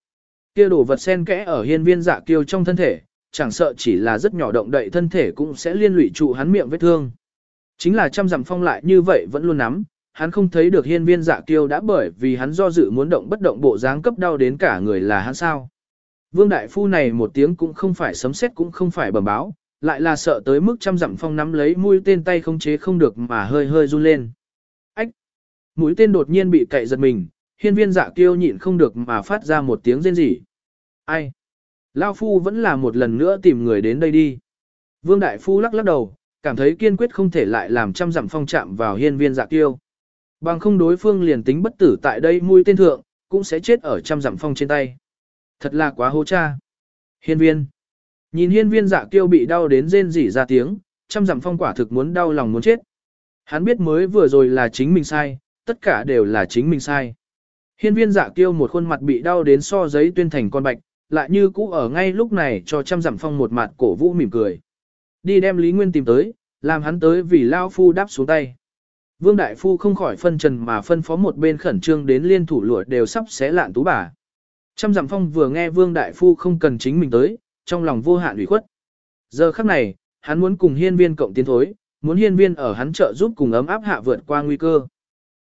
[SPEAKER 1] Kia đồ vật sen kẽ ở hiên viên dạ kiêu trong thân thể, chẳng sợ chỉ là rất nhỏ động đậy thân thể cũng sẽ liên lụy trụ hắn miệng vết thương. Chính là trăm dặm phong lại như vậy vẫn luôn nắm, hắn không thấy được hiên viên dạ kiêu đã bởi vì hắn do dự muốn động bất động bộ dáng cấp đau đến cả người là hắn sao. Vương đại phu này một tiếng cũng không phải sấm sét cũng không phải bẩm báo, lại là sợ tới mức trăm dặm phong nắm lấy mũi tên tay không chế không được mà hơi hơi run lên. Ách! Mũi tên đột nhiên bị cậy giật mình, hiên viên dạ kiêu nhịn không được mà phát ra một tiếng rên rỉ. Ai? Lao phu vẫn là một lần nữa tìm người đến đây đi. Vương đại phu lắc lắc đầu, cảm thấy kiên quyết không thể lại làm trăm dặm phong chạm vào hiên viên dạ kiêu. Bằng không đối phương liền tính bất tử tại đây mũi tên thượng, cũng sẽ chết ở trăm dặm phong trên tay. Thật là quá hô cha. Hiên viên. Nhìn hiên viên dạ kiêu bị đau đến rên rỉ ra tiếng, trăm dặm phong quả thực muốn đau lòng muốn chết. Hắn biết mới vừa rồi là chính mình sai, tất cả đều là chính mình sai. Hiên viên dạ kiêu một khuôn mặt bị đau đến so giấy tuyên thành con bạch, lại như cũ ở ngay lúc này cho trăm dặm phong một mặt cổ vũ mỉm cười. Đi đem Lý Nguyên tìm tới, làm hắn tới vì Lao Phu đáp xuống tay. Vương Đại Phu không khỏi phân trần mà phân phó một bên khẩn trương đến liên thủ lụa đều sắp xé lạn tú bà. Trăm dặm phong vừa nghe Vương Đại Phu không cần chính mình tới, trong lòng vô hạn ủy khuất. Giờ khắc này, hắn muốn cùng hiên viên cộng tiến thối, muốn hiên viên ở hắn trợ giúp cùng ấm áp hạ vượt qua nguy cơ.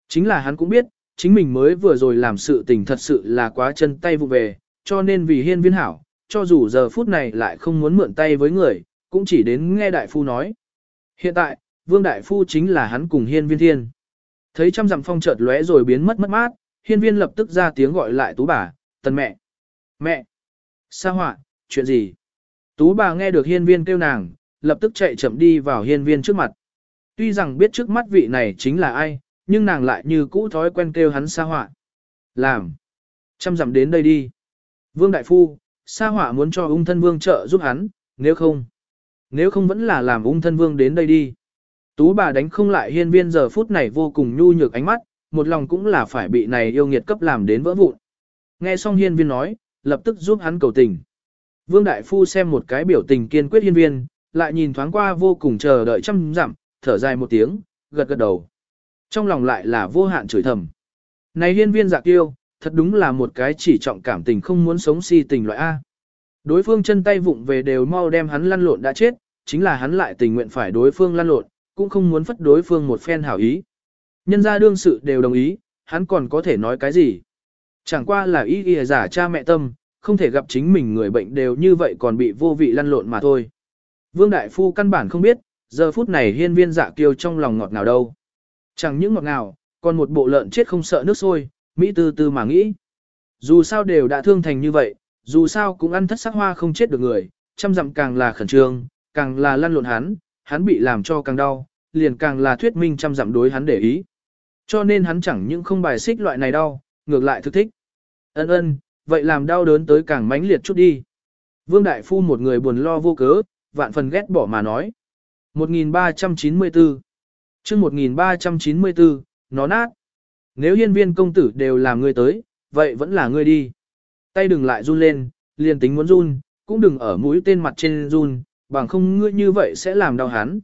[SPEAKER 1] Chính là hắn cũng biết, chính mình mới vừa rồi làm sự tình thật sự là quá chân tay vụ về, cho nên vì hiên viên hảo, cho dù giờ phút này lại không muốn mượn tay với người, cũng chỉ đến nghe đại phu nói. Hiện tại, vương đại phu chính là hắn cùng hiên viên thiên. Thấy trăm dặm phong chợt lóe rồi biến mất mất mát, hiên viên lập tức ra tiếng gọi lại tú bà, tần mẹ. Mẹ! Sa họa, chuyện gì? Tú bà nghe được hiên viên kêu nàng, lập tức chạy chậm đi vào hiên viên trước mặt. Tuy rằng biết trước mắt vị này chính là ai, nhưng nàng lại như cũ thói quen kêu hắn sa họa. Làm! chăm dặm đến đây đi. Vương Đại Phu, sa họa muốn cho ung thân vương trợ giúp hắn, nếu không. Nếu không vẫn là làm ung thân vương đến đây đi. Tú bà đánh không lại hiên viên giờ phút này vô cùng nhu nhược ánh mắt, một lòng cũng là phải bị này yêu nghiệt cấp làm đến vỡ vụn. Nghe xong hiên viên nói, lập tức giúp hắn cầu tình. Vương Đại Phu xem một cái biểu tình kiên quyết hiên viên, lại nhìn thoáng qua vô cùng chờ đợi chăm dặm, thở dài một tiếng, gật gật đầu. Trong lòng lại là vô hạn chửi thầm. Này hiên viên dạ kiêu, thật đúng là một cái chỉ trọng cảm tình không muốn sống si tình loại A. Đối phương chân tay vụng về đều mau đem hắn lăn lộn đã chết, chính là hắn lại tình nguyện phải đối phương lăn lộn, cũng không muốn phất đối phương một phen hảo ý. Nhân gia đương sự đều đồng ý, hắn còn có thể nói cái gì. Chẳng qua là ý ghi giả cha mẹ tâm, không thể gặp chính mình người bệnh đều như vậy còn bị vô vị lăn lộn mà thôi. Vương Đại Phu căn bản không biết, giờ phút này hiên viên dạ kiêu trong lòng ngọt ngào đâu. Chẳng những ngọt ngào, còn một bộ lợn chết không sợ nước sôi, Mỹ tư tư mà nghĩ. Dù sao đều đã thương thành như vậy, dù sao cũng ăn thất sắc hoa không chết được người, chăm dặm càng là khẩn trương, càng là lăn lộn hắn, hắn bị làm cho càng đau, liền càng là thuyết minh trăm dặm đối hắn để ý. Cho nên hắn chẳng những không bài xích loại này đau, ngược lại thức thích. Ân ân, vậy làm đau đớn tới càng mãnh liệt chút đi. Vương Đại Phu một người buồn lo vô cớ, vạn phần ghét bỏ mà nói. 1394 chương 1394, nó nát. Nếu hiên viên công tử đều làm ngươi tới, vậy vẫn là ngươi đi. Tay đừng lại run lên, liền tính muốn run, cũng đừng ở mũi tên mặt trên run, bằng không ngươi như vậy sẽ làm đau hắn.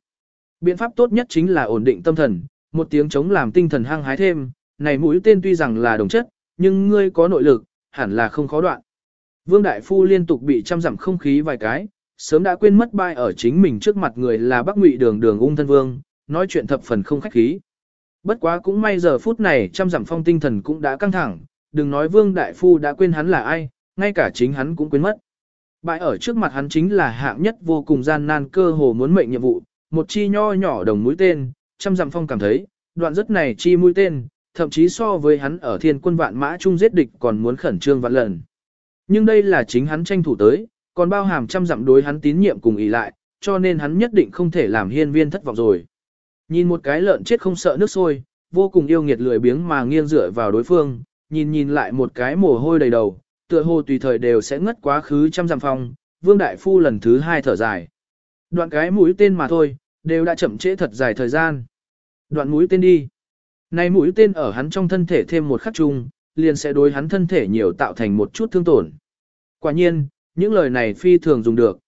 [SPEAKER 1] Biện pháp tốt nhất chính là ổn định tâm thần, một tiếng chống làm tinh thần hăng hái thêm, này mũi tên tuy rằng là đồng chất, nhưng ngươi có nội lực, hẳn là không khó đoạn. Vương Đại Phu liên tục bị chăm giảm không khí vài cái, sớm đã quên mất bai ở chính mình trước mặt người là Bắc Ngụy Đường Đường Ung Thân Vương, nói chuyện thập phần không khách khí. Bất quá cũng may giờ phút này trăm dặm phong tinh thần cũng đã căng thẳng, đừng nói Vương Đại Phu đã quên hắn là ai, ngay cả chính hắn cũng quên mất. Bại ở trước mặt hắn chính là hạng nhất vô cùng gian nan cơ hồ muốn mệnh nhiệm vụ, một chi nho nhỏ đồng mũi tên, trăm dặm phong cảm thấy, đoạn rất này chi mũi tên, thậm chí so với hắn ở thiên quân vạn mã chung giết địch còn muốn khẩn trương vạn lần. Nhưng đây là chính hắn tranh thủ tới, còn bao hàm trăm dặm đối hắn tín nhiệm cùng ý lại, cho nên hắn nhất định không thể làm hiên viên thất vọng rồi. Nhìn một cái lợn chết không sợ nước sôi, vô cùng yêu nghiệt lười biếng mà nghiêng dựa vào đối phương, nhìn nhìn lại một cái mồ hôi đầy đầu, tựa hồ tùy thời đều sẽ ngất quá khứ trăm dặm phong, vương đại phu lần thứ hai thở dài. Đoạn cái mũi tên mà thôi, đều đã chậm trễ thật dài thời gian. Đoạn mũi tên đi. Này mũi tên ở hắn trong thân thể thêm một khắc chung, liền sẽ đối hắn thân thể nhiều tạo thành một chút thương tổn. Quả nhiên, những lời này phi thường dùng được.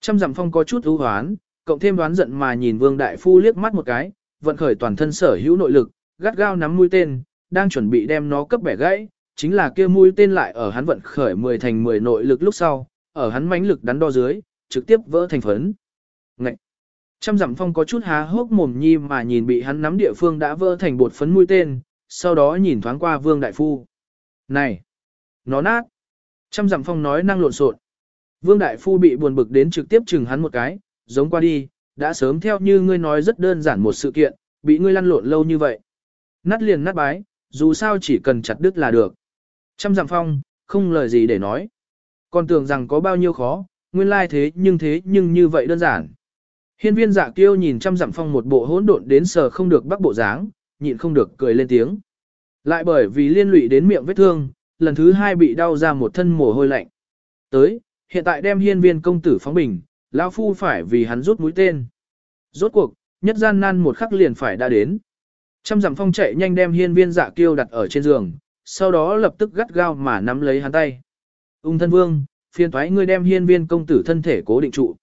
[SPEAKER 1] Trăm dặm phong có chút ưu hoán, cộng thêm đoán giận mà nhìn vương đại phu liếc mắt một cái, vận khởi toàn thân sở hữu nội lực, gắt gao nắm mũi tên, đang chuẩn bị đem nó cấp bẻ gãy, chính là kia mũi tên lại ở hắn vận khởi 10 thành 10 nội lực lúc sau, ở hắn mãnh lực đắn đo dưới, trực tiếp vỡ thành phấn. Ngậy! Trăm dặm phong có chút há hốc mồm nhi mà nhìn bị hắn nắm địa phương đã vỡ thành bột phấn mũi tên, sau đó nhìn thoáng qua vương đại phu. Này! Nó nát! Trăm dặm phong nói năng lộn xộn. Vương đại phu bị buồn bực đến trực tiếp chừng hắn một cái, giống qua đi, đã sớm theo như ngươi nói rất đơn giản một sự kiện, bị ngươi lăn lộn lâu như vậy. Nát liền nát bái, dù sao chỉ cần chặt đứt là được. Trăm dặm phong, không lời gì để nói. Còn tưởng rằng có bao nhiêu khó, nguyên lai thế nhưng thế nhưng như vậy đơn giản. Hiên viên dạ kiêu nhìn trăm dặm phong một bộ hỗn độn đến sờ không được bắc bộ dáng, nhịn không được cười lên tiếng. Lại bởi vì liên lụy đến miệng vết thương, lần thứ hai bị đau ra một thân mồ hôi lạnh. Tới, hiện tại đem hiên viên công tử phóng bình, lão phu phải vì hắn rút mũi tên. Rốt cuộc, nhất gian nan một khắc liền phải đã đến. Trăm dặm phong chạy nhanh đem hiên viên dạ kiêu đặt ở trên giường, sau đó lập tức gắt gao mà nắm lấy hắn tay. Ung thân vương, phiền thoái ngươi đem hiên viên công tử thân thể cố định trụ.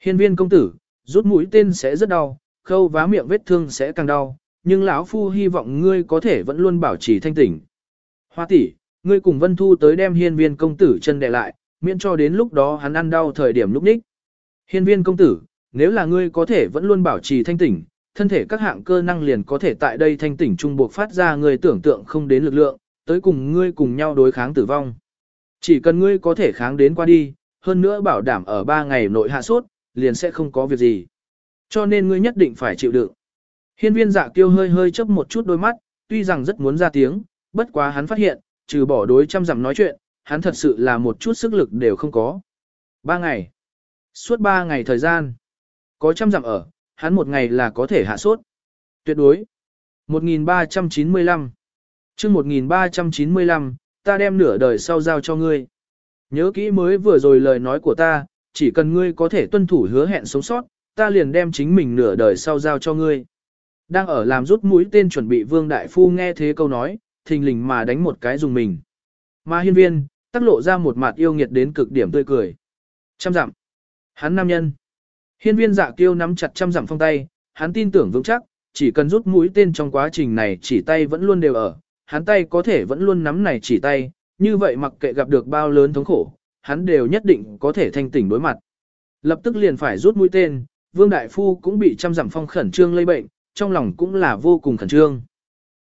[SPEAKER 1] Hiên viên công tử, rút mũi tên sẽ rất đau, khâu vá miệng vết thương sẽ càng đau, nhưng lão phu hy vọng ngươi có thể vẫn luôn bảo trì thanh tỉnh. Hoa tỷ, ngươi cùng Vân Thu tới đem hiên viên công tử chân đè lại, miễn cho đến lúc đó hắn ăn đau thời điểm lúc ních. Hiên viên công tử, nếu là ngươi có thể vẫn luôn bảo trì thanh tỉnh, thân thể các hạng cơ năng liền có thể tại đây thanh tỉnh trung buộc phát ra người tưởng tượng không đến lực lượng, tới cùng ngươi cùng nhau đối kháng tử vong. Chỉ cần ngươi có thể kháng đến qua đi, hơn nữa bảo đảm ở 3 ngày nội hạ sốt, liền sẽ không có việc gì. Cho nên ngươi nhất định phải chịu đựng. Hiên viên dạ tiêu hơi hơi chấp một chút đôi mắt, tuy rằng rất muốn ra tiếng, bất quá hắn phát hiện, trừ bỏ đối trăm dặm nói chuyện, hắn thật sự là một chút sức lực đều không có. Ba ngày. Suốt ba ngày thời gian. Có trăm dặm ở, hắn một ngày là có thể hạ sốt. Tuyệt đối. 1395. chương 1395, ta đem nửa đời sau giao cho ngươi. Nhớ kỹ mới vừa rồi lời nói của ta, chỉ cần ngươi có thể tuân thủ hứa hẹn sống sót, ta liền đem chính mình nửa đời sau giao cho ngươi. Đang ở làm rút mũi tên chuẩn bị Vương Đại Phu nghe thế câu nói, thình lình mà đánh một cái dùng mình. Mà hiên viên, tắc lộ ra một mặt yêu nghiệt đến cực điểm tươi cười. Trăm dặm. Hắn nam nhân. Hiên viên dạ kiêu nắm chặt trăm dặm phong tay, hắn tin tưởng vững chắc, chỉ cần rút mũi tên trong quá trình này chỉ tay vẫn luôn đều ở, hắn tay có thể vẫn luôn nắm này chỉ tay, như vậy mặc kệ gặp được bao lớn thống khổ, hắn đều nhất định có thể thanh tỉnh đối mặt. Lập tức liền phải rút mũi tên, Vương Đại Phu cũng bị trăm dặm phong khẩn trương lây bệnh, trong lòng cũng là vô cùng khẩn trương.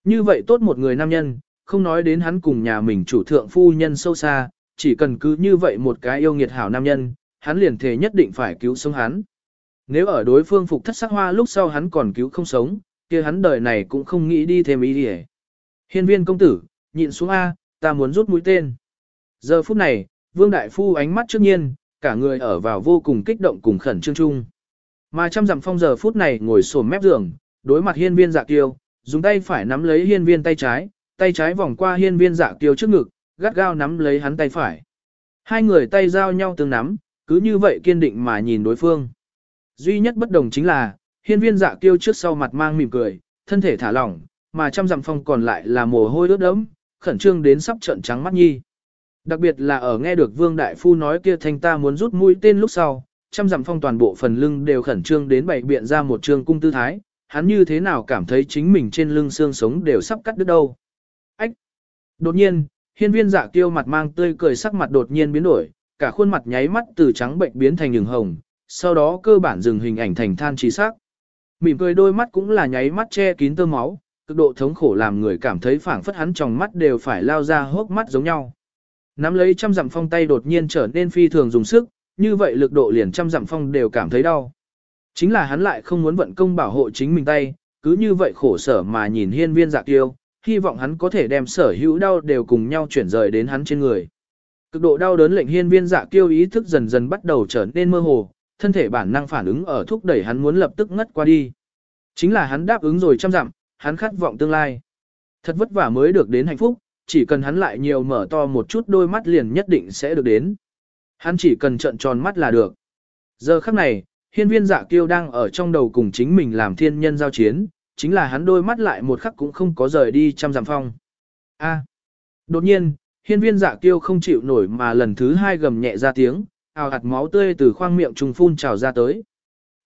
[SPEAKER 1] Như vậy tốt một người nam nhân, không nói đến hắn cùng nhà mình chủ thượng phu nhân sâu xa, chỉ cần cứ như vậy một cái yêu nghiệt hảo nam nhân, hắn liền thề nhất định phải cứu sống hắn. Nếu ở đối phương phục thất sắc hoa lúc sau hắn còn cứu không sống, kia hắn đời này cũng không nghĩ đi thêm ý gì Hiên viên công tử, nhịn xuống A, ta muốn rút mũi tên. Giờ phút này, vương đại phu ánh mắt trước nhiên, cả người ở vào vô cùng kích động cùng khẩn trương chung. Mà trăm dặm phong giờ phút này ngồi sổm mép giường, đối mặt hiên viên dạ kiêu, dùng tay phải nắm lấy hiên viên tay trái, tay trái vòng qua hiên viên dạ kiêu trước ngực, gắt gao nắm lấy hắn tay phải. Hai người tay giao nhau tương nắm, cứ như vậy kiên định mà nhìn đối phương. Duy nhất bất đồng chính là, hiên viên dạ kiêu trước sau mặt mang mỉm cười, thân thể thả lỏng, mà trăm dặm phong còn lại là mồ hôi ướt đẫm, khẩn trương đến sắp trận trắng mắt nhi. Đặc biệt là ở nghe được Vương Đại Phu nói kia thanh ta muốn rút mũi tên lúc sau, trăm dặm phong toàn bộ phần lưng đều khẩn trương đến bảy biện ra một trường cung tư thái, hắn như thế nào cảm thấy chính mình trên lưng xương sống đều sắp cắt đứt đâu. Ách! Đột nhiên, hiên viên dạ kiêu mặt mang tươi cười sắc mặt đột nhiên biến đổi, cả khuôn mặt nháy mắt từ trắng bệnh biến thành đường hồng, sau đó cơ bản dừng hình ảnh thành than trí sắc. Mỉm cười đôi mắt cũng là nháy mắt che kín tơ máu, cực độ thống khổ làm người cảm thấy phảng phất hắn trong mắt đều phải lao ra hốc mắt giống nhau. Nắm lấy trăm dặm phong tay đột nhiên trở nên phi thường dùng sức, như vậy lực độ liền trăm dặm phong đều cảm thấy đau. Chính là hắn lại không muốn vận công bảo hộ chính mình tay, cứ như vậy khổ sở mà nhìn hiên viên dạ tiêu, hy vọng hắn có thể đem sở hữu đau đều cùng nhau chuyển rời đến hắn trên người. Cực độ đau đớn lệnh hiên viên dạ kiêu ý thức dần dần bắt đầu trở nên mơ hồ, thân thể bản năng phản ứng ở thúc đẩy hắn muốn lập tức ngất qua đi. Chính là hắn đáp ứng rồi trăm dặm, hắn khát vọng tương lai. Thật vất vả mới được đến hạnh phúc, chỉ cần hắn lại nhiều mở to một chút đôi mắt liền nhất định sẽ được đến. Hắn chỉ cần trợn tròn mắt là được. Giờ khắc này, hiên viên dạ kiêu đang ở trong đầu cùng chính mình làm thiên nhân giao chiến, chính là hắn đôi mắt lại một khắc cũng không có rời đi trăm giảm phong. A. Đột nhiên, hiên viên dạ kiêu không chịu nổi mà lần thứ hai gầm nhẹ ra tiếng, ào hạt máu tươi từ khoang miệng trùng phun trào ra tới.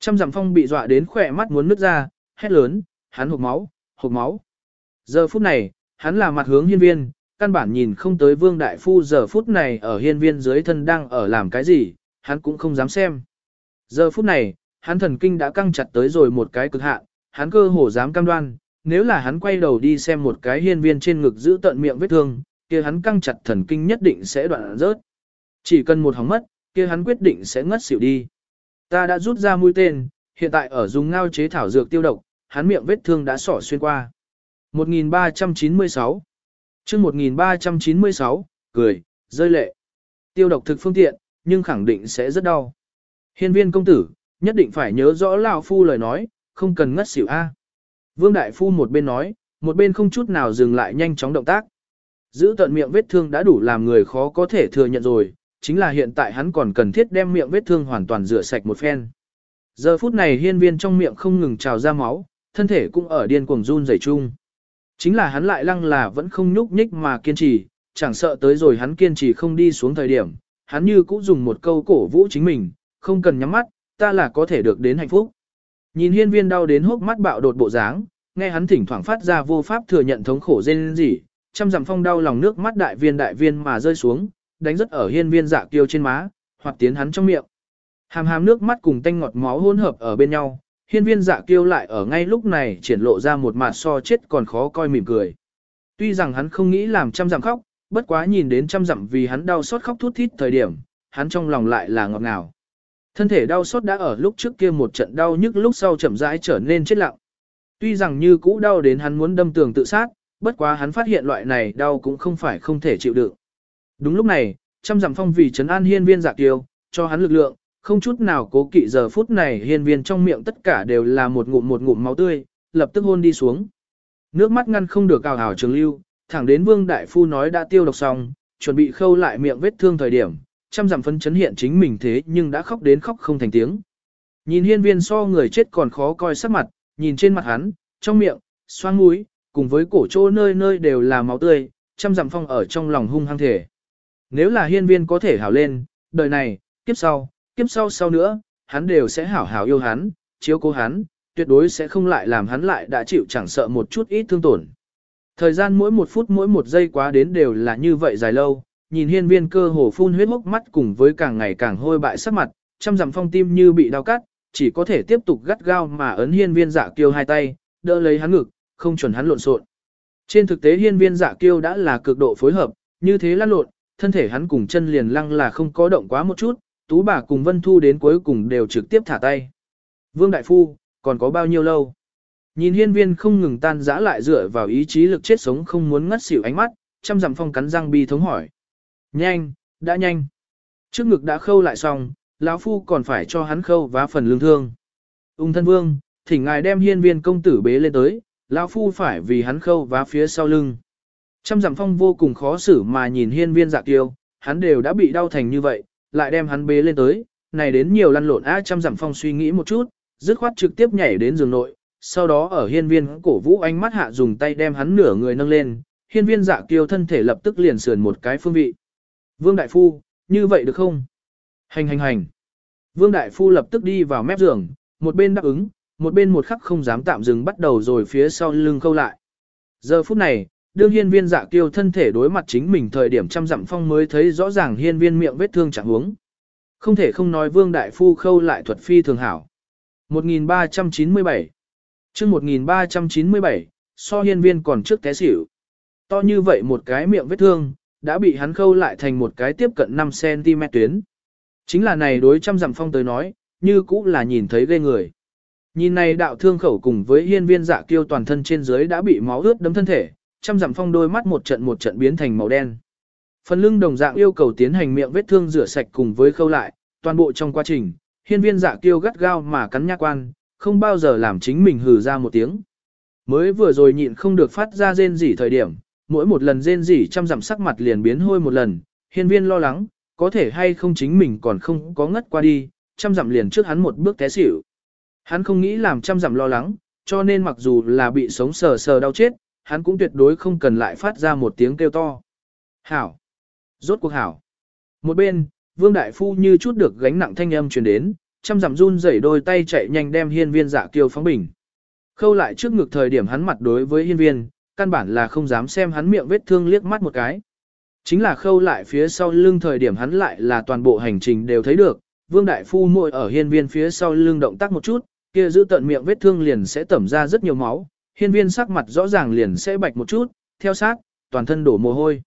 [SPEAKER 1] Trăm dặm phong bị dọa đến khỏe mắt muốn nứt ra, hét lớn, hắn hộp máu, hộp máu. Giờ phút này, hắn là mặt hướng hiên viên, căn bản nhìn không tới vương đại phu giờ phút này ở hiên viên dưới thân đang ở làm cái gì, hắn cũng không dám xem. Giờ phút này, hắn thần kinh đã căng chặt tới rồi một cái cực hạn, hắn cơ hồ dám cam đoan, nếu là hắn quay đầu đi xem một cái hiên viên trên ngực giữ tận miệng vết thương, kia hắn căng chặt thần kinh nhất định sẽ đoạn rớt. Chỉ cần một hóng mất, kia hắn quyết định sẽ ngất xỉu đi. Ta đã rút ra mũi tên, hiện tại ở dùng ngao chế thảo dược tiêu độc, hắn miệng vết thương đã sỏ xuyên qua. 1396 chương 1396, cười, rơi lệ. Tiêu độc thực phương tiện, nhưng khẳng định sẽ rất đau. Hiên viên công tử, nhất định phải nhớ rõ lão phu lời nói, không cần ngất xỉu A. Vương Đại Phu một bên nói, một bên không chút nào dừng lại nhanh chóng động tác. Giữ tận miệng vết thương đã đủ làm người khó có thể thừa nhận rồi, chính là hiện tại hắn còn cần thiết đem miệng vết thương hoàn toàn rửa sạch một phen. Giờ phút này hiên viên trong miệng không ngừng trào ra máu, thân thể cũng ở điên cuồng run rẩy chung. Chính là hắn lại lăng là vẫn không nhúc nhích mà kiên trì, chẳng sợ tới rồi hắn kiên trì không đi xuống thời điểm, hắn như cũng dùng một câu cổ vũ chính mình, không cần nhắm mắt, ta là có thể được đến hạnh phúc. Nhìn hiên viên đau đến hốc mắt bạo đột bộ dáng, nghe hắn thỉnh thoảng phát ra vô pháp thừa nhận thống khổ rên rỉ, trăm dặm phong đau lòng nước mắt đại viên đại viên mà rơi xuống, đánh rất ở hiên viên dạ kiêu trên má, hoặc tiến hắn trong miệng. Hàm hàm nước mắt cùng tanh ngọt máu hỗn hợp ở bên nhau, hiên viên dạ kiêu lại ở ngay lúc này triển lộ ra một mặt so chết còn khó coi mỉm cười. Tuy rằng hắn không nghĩ làm trăm dặm khóc, bất quá nhìn đến trăm dặm vì hắn đau xót khóc thút thít thời điểm, hắn trong lòng lại là ngọt ngào. Thân thể đau xót đã ở lúc trước kia một trận đau nhức lúc sau chậm rãi trở nên chết lặng. Tuy rằng như cũ đau đến hắn muốn đâm tường tự sát, bất quá hắn phát hiện loại này đau cũng không phải không thể chịu đựng. Đúng lúc này, trăm dặm phong vì trấn an hiên viên dạ giả kiêu, cho hắn lực lượng, không chút nào cố kỵ giờ phút này hiên viên trong miệng tất cả đều là một ngụm một ngụm máu tươi, lập tức hôn đi xuống. Nước mắt ngăn không được cào hào trường lưu, thẳng đến vương đại phu nói đã tiêu độc xong, chuẩn bị khâu lại miệng vết thương thời điểm, trăm dặm phấn chấn hiện chính mình thế nhưng đã khóc đến khóc không thành tiếng. Nhìn hiên viên so người chết còn khó coi sắc mặt, nhìn trên mặt hắn, trong miệng, xoang mũi, cùng với cổ chỗ nơi nơi đều là máu tươi, trăm dặm phong ở trong lòng hung hăng thể. Nếu là hiên viên có thể hảo lên, đời này, kiếp sau, kiếp sau sau nữa, hắn đều sẽ hảo hảo yêu hắn, chiếu cố hắn, tuyệt đối sẽ không lại làm hắn lại đã chịu chẳng sợ một chút ít thương tổn. Thời gian mỗi một phút mỗi một giây quá đến đều là như vậy dài lâu, nhìn hiên viên cơ hồ phun huyết hốc mắt cùng với càng ngày càng hôi bại sắc mặt, trăm dặm phong tim như bị đau cắt, chỉ có thể tiếp tục gắt gao mà ấn hiên viên dạ kiêu hai tay, đỡ lấy hắn ngực, không chuẩn hắn lộn xộn. Trên thực tế hiên viên dạ kiêu đã là cực độ phối hợp, như thế lăn lộn, thân thể hắn cùng chân liền lăng là không có động quá một chút, tú bà cùng Vân Thu đến cuối cùng đều trực tiếp thả tay. Vương Đại Phu, còn có bao nhiêu lâu? Nhìn hiên viên không ngừng tan giã lại dựa vào ý chí lực chết sống không muốn ngất xỉu ánh mắt, trăm dặm phong cắn răng bi thống hỏi. Nhanh, đã nhanh. Trước ngực đã khâu lại xong, lão phu còn phải cho hắn khâu vá phần lương thương. Ung thân vương, thỉnh ngài đem hiên viên công tử bế lên tới, lão phu phải vì hắn khâu vá phía sau lưng. Trăm dặm phong vô cùng khó xử mà nhìn hiên viên dạ kiêu, hắn đều đã bị đau thành như vậy, lại đem hắn bế lên tới, này đến nhiều lăn lộn á trăm dặm phong suy nghĩ một chút, dứt khoát trực tiếp nhảy đến giường nội, sau đó ở hiên viên cổ vũ ánh mắt hạ dùng tay đem hắn nửa người nâng lên, hiên viên dạ kiêu thân thể lập tức liền sườn một cái phương vị. Vương Đại Phu, như vậy được không? Hành hành hành. Vương Đại Phu lập tức đi vào mép giường, một bên đáp ứng, một bên một khắc không dám tạm dừng bắt đầu rồi phía sau lưng câu lại. Giờ phút này, đương hiên viên dạ kiêu thân thể đối mặt chính mình thời điểm trăm dặm phong mới thấy rõ ràng hiên viên miệng vết thương chẳng huống. Không thể không nói Vương Đại Phu khâu lại thuật phi thường hảo. 1397 chương 1397, so hiên viên còn trước té xỉu. To như vậy một cái miệng vết thương, đã bị hắn khâu lại thành một cái tiếp cận 5cm tuyến. Chính là này đối trăm dặm phong tới nói, như cũ là nhìn thấy ghê người. Nhìn này đạo thương khẩu cùng với hiên viên dạ kiêu toàn thân trên dưới đã bị máu ướt đấm thân thể, trăm dặm phong đôi mắt một trận một trận biến thành màu đen. Phần lưng đồng dạng yêu cầu tiến hành miệng vết thương rửa sạch cùng với khâu lại, toàn bộ trong quá trình, hiên viên dạ kiêu gắt gao mà cắn nhác quan, không bao giờ làm chính mình hừ ra một tiếng. Mới vừa rồi nhịn không được phát ra rên rỉ thời điểm, mỗi một lần rên rỉ trăm dặm sắc mặt liền biến hôi một lần, hiên viên lo lắng, có thể hay không chính mình còn không có ngất qua đi, trăm dặm liền trước hắn một bước té xỉu. Hắn không nghĩ làm trăm dặm lo lắng, cho nên mặc dù là bị sống sờ sờ đau chết, hắn cũng tuyệt đối không cần lại phát ra một tiếng kêu to. Hảo! Rốt cuộc hảo! Một bên, Vương Đại Phu như chút được gánh nặng thanh âm truyền đến, trăm dặm run rẩy đôi tay chạy nhanh đem hiên viên dạ kiêu phóng bình. Khâu lại trước ngực thời điểm hắn mặt đối với hiên viên, căn bản là không dám xem hắn miệng vết thương liếc mắt một cái. Chính là khâu lại phía sau lưng thời điểm hắn lại là toàn bộ hành trình đều thấy được, Vương Đại Phu mội ở hiên viên phía sau lưng động tác một chút, kia giữ tận miệng vết thương liền sẽ tẩm ra rất nhiều máu, hiên viên sắc mặt rõ ràng liền sẽ bạch một chút, theo sát, toàn thân đổ mồ hôi.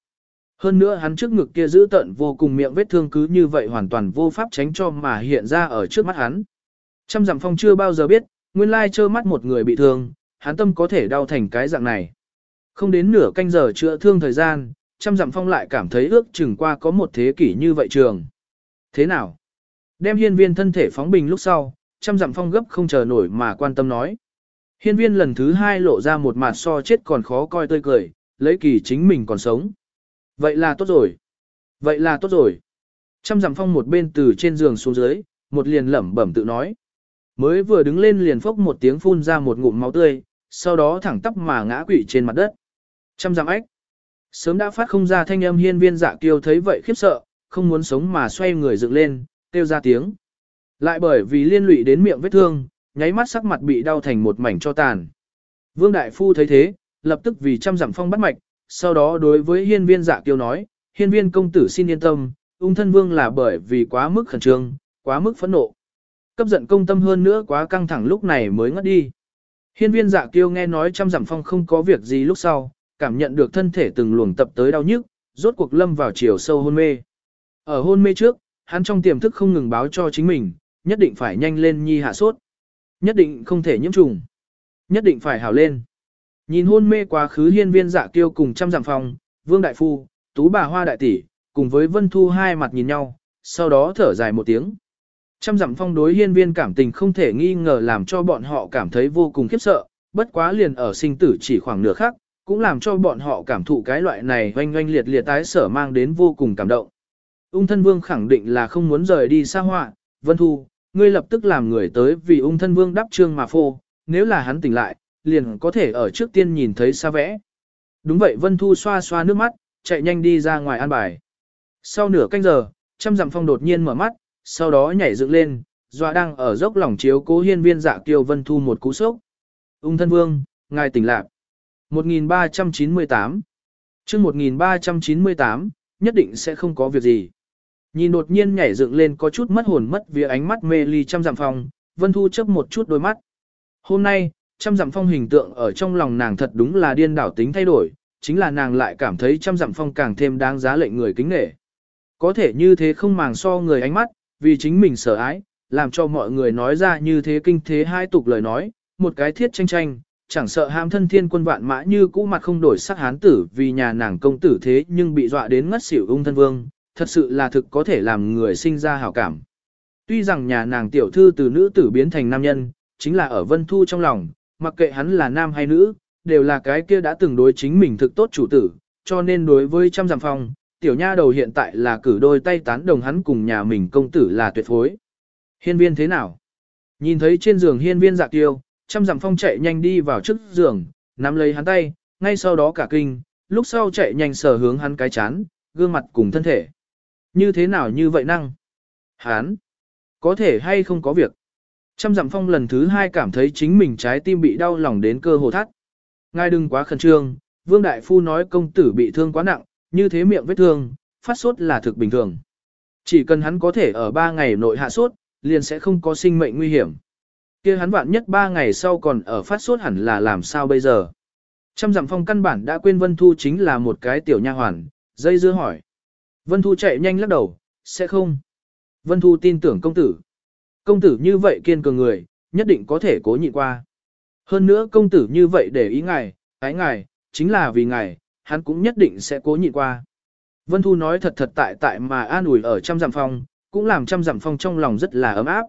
[SPEAKER 1] Hơn nữa hắn trước ngực kia giữ tận vô cùng miệng vết thương cứ như vậy hoàn toàn vô pháp tránh cho mà hiện ra ở trước mắt hắn. Trăm dặm phong chưa bao giờ biết, nguyên lai trơ mắt một người bị thương, hắn tâm có thể đau thành cái dạng này. Không đến nửa canh giờ chữa thương thời gian, trăm dặm phong lại cảm thấy ước chừng qua có một thế kỷ như vậy trường. Thế nào? Đem hiên viên thân thể phóng bình lúc sau, trăm dặm phong gấp không chờ nổi mà quan tâm nói. Hiên viên lần thứ hai lộ ra một mặt so chết còn khó coi tươi cười, lấy kỳ chính mình còn sống. Vậy là tốt rồi. Vậy là tốt rồi. Trăm dặm phong một bên từ trên giường xuống dưới, một liền lẩm bẩm tự nói. Mới vừa đứng lên liền phốc một tiếng phun ra một ngụm máu tươi, sau đó thẳng tắp mà ngã quỵ trên mặt đất. Trăm dặm ếch. Sớm đã phát không ra thanh âm hiên viên dạ kiêu thấy vậy khiếp sợ, không muốn sống mà xoay người dựng lên, kêu ra tiếng. Lại bởi vì liên lụy đến miệng vết thương, nháy mắt sắc mặt bị đau thành một mảnh cho tàn. Vương Đại Phu thấy thế, lập tức vì trăm dặm phong bắt mạch, sau đó đối với hiên viên dạ kiêu nói, hiên viên công tử xin yên tâm, ung thân vương là bởi vì quá mức khẩn trương, quá mức phẫn nộ. Cấp giận công tâm hơn nữa quá căng thẳng lúc này mới ngất đi. Hiên viên dạ kiêu nghe nói trăm dặm phong không có việc gì lúc sau, cảm nhận được thân thể từng luồng tập tới đau nhức, rốt cuộc lâm vào chiều sâu hôn mê. Ở hôn mê trước, hắn trong tiềm thức không ngừng báo cho chính mình, nhất định phải nhanh lên nhi hạ sốt. Nhất định không thể nhiễm trùng. Nhất định phải hảo lên. Nhìn hôn mê quá khứ hiên viên dạ kiêu cùng trăm giảm phòng, vương đại phu, tú bà hoa đại tỷ, cùng với vân thu hai mặt nhìn nhau, sau đó thở dài một tiếng. Trăm dặm phong đối hiên viên cảm tình không thể nghi ngờ làm cho bọn họ cảm thấy vô cùng khiếp sợ, bất quá liền ở sinh tử chỉ khoảng nửa khắc, cũng làm cho bọn họ cảm thụ cái loại này oanh oanh liệt liệt tái sở mang đến vô cùng cảm động. Ung thân vương khẳng định là không muốn rời đi xa họa, vân thu, ngươi lập tức làm người tới vì ung thân vương đắp trương mà phô, nếu là hắn tỉnh lại, liền có thể ở trước tiên nhìn thấy xa vẽ. Đúng vậy Vân Thu xoa xoa nước mắt, chạy nhanh đi ra ngoài an bài. Sau nửa canh giờ, trăm dặm phong đột nhiên mở mắt, sau đó nhảy dựng lên, dọa đang ở dốc lòng chiếu cố hiên viên dạ kiều Vân Thu một cú sốc. Ung thân vương, ngài tỉnh lạc. 1398 chương 1398, nhất định sẽ không có việc gì. Nhìn đột nhiên nhảy dựng lên có chút mất hồn mất vì ánh mắt mê ly trăm dặm phong, Vân Thu chớp một chút đôi mắt. Hôm nay, trăm dặm phong hình tượng ở trong lòng nàng thật đúng là điên đảo tính thay đổi, chính là nàng lại cảm thấy trăm dặm phong càng thêm đáng giá lệnh người kính nể. Có thể như thế không màng so người ánh mắt, vì chính mình sợ ái, làm cho mọi người nói ra như thế kinh thế hai tục lời nói, một cái thiết tranh tranh, chẳng sợ ham thân thiên quân vạn mã như cũ mặt không đổi sắc hán tử vì nhà nàng công tử thế nhưng bị dọa đến ngất xỉu ung thân vương, thật sự là thực có thể làm người sinh ra hảo cảm. Tuy rằng nhà nàng tiểu thư từ nữ tử biến thành nam nhân, chính là ở vân thu trong lòng, mặc kệ hắn là nam hay nữ, đều là cái kia đã từng đối chính mình thực tốt chủ tử, cho nên đối với trăm giảm phong, tiểu nha đầu hiện tại là cử đôi tay tán đồng hắn cùng nhà mình công tử là tuyệt phối. Hiên viên thế nào? Nhìn thấy trên giường hiên viên dạ tiêu, trăm giảm phong chạy nhanh đi vào trước giường, nắm lấy hắn tay, ngay sau đó cả kinh, lúc sau chạy nhanh sở hướng hắn cái chán, gương mặt cùng thân thể. Như thế nào như vậy năng? hán, có thể hay không có việc? Trăm dặm phong lần thứ hai cảm thấy chính mình trái tim bị đau lòng đến cơ hồ thắt. Ngài đừng quá khẩn trương, Vương Đại Phu nói công tử bị thương quá nặng, như thế miệng vết thương, phát sốt là thực bình thường. Chỉ cần hắn có thể ở 3 ngày nội hạ sốt, liền sẽ không có sinh mệnh nguy hiểm. kia hắn vạn nhất 3 ngày sau còn ở phát sốt hẳn là làm sao bây giờ. Trăm dặm phong căn bản đã quên Vân Thu chính là một cái tiểu nha hoàn, dây dưa hỏi. Vân Thu chạy nhanh lắc đầu, sẽ không. Vân Thu tin tưởng công tử. Công tử như vậy kiên cường người, nhất định có thể cố nhịn qua. Hơn nữa công tử như vậy để ý ngài, ái ngài, chính là vì ngài, hắn cũng nhất định sẽ cố nhịn qua. Vân Thu nói thật thật tại tại mà an ủi ở trăm giảm phong, cũng làm trăm giảm phong trong lòng rất là ấm áp.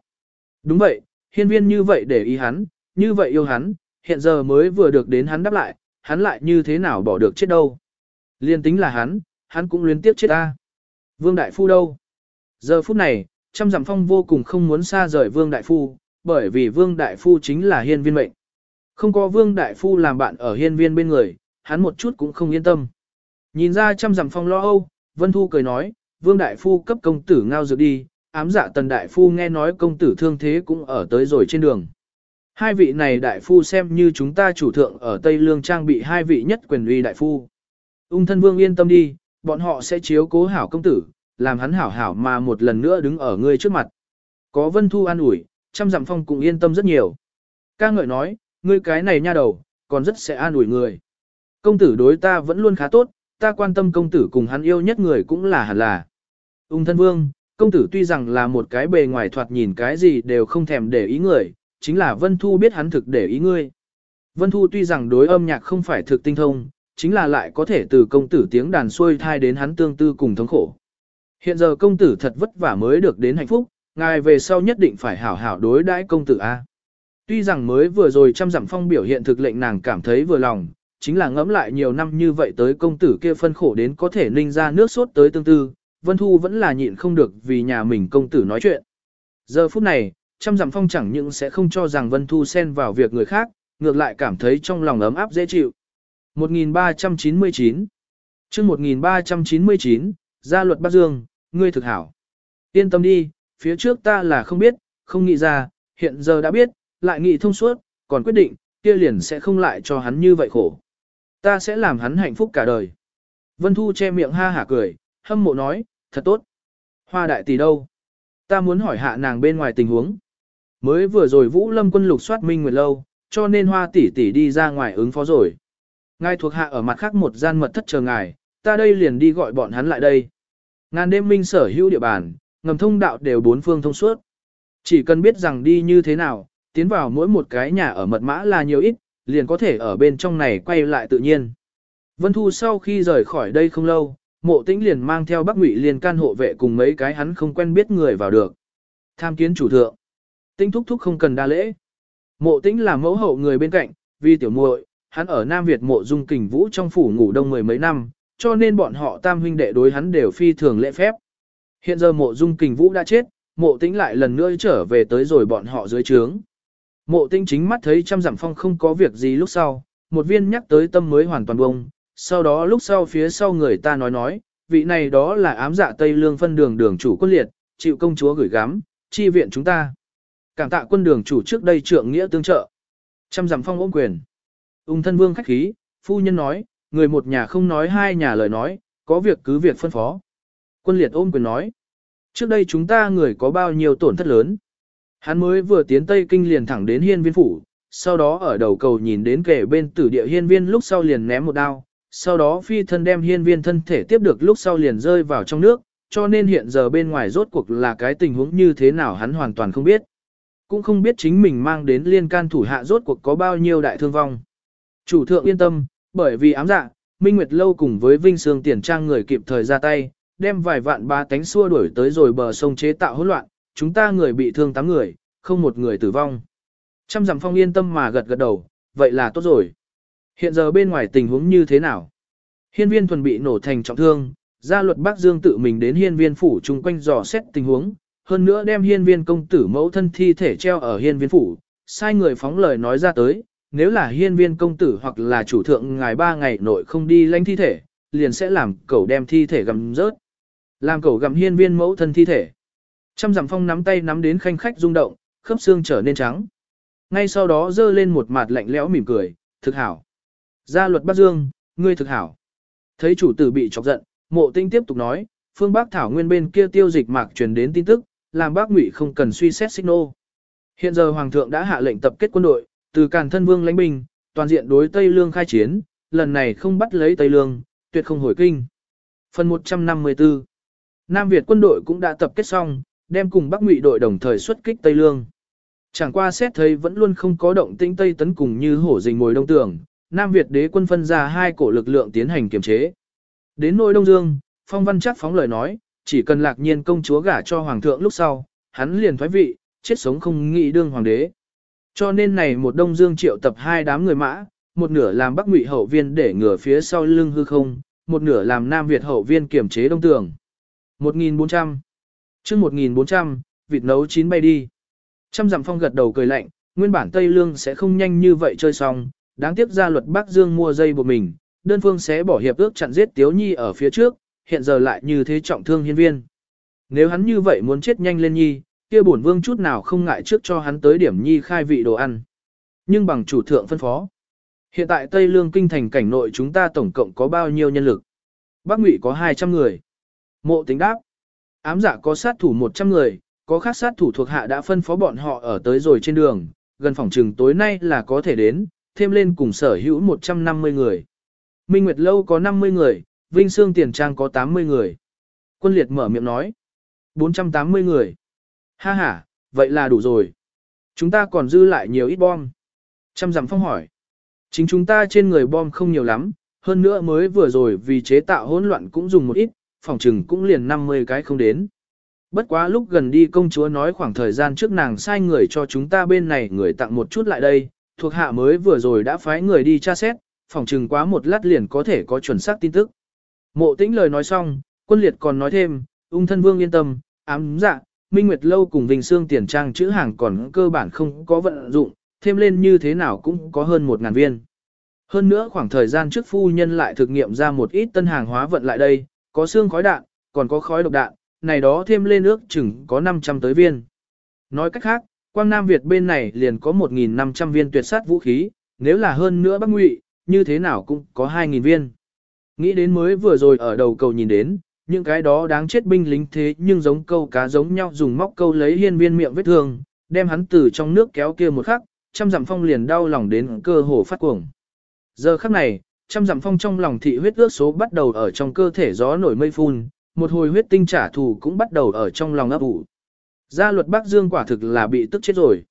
[SPEAKER 1] Đúng vậy, hiên viên như vậy để ý hắn, như vậy yêu hắn, hiện giờ mới vừa được đến hắn đáp lại, hắn lại như thế nào bỏ được chết đâu. Liên tính là hắn, hắn cũng luyến tiếp chết ta. Vương Đại Phu đâu? Giờ phút này, trăm dặm phong vô cùng không muốn xa rời Vương Đại Phu, bởi vì Vương Đại Phu chính là hiên viên mệnh. Không có Vương Đại Phu làm bạn ở hiên viên bên người, hắn một chút cũng không yên tâm. Nhìn ra trăm dặm phong lo âu, Vân Thu cười nói, Vương Đại Phu cấp công tử ngao dược đi, ám dạ tần Đại Phu nghe nói công tử thương thế cũng ở tới rồi trên đường. Hai vị này Đại Phu xem như chúng ta chủ thượng ở Tây Lương trang bị hai vị nhất quyền uy Đại Phu. Ung thân Vương yên tâm đi, bọn họ sẽ chiếu cố hảo công tử, làm hắn hảo hảo mà một lần nữa đứng ở ngươi trước mặt. Có Vân Thu an ủi, trăm dặm phong cũng yên tâm rất nhiều. Ca ngợi nói, ngươi cái này nha đầu, còn rất sẽ an ủi người. Công tử đối ta vẫn luôn khá tốt, ta quan tâm công tử cùng hắn yêu nhất người cũng là hẳn là. Ung thân vương, công tử tuy rằng là một cái bề ngoài thoạt nhìn cái gì đều không thèm để ý người, chính là Vân Thu biết hắn thực để ý ngươi. Vân Thu tuy rằng đối âm nhạc không phải thực tinh thông, chính là lại có thể từ công tử tiếng đàn xuôi thai đến hắn tương tư cùng thống khổ. Hiện giờ công tử thật vất vả mới được đến hạnh phúc, ngài về sau nhất định phải hảo hảo đối đãi công tử A. Tuy rằng mới vừa rồi trăm dặm phong biểu hiện thực lệnh nàng cảm thấy vừa lòng, chính là ngẫm lại nhiều năm như vậy tới công tử kia phân khổ đến có thể ninh ra nước sốt tới tương tư, Vân Thu vẫn là nhịn không được vì nhà mình công tử nói chuyện. Giờ phút này, trăm dặm phong chẳng những sẽ không cho rằng Vân Thu xen vào việc người khác, ngược lại cảm thấy trong lòng ấm áp dễ chịu. 1399 chương 1399, gia luật Bắc Dương, ngươi thực hảo. Yên tâm đi, phía trước ta là không biết, không nghĩ ra, hiện giờ đã biết, lại nghĩ thông suốt, còn quyết định, kia liền sẽ không lại cho hắn như vậy khổ. Ta sẽ làm hắn hạnh phúc cả đời. Vân Thu che miệng ha hả cười, hâm mộ nói, thật tốt. Hoa đại tỷ đâu? Ta muốn hỏi hạ nàng bên ngoài tình huống. Mới vừa rồi Vũ Lâm quân lục soát Minh Nguyệt lâu, cho nên Hoa tỷ tỷ đi ra ngoài ứng phó rồi. Ngài thuộc hạ ở mặt khác một gian mật thất chờ ngài, ta đây liền đi gọi bọn hắn lại đây. Ngàn đêm minh sở hữu địa bàn, ngầm thông đạo đều bốn phương thông suốt. Chỉ cần biết rằng đi như thế nào, tiến vào mỗi một cái nhà ở mật mã là nhiều ít, liền có thể ở bên trong này quay lại tự nhiên. Vân Thu sau khi rời khỏi đây không lâu, mộ tĩnh liền mang theo bác ngụy liền can hộ vệ cùng mấy cái hắn không quen biết người vào được. Tham kiến chủ thượng. Tĩnh thúc thúc không cần đa lễ. Mộ tĩnh là mẫu hậu người bên cạnh, vì tiểu muội, hắn ở Nam Việt mộ dung kình vũ trong phủ ngủ đông mười mấy năm, cho nên bọn họ tam huynh đệ đối hắn đều phi thường lễ phép. Hiện giờ mộ dung kình vũ đã chết, mộ tĩnh lại lần nữa trở về tới rồi bọn họ dưới trướng. Mộ tĩnh chính mắt thấy trăm dặm phong không có việc gì lúc sau, một viên nhắc tới tâm mới hoàn toàn bông, sau đó lúc sau phía sau người ta nói nói, vị này đó là ám dạ Tây Lương phân đường đường chủ quân liệt, chịu công chúa gửi gắm, chi viện chúng ta. Cảm tạ quân đường chủ trước đây trượng nghĩa tương trợ. Trăm dặm phong ôm quyền. Ung thân vương khách khí, phu nhân nói, người một nhà không nói hai nhà lời nói, có việc cứ việc phân phó. Quân liệt ôm quyền nói, trước đây chúng ta người có bao nhiêu tổn thất lớn. Hắn mới vừa tiến Tây Kinh liền thẳng đến hiên viên phủ, sau đó ở đầu cầu nhìn đến kẻ bên tử địa hiên viên lúc sau liền ném một đao, sau đó phi thân đem hiên viên thân thể tiếp được lúc sau liền rơi vào trong nước, cho nên hiện giờ bên ngoài rốt cuộc là cái tình huống như thế nào hắn hoàn toàn không biết. Cũng không biết chính mình mang đến liên can thủ hạ rốt cuộc có bao nhiêu đại thương vong. Chủ thượng yên tâm, bởi vì ám dạ, Minh Nguyệt Lâu cùng với Vinh Sương Tiền Trang người kịp thời ra tay, đem vài vạn ba tánh xua đuổi tới rồi bờ sông chế tạo hỗn loạn, chúng ta người bị thương tám người, không một người tử vong. Trăm dặm phong yên tâm mà gật gật đầu, vậy là tốt rồi. Hiện giờ bên ngoài tình huống như thế nào? Hiên viên thuần bị nổ thành trọng thương, gia luật Bắc Dương tự mình đến hiên viên phủ chung quanh dò xét tình huống, hơn nữa đem hiên viên công tử mẫu thân thi thể treo ở hiên viên phủ, sai người phóng lời nói ra tới, nếu là hiên viên công tử hoặc là chủ thượng ngài ba ngày nội không đi lãnh thi thể, liền sẽ làm cẩu đem thi thể gầm rớt. Làm cẩu gầm hiên viên mẫu thân thi thể. Trăm dặm phong nắm tay nắm đến khanh khách rung động, khớp xương trở nên trắng. Ngay sau đó dơ lên một mặt lạnh lẽo mỉm cười, thực hảo. Gia luật Bắc Dương, ngươi thực hảo. Thấy chủ tử bị chọc giận, mộ tinh tiếp tục nói, phương Bắc Thảo Nguyên bên kia tiêu dịch mạc truyền đến tin tức, làm bác ngụy không cần suy xét xích nô. Hiện giờ Hoàng thượng đã hạ lệnh tập kết quân đội, từ Càn Thân Vương lãnh binh, toàn diện đối Tây Lương khai chiến, lần này không bắt lấy Tây Lương, tuyệt không hồi kinh. Phần 154 Nam Việt quân đội cũng đã tập kết xong, đem cùng Bắc Ngụy đội đồng thời xuất kích Tây Lương. Chẳng qua xét thấy vẫn luôn không có động tĩnh Tây tấn cùng như hổ rình ngồi đông tường, Nam Việt đế quân phân ra hai cổ lực lượng tiến hành kiềm chế. Đến nội Đông Dương, Phong Văn chắc phóng lời nói, chỉ cần lạc nhiên công chúa gả cho hoàng thượng lúc sau, hắn liền thoái vị, chết sống không nghĩ đương hoàng đế. Cho nên này một Đông Dương triệu tập hai đám người mã, một nửa làm Bắc Ngụy hậu viên để ngừa phía sau lưng hư không, một nửa làm Nam Việt hậu viên kiểm chế đông tường. 1400 chương 1400, vịt nấu chín bay đi. Trăm dặm phong gật đầu cười lạnh, nguyên bản Tây Lương sẽ không nhanh như vậy chơi xong, đáng tiếc ra luật Bắc Dương mua dây buộc mình, đơn phương sẽ bỏ hiệp ước chặn giết Tiếu Nhi ở phía trước, hiện giờ lại như thế trọng thương hiên viên. Nếu hắn như vậy muốn chết nhanh lên Nhi, kia bổn vương chút nào không ngại trước cho hắn tới điểm Nhi khai vị đồ ăn. Nhưng bằng chủ thượng phân phó. Hiện tại Tây Lương kinh thành cảnh nội chúng ta tổng cộng có bao nhiêu nhân lực? Bắc Ngụy có 200 người. Mộ tính đáp. Ám giả có sát thủ 100 người, có khác sát thủ thuộc hạ đã phân phó bọn họ ở tới rồi trên đường, gần phòng trừng tối nay là có thể đến, thêm lên cùng sở hữu 150 người. Minh Nguyệt Lâu có 50 người, Vinh Sương Tiền Trang có 80 người. Quân liệt mở miệng nói. 480 người. Ha ha, vậy là đủ rồi. Chúng ta còn dư lại nhiều ít bom. Trăm dặm phong hỏi. Chính chúng ta trên người bom không nhiều lắm, hơn nữa mới vừa rồi vì chế tạo hỗn loạn cũng dùng một ít, phòng trừng cũng liền 50 cái không đến. Bất quá lúc gần đi công chúa nói khoảng thời gian trước nàng sai người cho chúng ta bên này người tặng một chút lại đây, thuộc hạ mới vừa rồi đã phái người đi tra xét, phòng trừng quá một lát liền có thể có chuẩn xác tin tức. Mộ tĩnh lời nói xong, quân liệt còn nói thêm, ung thân vương yên tâm, ám dạ, minh nguyệt lâu cùng vinh Sương tiền trang chữ hàng còn cơ bản không có vận dụng, thêm lên như thế nào cũng có hơn một ngàn viên. Hơn nữa khoảng thời gian trước phu nhân lại thực nghiệm ra một ít tân hàng hóa vận lại đây, có xương khói đạn, còn có khói độc đạn, này đó thêm lên ước chừng có 500 tới viên. Nói cách khác, Quang Nam Việt bên này liền có 1.500 viên tuyệt sát vũ khí, nếu là hơn nữa Bắc Ngụy, như thế nào cũng có 2.000 viên. Nghĩ đến mới vừa rồi ở đầu cầu nhìn đến, những cái đó đáng chết binh lính thế nhưng giống câu cá giống nhau dùng móc câu lấy hiên viên miệng vết thương, đem hắn từ trong nước kéo kia một khắc, trăm dặm phong liền đau lòng đến cơ hồ phát cuồng. Giờ khắc này, trăm dặm phong trong lòng thị huyết ước số bắt đầu ở trong cơ thể gió nổi mây phun, một hồi huyết tinh trả thù cũng bắt đầu ở trong lòng ấp ủ. Gia luật Bắc Dương quả thực là bị tức chết rồi.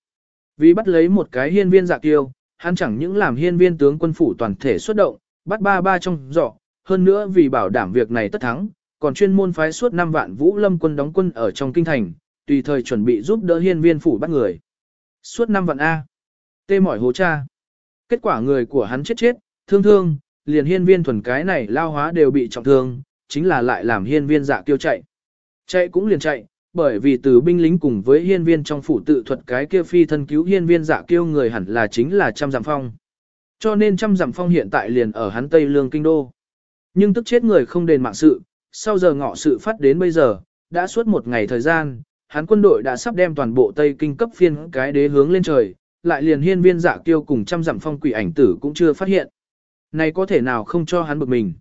[SPEAKER 1] Vì bắt lấy một cái hiên viên dạ kiêu, hắn chẳng những làm hiên viên tướng quân phủ toàn thể xuất động, bắt ba ba trong giỏ, hơn nữa vì bảo đảm việc này tất thắng, còn chuyên môn phái suốt 5 vạn vũ lâm quân đóng quân ở trong kinh thành, tùy thời chuẩn bị giúp đỡ hiên viên phủ bắt người. Suốt 5 vạn A. Tê mỏi hố cha. Kết quả người của hắn chết chết, thương thương, liền hiên viên thuần cái này lao hóa đều bị trọng thương, chính là lại làm hiên viên dạ tiêu chạy. Chạy cũng liền chạy, bởi vì từ binh lính cùng với hiên viên trong phủ tự thuật cái kia phi thân cứu hiên viên dạ kiêu người hẳn là chính là trăm giảm phong. Cho nên trăm giảm phong hiện tại liền ở hắn Tây Lương Kinh Đô. Nhưng tức chết người không đền mạng sự, sau giờ ngọ sự phát đến bây giờ, đã suốt một ngày thời gian, hắn quân đội đã sắp đem toàn bộ Tây Kinh cấp phiên cái đế hướng lên trời, lại liền hiên viên dạ kiêu cùng trăm dặm phong quỷ ảnh tử cũng chưa phát hiện. Này có thể nào không cho hắn bực mình.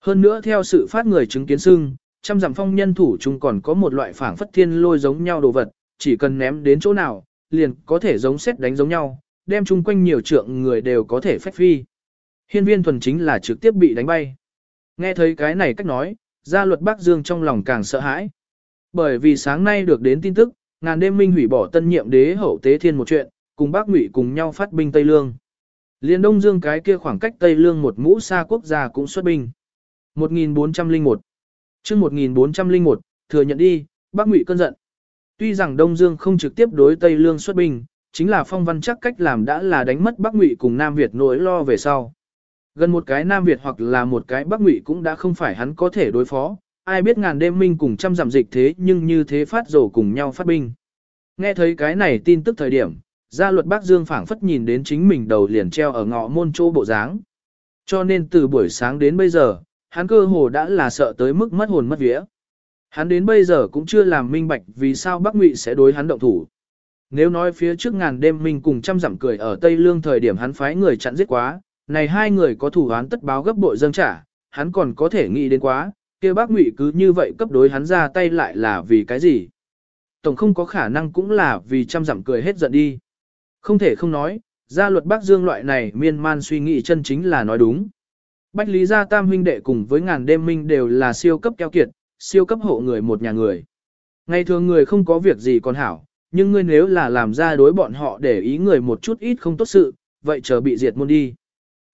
[SPEAKER 1] Hơn nữa theo sự phát người chứng kiến xưng, trăm dặm phong nhân thủ chung còn có một loại phảng phất thiên lôi giống nhau đồ vật, chỉ cần ném đến chỗ nào, liền có thể giống xét đánh giống nhau, đem chung quanh nhiều trượng người đều có thể phách phi. Hiên viên thuần chính là trực tiếp bị đánh bay. Nghe thấy cái này cách nói, gia luật Bắc Dương trong lòng càng sợ hãi. Bởi vì sáng nay được đến tin tức, ngàn đêm minh hủy bỏ tân nhiệm đế hậu tế thiên một chuyện, cùng bác ngụy cùng nhau phát binh Tây Lương. Liên Đông Dương cái kia khoảng cách Tây Lương một mũ xa quốc gia cũng xuất binh. 1401 chương 1401, thừa nhận đi, bác ngụy cơn giận. Tuy rằng Đông Dương không trực tiếp đối Tây Lương xuất binh, chính là phong văn chắc cách làm đã là đánh mất Bắc Ngụy cùng Nam Việt nỗi lo về sau. Gần một cái Nam Việt hoặc là một cái Bắc Ngụy cũng đã không phải hắn có thể đối phó, ai biết ngàn đêm minh cùng trăm giảm dịch thế nhưng như thế phát rổ cùng nhau phát binh. Nghe thấy cái này tin tức thời điểm, gia luật Bắc Dương phảng phất nhìn đến chính mình đầu liền treo ở ngọ môn chỗ bộ dáng. Cho nên từ buổi sáng đến bây giờ, hắn cơ hồ đã là sợ tới mức mất hồn mất vía. Hắn đến bây giờ cũng chưa làm minh bạch vì sao Bắc Ngụy sẽ đối hắn động thủ. Nếu nói phía trước ngàn đêm mình cùng trăm dặm cười ở Tây Lương thời điểm hắn phái người chặn giết quá, này hai người có thủ án tất báo gấp bội dâng trả, hắn còn có thể nghĩ đến quá, kia bác Ngụy cứ như vậy cấp đối hắn ra tay lại là vì cái gì? Tổng không có khả năng cũng là vì trăm dặm cười hết giận đi. Không thể không nói, gia luật Bắc Dương loại này miên man suy nghĩ chân chính là nói đúng. Bách Lý Gia Tam huynh đệ cùng với ngàn đêm minh đều là siêu cấp keo kiệt, siêu cấp hộ người một nhà người. Ngày thường người không có việc gì còn hảo, nhưng ngươi nếu là làm ra đối bọn họ để ý người một chút ít không tốt sự, vậy chờ bị diệt môn đi.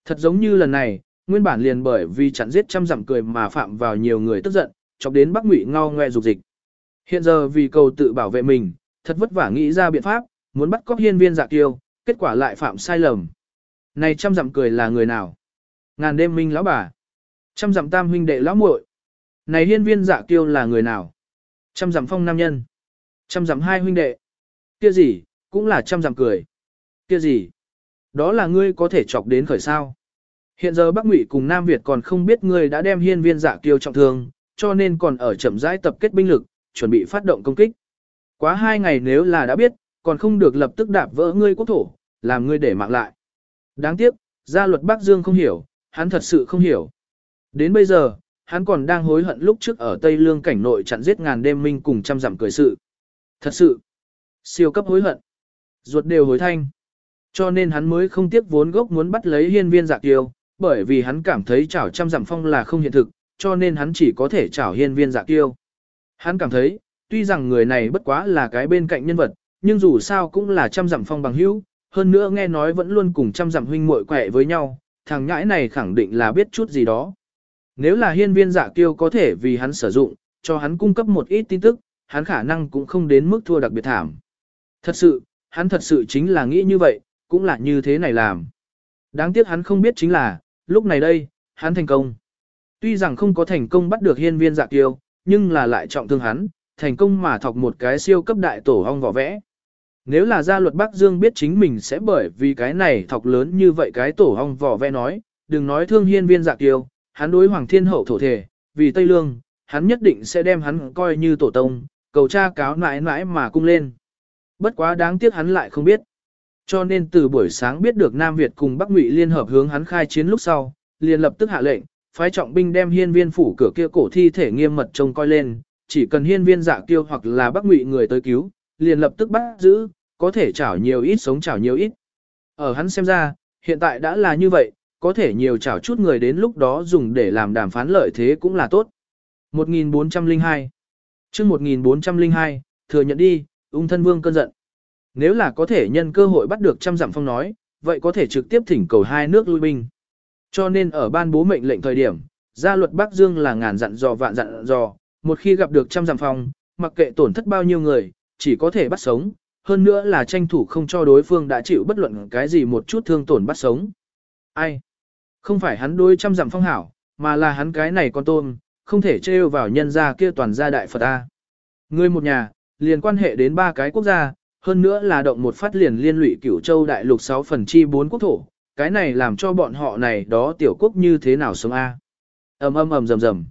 [SPEAKER 1] Thật giống như lần này, nguyên bản liền bởi vì chặn giết trăm dặm cười mà phạm vào nhiều người tức giận, chọc đến Bắc Ngụy ngao ngoe dục dịch. Hiện giờ vì cầu tự bảo vệ mình, thật vất vả nghĩ ra biện pháp, muốn bắt cóc hiên viên dạ kiêu, kết quả lại phạm sai lầm. Này trăm dặm cười là người nào? Ngàn đêm minh lão bà. Trăm dặm tam huynh đệ lão muội. Này hiên viên dạ kiêu là người nào? Trăm dặm phong nam nhân. Trăm dặm hai huynh đệ. Kia gì, cũng là trăm dặm cười. Kia gì? Đó là ngươi có thể chọc đến khởi sao. Hiện giờ Bắc Ngụy cùng Nam Việt còn không biết ngươi đã đem hiên viên dạ kiêu trọng thương, cho nên còn ở chậm rãi tập kết binh lực, chuẩn bị phát động công kích. Quá hai ngày nếu là đã biết, còn không được lập tức đạp vỡ ngươi quốc thổ, làm ngươi để mạng lại. Đáng tiếc, gia luật Bắc Dương không hiểu, hắn thật sự không hiểu. Đến bây giờ, hắn còn đang hối hận lúc trước ở Tây Lương cảnh nội chặn giết ngàn đêm minh cùng trăm dặm cười sự. Thật sự, siêu cấp hối hận. Ruột đều hối thanh. Cho nên hắn mới không tiếc vốn gốc muốn bắt lấy hiên viên dạ kiêu, bởi vì hắn cảm thấy chảo trăm dặm phong là không hiện thực, cho nên hắn chỉ có thể chảo hiên viên dạ kiêu. Hắn cảm thấy, tuy rằng người này bất quá là cái bên cạnh nhân vật, nhưng dù sao cũng là trăm dặm phong bằng hữu, hơn nữa nghe nói vẫn luôn cùng trăm dặm huynh muội quẹ với nhau, thằng nhãi này khẳng định là biết chút gì đó. Nếu là hiên viên dạ kiêu có thể vì hắn sử dụng, cho hắn cung cấp một ít tin tức, hắn khả năng cũng không đến mức thua đặc biệt thảm. Thật sự, hắn thật sự chính là nghĩ như vậy, cũng là như thế này làm. Đáng tiếc hắn không biết chính là, lúc này đây, hắn thành công. Tuy rằng không có thành công bắt được hiên viên dạ kiêu, nhưng là lại trọng thương hắn, thành công mà thọc một cái siêu cấp đại tổ hong vỏ vẽ. Nếu là gia luật Bắc Dương biết chính mình sẽ bởi vì cái này thọc lớn như vậy cái tổ hong vỏ vẽ nói, đừng nói thương hiên viên dạ kiêu, hắn đối hoàng thiên hậu thổ thể, vì Tây Lương, hắn nhất định sẽ đem hắn coi như tổ tông, cầu cha cáo nãi nãi mà cung lên. Bất quá đáng tiếc hắn lại không biết. Cho nên từ buổi sáng biết được Nam Việt cùng Bắc Ngụy liên hợp hướng hắn khai chiến lúc sau, liền lập tức hạ lệnh, phái trọng binh đem hiên viên phủ cửa kia cổ thi thể nghiêm mật trông coi lên, chỉ cần hiên viên dạ kiêu hoặc là Bắc Ngụy người tới cứu, liền lập tức bắt giữ, có thể chảo nhiều ít sống chảo nhiều ít. Ở hắn xem ra, hiện tại đã là như vậy, có thể nhiều chảo chút người đến lúc đó dùng để làm đàm phán lợi thế cũng là tốt. 1402 chương 1402, thừa nhận đi, ung thân vương cơn giận. Nếu là có thể nhân cơ hội bắt được trăm dặm phong nói, vậy có thể trực tiếp thỉnh cầu hai nước lui binh. Cho nên ở ban bố mệnh lệnh thời điểm, gia luật Bắc Dương là ngàn dặn dò vạn dặn dò, một khi gặp được trăm dặm phong, mặc kệ tổn thất bao nhiêu người, chỉ có thể bắt sống, hơn nữa là tranh thủ không cho đối phương đã chịu bất luận cái gì một chút thương tổn bắt sống. Ai? Không phải hắn đối trăm dặm phong hảo, mà là hắn cái này con tôm, không thể trêu vào nhân gia kia toàn gia đại Phật A. Người một nhà, liền quan hệ đến ba cái quốc gia, hơn nữa là động một phát liền liên lụy cửu châu đại lục 6 phần chi 4 quốc thổ, cái này làm cho bọn họ này đó tiểu quốc như thế nào sống A. ầm ầm ầm rầm rầm.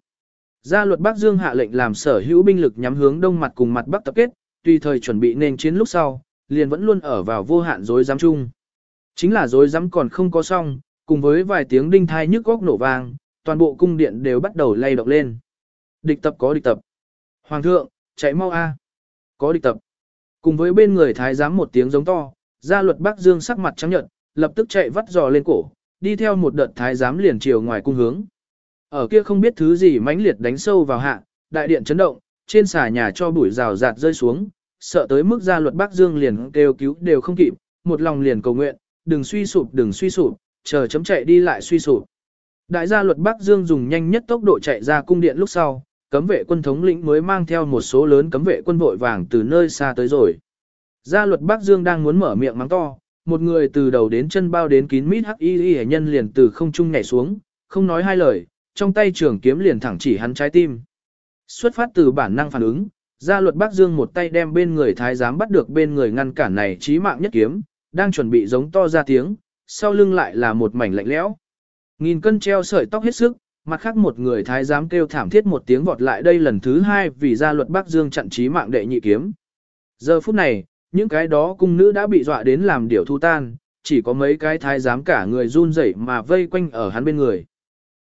[SPEAKER 1] Gia luật Bắc Dương hạ lệnh làm sở hữu binh lực nhắm hướng đông mặt cùng mặt bắc tập kết, tùy thời chuẩn bị nên chiến lúc sau, liền vẫn luôn ở vào vô hạn rối giám chung. Chính là rối giám còn không có xong, cùng với vài tiếng đinh thai nhức góc nổ vang, toàn bộ cung điện đều bắt đầu lay động lên. Địch tập có địch tập. Hoàng thượng, chạy mau a. Có địch tập. Cùng với bên người thái giám một tiếng giống to, gia luật Bắc Dương sắc mặt trắng nhợt, lập tức chạy vắt giò lên cổ, đi theo một đợt thái giám liền chiều ngoài cung hướng. Ở kia không biết thứ gì mãnh liệt đánh sâu vào hạ, đại điện chấn động, trên xà nhà cho bụi rào rạt rơi xuống, sợ tới mức gia luật Bắc Dương liền kêu cứu đều không kịp, một lòng liền cầu nguyện, đừng suy sụp đừng suy sụp, chờ chấm chạy đi lại suy sụp. Đại gia luật Bắc Dương dùng nhanh nhất tốc độ chạy ra cung điện lúc sau, cấm vệ quân thống lĩnh mới mang theo một số lớn cấm vệ quân vội vàng từ nơi xa tới rồi. Gia luật Bắc Dương đang muốn mở miệng mắng to, một người từ đầu đến chân bao đến kín mít hắc y y nhân liền từ không trung nhảy xuống, không nói hai lời, trong tay trường kiếm liền thẳng chỉ hắn trái tim. Xuất phát từ bản năng phản ứng, gia luật Bắc Dương một tay đem bên người thái giám bắt được bên người ngăn cản này chí mạng nhất kiếm, đang chuẩn bị giống to ra tiếng, sau lưng lại là một mảnh lạnh lẽo. Nghìn cân treo sợi tóc hết sức, mặt khác một người thái giám kêu thảm thiết một tiếng vọt lại đây lần thứ hai vì gia luật Bắc Dương chặn trí mạng đệ nhị kiếm. Giờ phút này, những cái đó cung nữ đã bị dọa đến làm điều thu tan, chỉ có mấy cái thái giám cả người run rẩy mà vây quanh ở hắn bên người.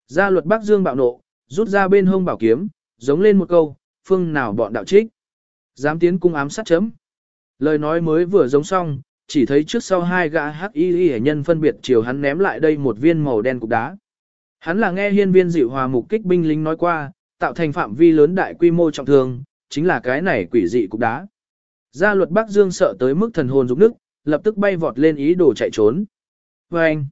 [SPEAKER 1] Gia luật Bắc Dương bạo nộ, rút ra bên hông bảo kiếm, giống lên một câu, phương nào bọn đạo trích. Dám tiến cung ám sát chấm. Lời nói mới vừa giống xong, chỉ thấy trước sau hai gã hắc y y nhân phân biệt chiều hắn ném lại đây một viên màu đen cục đá. Hắn là nghe hiên viên dịu hòa mục kích binh lính nói qua, tạo thành phạm vi lớn đại quy mô trọng thương, chính là cái này quỷ dị cục đá. Gia luật Bắc Dương sợ tới mức thần hồn rụng nức, lập tức bay vọt lên ý đồ chạy trốn. Và anh,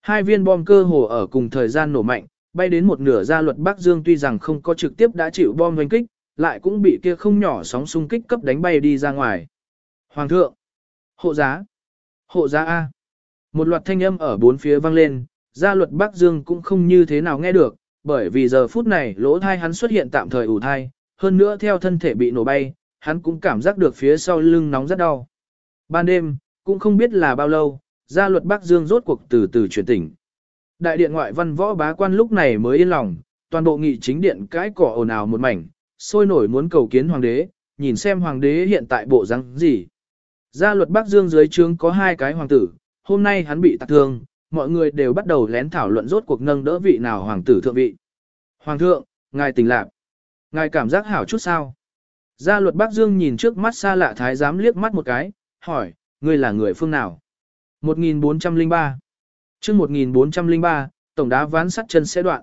[SPEAKER 1] hai viên bom cơ hồ ở cùng thời gian nổ mạnh, bay đến một nửa gia luật Bắc Dương tuy rằng không có trực tiếp đã chịu bom đánh kích, lại cũng bị kia không nhỏ sóng xung kích cấp đánh bay đi ra ngoài. Hoàng thượng, hộ giá, hộ giá A. Một loạt thanh âm ở bốn phía vang lên, gia luật Bắc Dương cũng không như thế nào nghe được, bởi vì giờ phút này lỗ thai hắn xuất hiện tạm thời ủ thai, hơn nữa theo thân thể bị nổ bay, hắn cũng cảm giác được phía sau lưng nóng rất đau. Ban đêm, cũng không biết là bao lâu, gia luật Bắc Dương rốt cuộc từ từ chuyển tỉnh. Đại điện ngoại văn võ bá quan lúc này mới yên lòng, toàn bộ nghị chính điện cái cỏ ồn ào một mảnh, sôi nổi muốn cầu kiến hoàng đế, nhìn xem hoàng đế hiện tại bộ răng gì. Gia luật Bắc Dương dưới trướng có hai cái hoàng tử, hôm nay hắn bị tạc thương, mọi người đều bắt đầu lén thảo luận rốt cuộc nâng đỡ vị nào hoàng tử thượng vị. Hoàng thượng, ngài tỉnh lạc. Ngài cảm giác hảo chút sao? Gia luật Bắc Dương nhìn trước mắt xa lạ thái giám liếc mắt một cái, hỏi, ngươi là người phương nào? 1403 chương 1403, tổng đá ván sắt chân sẽ đoạn.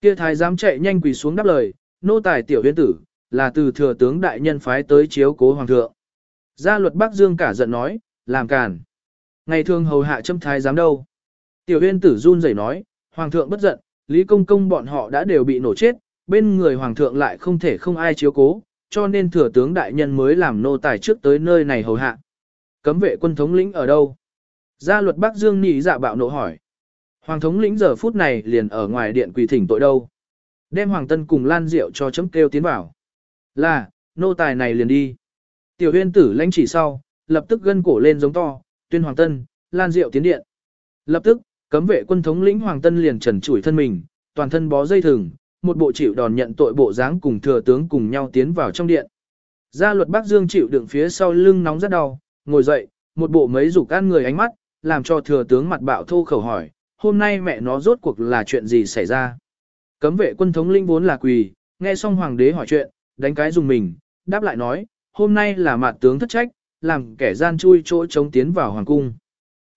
[SPEAKER 1] Kia thái giám chạy nhanh quỳ xuống đáp lời, nô tài tiểu huyên tử, là từ thừa tướng đại nhân phái tới chiếu cố hoàng thượng. Gia luật Bắc Dương cả giận nói, làm càn. Ngày thường hầu hạ châm thái giám đâu. Tiểu huyên tử run rẩy nói, hoàng thượng bất giận, lý công công bọn họ đã đều bị nổ chết, bên người hoàng thượng lại không thể không ai chiếu cố, cho nên thừa tướng đại nhân mới làm nô tài trước tới nơi này hầu hạ. Cấm vệ quân thống lĩnh ở đâu? Gia luật Bắc Dương nhị dạ bạo nộ hỏi. Hoàng thống lĩnh giờ phút này liền ở ngoài điện quỳ thỉnh tội đâu. Đem Hoàng Tân cùng Lan Diệu cho chấm kêu tiến vào. Là, nô tài này liền đi. Tiểu huyên tử lãnh chỉ sau, lập tức gân cổ lên giống to, tuyên Hoàng Tân, Lan Diệu tiến điện. Lập tức, cấm vệ quân thống lĩnh Hoàng Tân liền trần trụi thân mình, toàn thân bó dây thừng, một bộ chịu đòn nhận tội bộ dáng cùng thừa tướng cùng nhau tiến vào trong điện. Gia luật Bắc Dương chịu đựng phía sau lưng nóng rất đau, ngồi dậy, một bộ mấy rủ can người ánh mắt, làm cho thừa tướng mặt bạo thô khẩu hỏi, hôm nay mẹ nó rốt cuộc là chuyện gì xảy ra. Cấm vệ quân thống lĩnh vốn là quỳ, nghe xong hoàng đế hỏi chuyện, đánh cái dùng mình, đáp lại nói, hôm nay là mặt tướng thất trách, làm kẻ gian chui chỗ chống tiến vào hoàng cung.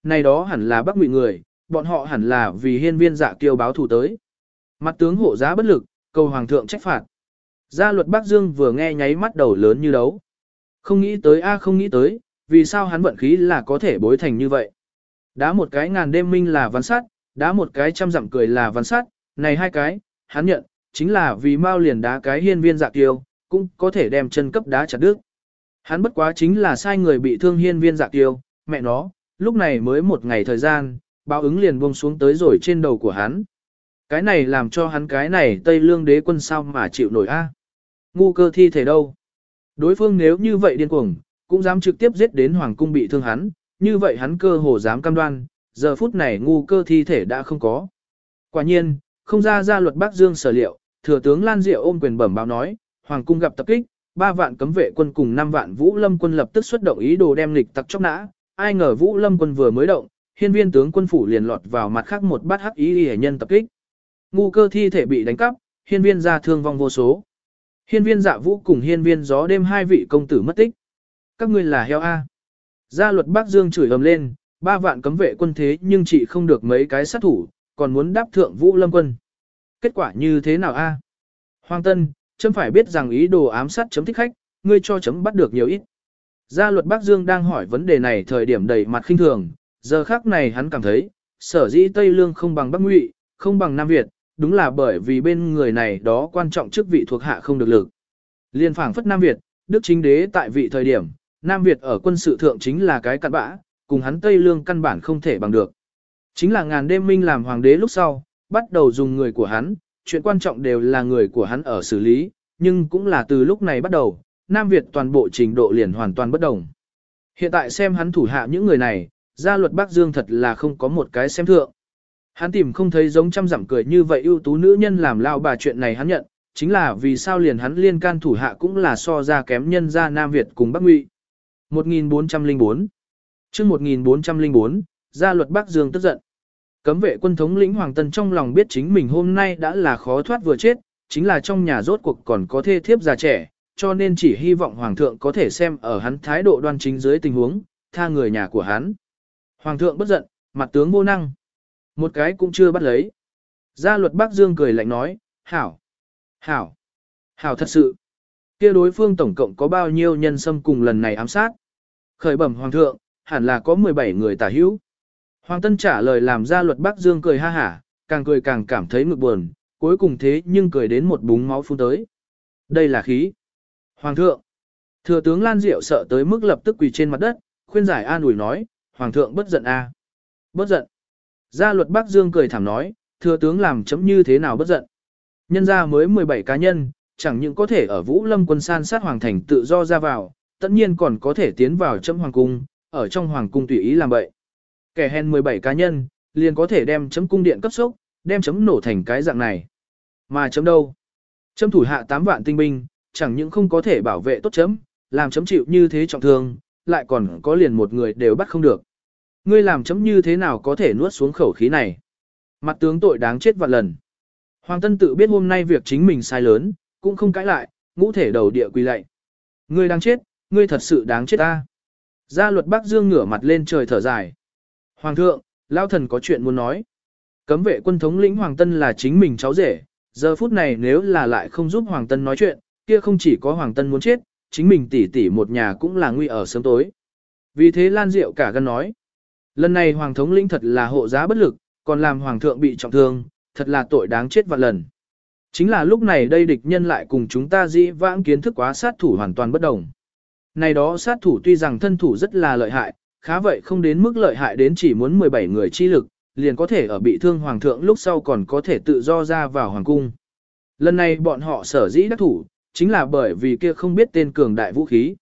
[SPEAKER 1] Này đó hẳn là bắc ngụy người, bọn họ hẳn là vì hiên viên dạ kiêu báo thù tới. Mặt tướng hộ giá bất lực, cầu hoàng thượng trách phạt. Gia luật Bắc Dương vừa nghe nháy mắt đầu lớn như đấu. Không nghĩ tới a không nghĩ tới, vì sao hắn vận khí là có thể bối thành như vậy. Đá một cái ngàn đêm minh là văn sát, đá một cái trăm dặm cười là văn sát, này hai cái, hắn nhận, chính là vì mau liền đá cái hiên viên dạ kiêu, cũng có thể đem chân cấp đá chặt đứt. Hắn bất quá chính là sai người bị thương hiên viên dạ kiêu, mẹ nó, lúc này mới một ngày thời gian, báo ứng liền buông xuống tới rồi trên đầu của hắn. Cái này làm cho hắn cái này Tây Lương đế quân sao mà chịu nổi a? Ngu cơ thi thể đâu? Đối phương nếu như vậy điên cuồng, cũng dám trực tiếp giết đến hoàng cung bị thương hắn, như vậy hắn cơ hồ dám cam đoan, giờ phút này ngu cơ thi thể đã không có. Quả nhiên, không ra ra luật Bắc Dương sở liệu, thừa tướng Lan Diệu ôm quyền bẩm báo nói, hoàng cung gặp tập kích, ba vạn cấm vệ quân cùng 5 vạn Vũ Lâm quân lập tức xuất động ý đồ đem lịch tặc chóc nã, ai ngờ Vũ Lâm quân vừa mới động, hiên viên tướng quân phủ liền lọt vào mặt khác một bát hắc ý hệ nhân tập kích. Ngu cơ thi thể bị đánh cắp, hiên viên ra thương vong vô số. Hiên viên dạ vũ cùng hiên viên gió đêm hai vị công tử mất tích. Các ngươi là heo A. Gia luật Bắc Dương chửi ầm lên, ba vạn cấm vệ quân thế nhưng chỉ không được mấy cái sát thủ, còn muốn đáp thượng vũ lâm quân. Kết quả như thế nào A? Hoàng Tân, chấm phải biết rằng ý đồ ám sát chấm thích khách, ngươi cho chấm bắt được nhiều ít. Gia luật Bắc Dương đang hỏi vấn đề này thời điểm đầy mặt khinh thường, giờ khác này hắn cảm thấy, sở dĩ Tây Lương không bằng Bắc Ngụy, không bằng Nam Việt, đúng là bởi vì bên người này đó quan trọng chức vị thuộc hạ không được lực. Liên phảng phất Nam Việt, Đức chính đế tại vị thời điểm, Nam Việt ở quân sự thượng chính là cái cặn bã, cùng hắn Tây Lương căn bản không thể bằng được. Chính là ngàn đêm minh làm hoàng đế lúc sau, bắt đầu dùng người của hắn, chuyện quan trọng đều là người của hắn ở xử lý, nhưng cũng là từ lúc này bắt đầu, Nam Việt toàn bộ trình độ liền hoàn toàn bất đồng. Hiện tại xem hắn thủ hạ những người này, gia luật Bắc Dương thật là không có một cái xem thượng. Hắn tìm không thấy giống trăm dặm cười như vậy ưu tú nữ nhân làm lao bà chuyện này hắn nhận, chính là vì sao liền hắn liên can thủ hạ cũng là so ra kém nhân gia Nam Việt cùng Bắc Ngụy. 1404 chương 1404, gia luật Bắc Dương tức giận. Cấm vệ quân thống lĩnh Hoàng Tân trong lòng biết chính mình hôm nay đã là khó thoát vừa chết, chính là trong nhà rốt cuộc còn có thê thiếp già trẻ, cho nên chỉ hy vọng Hoàng thượng có thể xem ở hắn thái độ đoan chính dưới tình huống, tha người nhà của hắn. Hoàng thượng bất giận, mặt tướng vô năng. Một cái cũng chưa bắt lấy. Gia luật Bắc Dương cười lạnh nói, hảo, hảo, hảo thật sự. kia đối phương tổng cộng có bao nhiêu nhân xâm cùng lần này ám sát. Khởi bẩm Hoàng thượng, hẳn là có 17 người tả hữu. Hoàng Tân trả lời làm gia luật Bắc Dương cười ha hả, càng cười càng cảm thấy ngực buồn, cuối cùng thế nhưng cười đến một búng máu phun tới. Đây là khí. Hoàng thượng. Thừa tướng Lan Diệu sợ tới mức lập tức quỳ trên mặt đất, khuyên giải an ủi nói, Hoàng thượng bất giận a, Bất giận. Gia luật Bắc Dương cười thảm nói, thừa tướng làm chấm như thế nào bất giận. Nhân ra mới 17 cá nhân, chẳng những có thể ở Vũ Lâm quân san sát hoàng thành tự do ra vào, tất nhiên còn có thể tiến vào chấm hoàng cung, ở trong hoàng cung tùy ý làm bậy. Kẻ hèn 17 cá nhân, liền có thể đem chấm cung điện cấp sốc, đem chấm nổ thành cái dạng này. Mà chấm đâu? Chấm thủ hạ 8 vạn tinh binh, chẳng những không có thể bảo vệ tốt chấm, làm chấm chịu như thế trọng thương, lại còn có liền một người đều bắt không được. Ngươi làm chấm như thế nào có thể nuốt xuống khẩu khí này? Mặt tướng tội đáng chết vạn lần. Hoàng Tân tự biết hôm nay việc chính mình sai lớn, cũng không cãi lại, ngũ thể đầu địa quỳ lạy. Ngươi đáng chết, ngươi thật sự đáng chết ta. Gia luật Bắc Dương ngửa mặt lên trời thở dài. Hoàng thượng, lao thần có chuyện muốn nói. Cấm vệ quân thống lĩnh Hoàng Tân là chính mình cháu rể, giờ phút này nếu là lại không giúp Hoàng Tân nói chuyện, kia không chỉ có Hoàng Tân muốn chết, chính mình tỷ tỷ một nhà cũng là nguy ở sớm tối. Vì thế Lan Diệu cả gan nói. Lần này Hoàng thống lĩnh thật là hộ giá bất lực, còn làm Hoàng thượng bị trọng thương, thật là tội đáng chết vạn lần. Chính là lúc này đây địch nhân lại cùng chúng ta dĩ vãng kiến thức quá sát thủ hoàn toàn bất đồng. Này đó sát thủ tuy rằng thân thủ rất là lợi hại, khá vậy không đến mức lợi hại đến chỉ muốn 17 người chi lực, liền có thể ở bị thương hoàng thượng lúc sau còn có thể tự do ra vào hoàng cung. Lần này bọn họ sở dĩ đắc thủ, chính là bởi vì kia không biết tên cường đại vũ khí.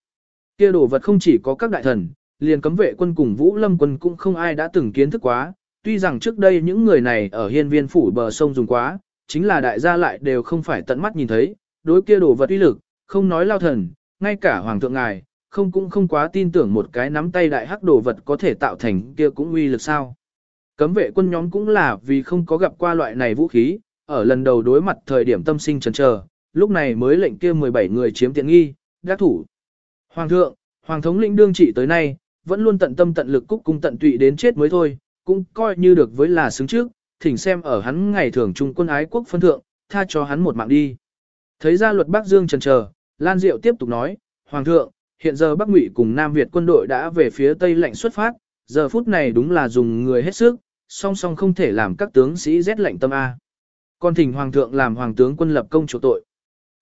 [SPEAKER 1] Kia đồ vật không chỉ có các đại thần, liền cấm vệ quân cùng vũ lâm quân cũng không ai đã từng kiến thức quá, tuy rằng trước đây những người này ở hiên viên phủ bờ sông dùng quá, chính là đại gia lại đều không phải tận mắt nhìn thấy, đối kia đồ vật uy lực, không nói lao thần, ngay cả hoàng thượng ngài, không cũng không quá tin tưởng một cái nắm tay đại hắc đồ vật có thể tạo thành kia cũng uy lực sao. Cấm vệ quân nhóm cũng là vì không có gặp qua loại này vũ khí, ở lần đầu đối mặt thời điểm tâm sinh chần chờ, lúc này mới lệnh kia 17 người chiếm tiện nghi, đắc thủ. Hoàng thượng, hoàng thống lĩnh đương trị tới nay, vẫn luôn tận tâm tận lực cúc cung tận tụy đến chết mới thôi, cũng coi như được với là xứng trước, thỉnh xem ở hắn ngày thường trung quân ái quốc phân thượng, tha cho hắn một mạng đi. Thấy ra luật Bắc Dương trần chờ, Lan Diệu tiếp tục nói, Hoàng thượng, hiện giờ Bắc Ngụy cùng Nam Việt quân đội đã về phía Tây lạnh xuất phát, giờ phút này đúng là dùng người hết sức, song song không thể làm các tướng sĩ rét lạnh tâm A. Còn thỉnh Hoàng thượng làm Hoàng tướng quân lập công chủ tội.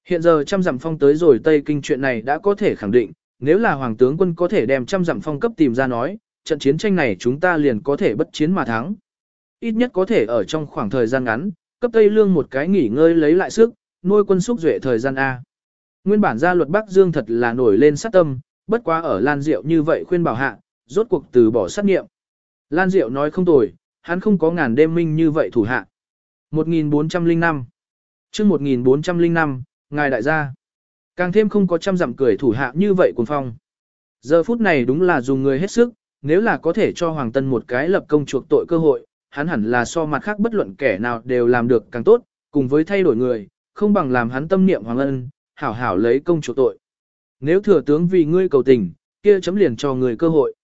[SPEAKER 1] Hiện giờ trăm dặm phong tới rồi Tây Kinh chuyện này đã có thể khẳng định, nếu là Hoàng tướng quân có thể đem trăm dặm phong cấp tìm ra nói, trận chiến tranh này chúng ta liền có thể bất chiến mà thắng. Ít nhất có thể ở trong khoảng thời gian ngắn, cấp Tây Lương một cái nghỉ ngơi lấy lại sức, nuôi quân xúc duệ thời gian A. Nguyên bản gia luật Bắc Dương thật là nổi lên sát tâm, bất quá ở Lan Diệu như vậy khuyên bảo hạ, rốt cuộc từ bỏ sát nghiệm. Lan Diệu nói không tồi, hắn không có ngàn đêm minh như vậy thủ hạ. 1405 chương 1405, Ngài đại gia. Càng thêm không có trăm dặm cười thủ hạ như vậy cuồng phong. Giờ phút này đúng là dùng người hết sức, nếu là có thể cho Hoàng Tân một cái lập công chuộc tội cơ hội, hắn hẳn là so mặt khác bất luận kẻ nào đều làm được càng tốt, cùng với thay đổi người, không bằng làm hắn tâm niệm Hoàng Ân, hảo hảo lấy công chuộc tội. Nếu thừa tướng vì ngươi cầu tình, kia chấm liền cho người cơ hội.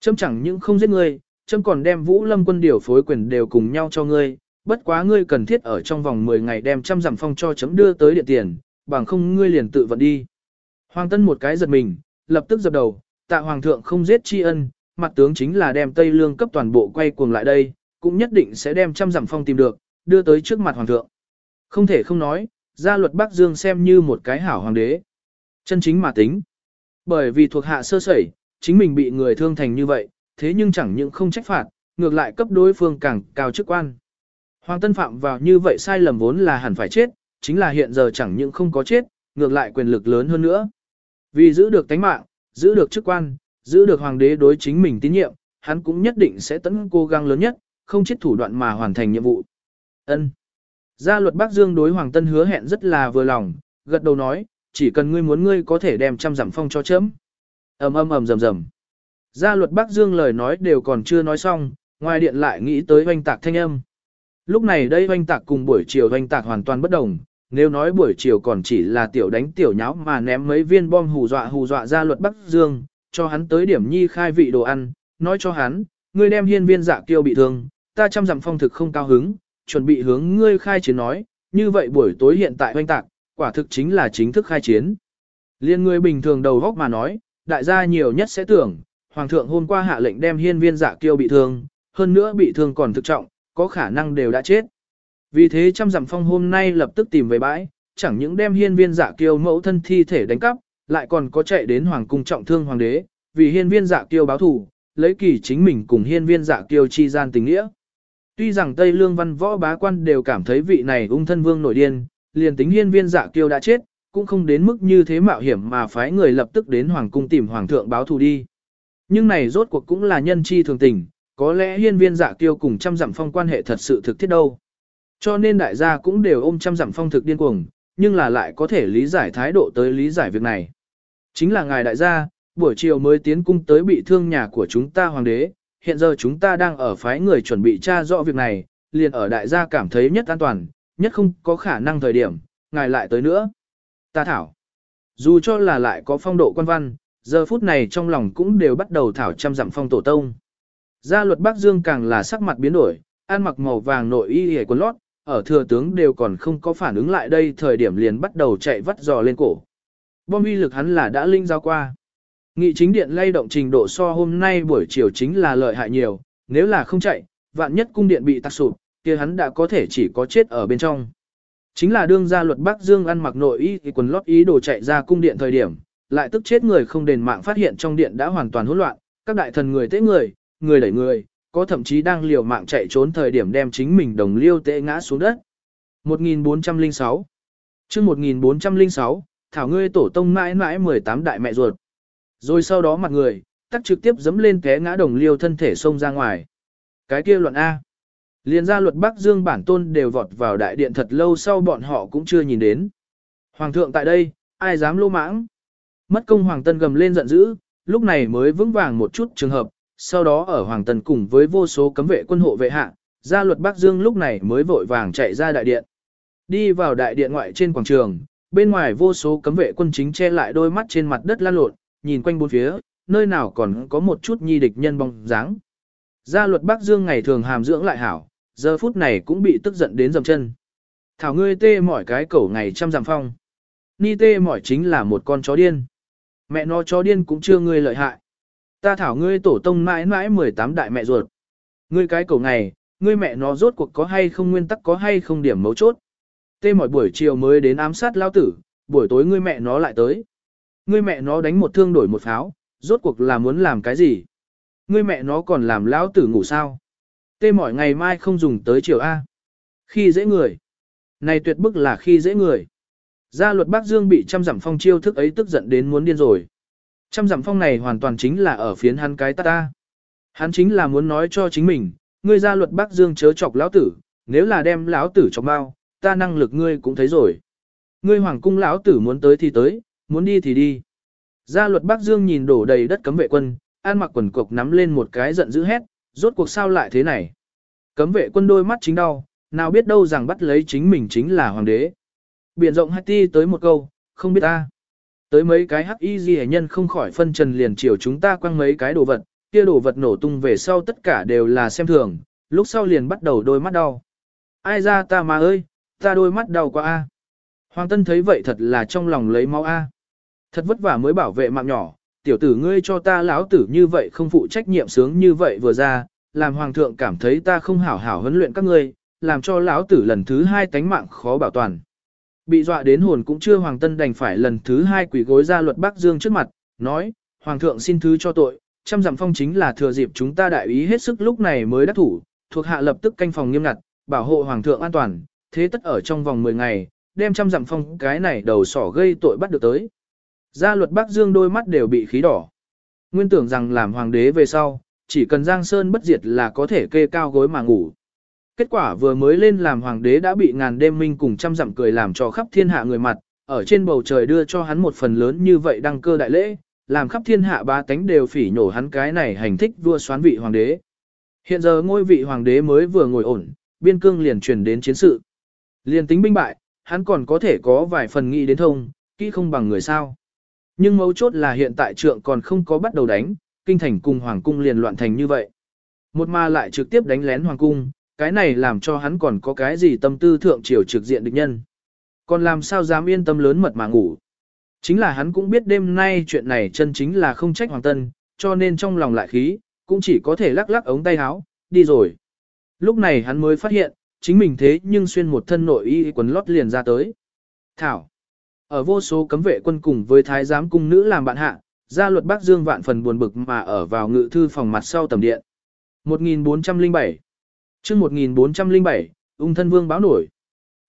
[SPEAKER 1] Chấm chẳng những không giết ngươi, chấm còn đem Vũ Lâm quân điều phối quyền đều cùng nhau cho ngươi, bất quá ngươi cần thiết ở trong vòng 10 ngày đem trăm giảm phong cho chấm đưa tới điện tiền, bằng không ngươi liền tự vận đi. Hoàng Tân một cái giật mình, lập tức dập đầu, tạ Hoàng thượng không giết tri ân, mặt tướng chính là đem Tây Lương cấp toàn bộ quay cuồng lại đây, cũng nhất định sẽ đem trăm dặm phong tìm được, đưa tới trước mặt Hoàng thượng. Không thể không nói, gia luật Bắc Dương xem như một cái hảo hoàng đế. Chân chính mà tính. Bởi vì thuộc hạ sơ sẩy, chính mình bị người thương thành như vậy, thế nhưng chẳng những không trách phạt, ngược lại cấp đối phương càng cao chức quan. Hoàng Tân Phạm vào như vậy sai lầm vốn là hẳn phải chết, chính là hiện giờ chẳng những không có chết, ngược lại quyền lực lớn hơn nữa. Vì giữ được tánh mạng, giữ được chức quan, giữ được hoàng đế đối chính mình tín nhiệm, hắn cũng nhất định sẽ tấn cố gắng lớn nhất, không chết thủ đoạn mà hoàn thành nhiệm vụ. Ân. Gia luật Bắc Dương đối Hoàng Tân hứa hẹn rất là vừa lòng, gật đầu nói, chỉ cần ngươi muốn ngươi có thể đem trăm giảm phong cho chấm. ầm ầm ầm rầm rầm. Gia luật Bắc Dương lời nói đều còn chưa nói xong, ngoài điện lại nghĩ tới oanh tạc thanh âm. Lúc này đây oanh tạc cùng buổi chiều oanh tạc hoàn toàn bất đồng, nếu nói buổi chiều còn chỉ là tiểu đánh tiểu nháo mà ném mấy viên bom hù dọa hù dọa ra luật Bắc Dương, cho hắn tới điểm nhi khai vị đồ ăn, nói cho hắn, ngươi đem hiên viên dạ kiêu bị thương, ta chăm dặm phong thực không cao hứng, chuẩn bị hướng ngươi khai chiến nói, như vậy buổi tối hiện tại hoanh tạc, quả thực chính là chính thức khai chiến. Liên người bình thường đầu góc mà nói, đại gia nhiều nhất sẽ tưởng, Hoàng thượng hôm qua hạ lệnh đem hiên viên dạ kiêu bị thương, hơn nữa bị thương còn thực trọng, có khả năng đều đã chết. Vì thế trăm dặm phong hôm nay lập tức tìm về bãi, chẳng những đem hiên viên dạ kiêu mẫu thân thi thể đánh cắp, lại còn có chạy đến hoàng cung trọng thương hoàng đế, vì hiên viên dạ kiêu báo thù, lấy kỳ chính mình cùng hiên viên dạ kiêu chi gian tình nghĩa. Tuy rằng Tây Lương văn võ bá quan đều cảm thấy vị này ung thân vương nổi điên, liền tính hiên viên dạ kiêu đã chết, cũng không đến mức như thế mạo hiểm mà phái người lập tức đến hoàng cung tìm hoàng thượng báo thù đi. Nhưng này rốt cuộc cũng là nhân chi thường tình, có lẽ hiên viên dạ kiêu cùng trăm dặm phong quan hệ thật sự thực thiết đâu. Cho nên đại gia cũng đều ôm trăm dặm phong thực điên cuồng, nhưng là lại có thể lý giải thái độ tới lý giải việc này. Chính là ngài đại gia, buổi chiều mới tiến cung tới bị thương nhà của chúng ta hoàng đế, hiện giờ chúng ta đang ở phái người chuẩn bị tra rõ việc này, liền ở đại gia cảm thấy nhất an toàn, nhất không có khả năng thời điểm, ngài lại tới nữa. Ta thảo. Dù cho là lại có phong độ quan văn, giờ phút này trong lòng cũng đều bắt đầu thảo trăm dặm phong tổ tông. Gia luật Bắc Dương càng là sắc mặt biến đổi, ăn mặc màu vàng nội y hề quần lót, ở thừa tướng đều còn không có phản ứng lại đây thời điểm liền bắt đầu chạy vắt giò lên cổ. Bom uy lực hắn là đã linh giao qua. Nghị chính điện lay động trình độ so hôm nay buổi chiều chính là lợi hại nhiều, nếu là không chạy, vạn nhất cung điện bị tắc sụp, kia hắn đã có thể chỉ có chết ở bên trong. Chính là đương gia luật Bắc Dương ăn mặc nội y thì quần lót ý đồ chạy ra cung điện thời điểm, lại tức chết người không đền mạng phát hiện trong điện đã hoàn toàn hỗn loạn, các đại thần người tế người, người đẩy người, có thậm chí đang liều mạng chạy trốn thời điểm đem chính mình đồng liêu tệ ngã xuống đất. 1406 chương 1406, Thảo ngươi tổ tông mãi mãi 18 đại mẹ ruột. Rồi sau đó mặt người, tắt trực tiếp dẫm lên té ngã đồng liêu thân thể xông ra ngoài. Cái kia luận A. Liên gia luật Bắc Dương bản tôn đều vọt vào đại điện thật lâu sau bọn họ cũng chưa nhìn đến. Hoàng thượng tại đây, ai dám lô mãng. Mất công Hoàng Tân gầm lên giận dữ, lúc này mới vững vàng một chút trường hợp, sau đó ở Hoàng tần cùng với vô số cấm vệ quân hộ vệ hạ, gia luật Bắc Dương lúc này mới vội vàng chạy ra đại điện. Đi vào đại điện ngoại trên quảng trường, bên ngoài vô số cấm vệ quân chính che lại đôi mắt trên mặt đất lan lộn, nhìn quanh bốn phía, nơi nào còn có một chút nhi địch nhân bóng dáng. Gia luật Bắc Dương ngày thường hàm dưỡng lại hảo, giờ phút này cũng bị tức giận đến dầm chân. Thảo ngươi tê mỏi cái cẩu ngày trăm giảm phong. Ni tê mỏi chính là một con chó điên. Mẹ nó chó điên cũng chưa ngươi lợi hại. Ta thảo ngươi tổ tông mãi mãi 18 đại mẹ ruột. Ngươi cái cổ này, ngươi mẹ nó rốt cuộc có hay không nguyên tắc có hay không điểm mấu chốt. Tê mỏi buổi chiều mới đến ám sát lao tử, buổi tối ngươi mẹ nó lại tới. Ngươi mẹ nó đánh một thương đổi một pháo, rốt cuộc là muốn làm cái gì? Ngươi mẹ nó còn làm lão tử ngủ sao? Tê mỏi ngày mai không dùng tới chiều A. Khi dễ người. Này tuyệt bức là khi dễ người. Gia luật Bắc Dương bị trăm giảm phong chiêu thức ấy tức giận đến muốn điên rồi. Trăm dặm phong này hoàn toàn chính là ở phiến hắn cái ta ta. Hắn chính là muốn nói cho chính mình, ngươi gia luật Bắc Dương chớ chọc lão tử, nếu là đem lão tử chọc bao, ta năng lực ngươi cũng thấy rồi. Ngươi hoàng cung lão tử muốn tới thì tới, muốn đi thì đi. Gia luật Bắc Dương nhìn đổ đầy đất cấm vệ quân, an mặc quần cộc nắm lên một cái giận dữ hét, rốt cuộc sao lại thế này. Cấm vệ quân đôi mắt chính đau, nào biết đâu rằng bắt lấy chính mình chính là hoàng đế. Biển rộng ti tới một câu, không biết ta. Tới mấy cái hắc y gì nhân không khỏi phân trần liền chiều chúng ta quăng mấy cái đồ vật, kia đồ vật nổ tung về sau tất cả đều là xem thường, lúc sau liền bắt đầu đôi mắt đau. Ai ra ta mà ơi, ta đôi mắt đau quá a. Hoàng Tân thấy vậy thật là trong lòng lấy máu a. Thật vất vả mới bảo vệ mạng nhỏ, tiểu tử ngươi cho ta lão tử như vậy không phụ trách nhiệm sướng như vậy vừa ra, làm hoàng thượng cảm thấy ta không hảo hảo huấn luyện các ngươi, làm cho lão tử lần thứ hai tánh mạng khó bảo toàn. Bị dọa đến hồn cũng chưa hoàng tân đành phải lần thứ hai quỷ gối ra luật Bắc Dương trước mặt, nói, hoàng thượng xin thứ cho tội, trăm dặm phong chính là thừa dịp chúng ta đại ý hết sức lúc này mới đắc thủ, thuộc hạ lập tức canh phòng nghiêm ngặt, bảo hộ hoàng thượng an toàn, thế tất ở trong vòng 10 ngày, đem trăm dặm phong cái này đầu sỏ gây tội bắt được tới. Gia luật Bắc Dương đôi mắt đều bị khí đỏ. Nguyên tưởng rằng làm hoàng đế về sau, chỉ cần Giang Sơn bất diệt là có thể kê cao gối mà ngủ. Kết quả vừa mới lên làm hoàng đế đã bị ngàn đêm minh cùng trăm dặm cười làm cho khắp thiên hạ người mặt, ở trên bầu trời đưa cho hắn một phần lớn như vậy đăng cơ đại lễ, làm khắp thiên hạ ba tánh đều phỉ nhổ hắn cái này hành thích vua xoán vị hoàng đế. Hiện giờ ngôi vị hoàng đế mới vừa ngồi ổn, biên cương liền truyền đến chiến sự. Liền tính binh bại, hắn còn có thể có vài phần nghĩ đến thông, kỹ không bằng người sao. Nhưng mấu chốt là hiện tại trượng còn không có bắt đầu đánh, kinh thành cùng hoàng cung liền loạn thành như vậy. Một ma lại trực tiếp đánh lén hoàng cung, cái này làm cho hắn còn có cái gì tâm tư thượng triều trực diện địch nhân. Còn làm sao dám yên tâm lớn mật mà ngủ. Chính là hắn cũng biết đêm nay chuyện này chân chính là không trách hoàng tân, cho nên trong lòng lại khí, cũng chỉ có thể lắc lắc ống tay áo, đi rồi. Lúc này hắn mới phát hiện, chính mình thế nhưng xuyên một thân nội y quần lót liền ra tới. Thảo. Ở vô số cấm vệ quân cùng với thái giám cung nữ làm bạn hạ, gia luật Bắc Dương vạn phần buồn bực mà ở vào ngự thư phòng mặt sau tầm điện. 1407 chương 1407, ung thân vương báo nổi.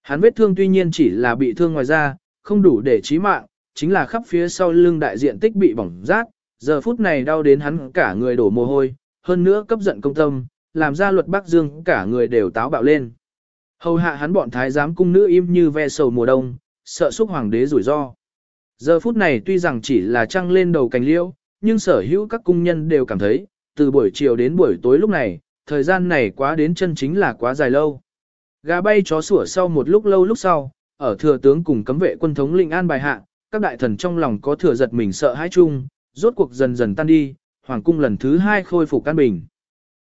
[SPEAKER 1] Hắn vết thương tuy nhiên chỉ là bị thương ngoài da, không đủ để chí mạng, chính là khắp phía sau lưng đại diện tích bị bỏng rát, giờ phút này đau đến hắn cả người đổ mồ hôi, hơn nữa cấp giận công tâm, làm ra luật Bắc Dương cả người đều táo bạo lên. Hầu hạ hắn bọn thái giám cung nữ im như ve sầu mùa đông, sợ xúc hoàng đế rủi ro. Giờ phút này tuy rằng chỉ là trăng lên đầu cành liễu, nhưng sở hữu các cung nhân đều cảm thấy, từ buổi chiều đến buổi tối lúc này, thời gian này quá đến chân chính là quá dài lâu. Gà bay chó sủa sau một lúc lâu lúc sau, ở thừa tướng cùng cấm vệ quân thống lĩnh an bài hạ, các đại thần trong lòng có thừa giật mình sợ hãi chung, rốt cuộc dần dần tan đi, hoàng cung lần thứ hai khôi phục căn bình.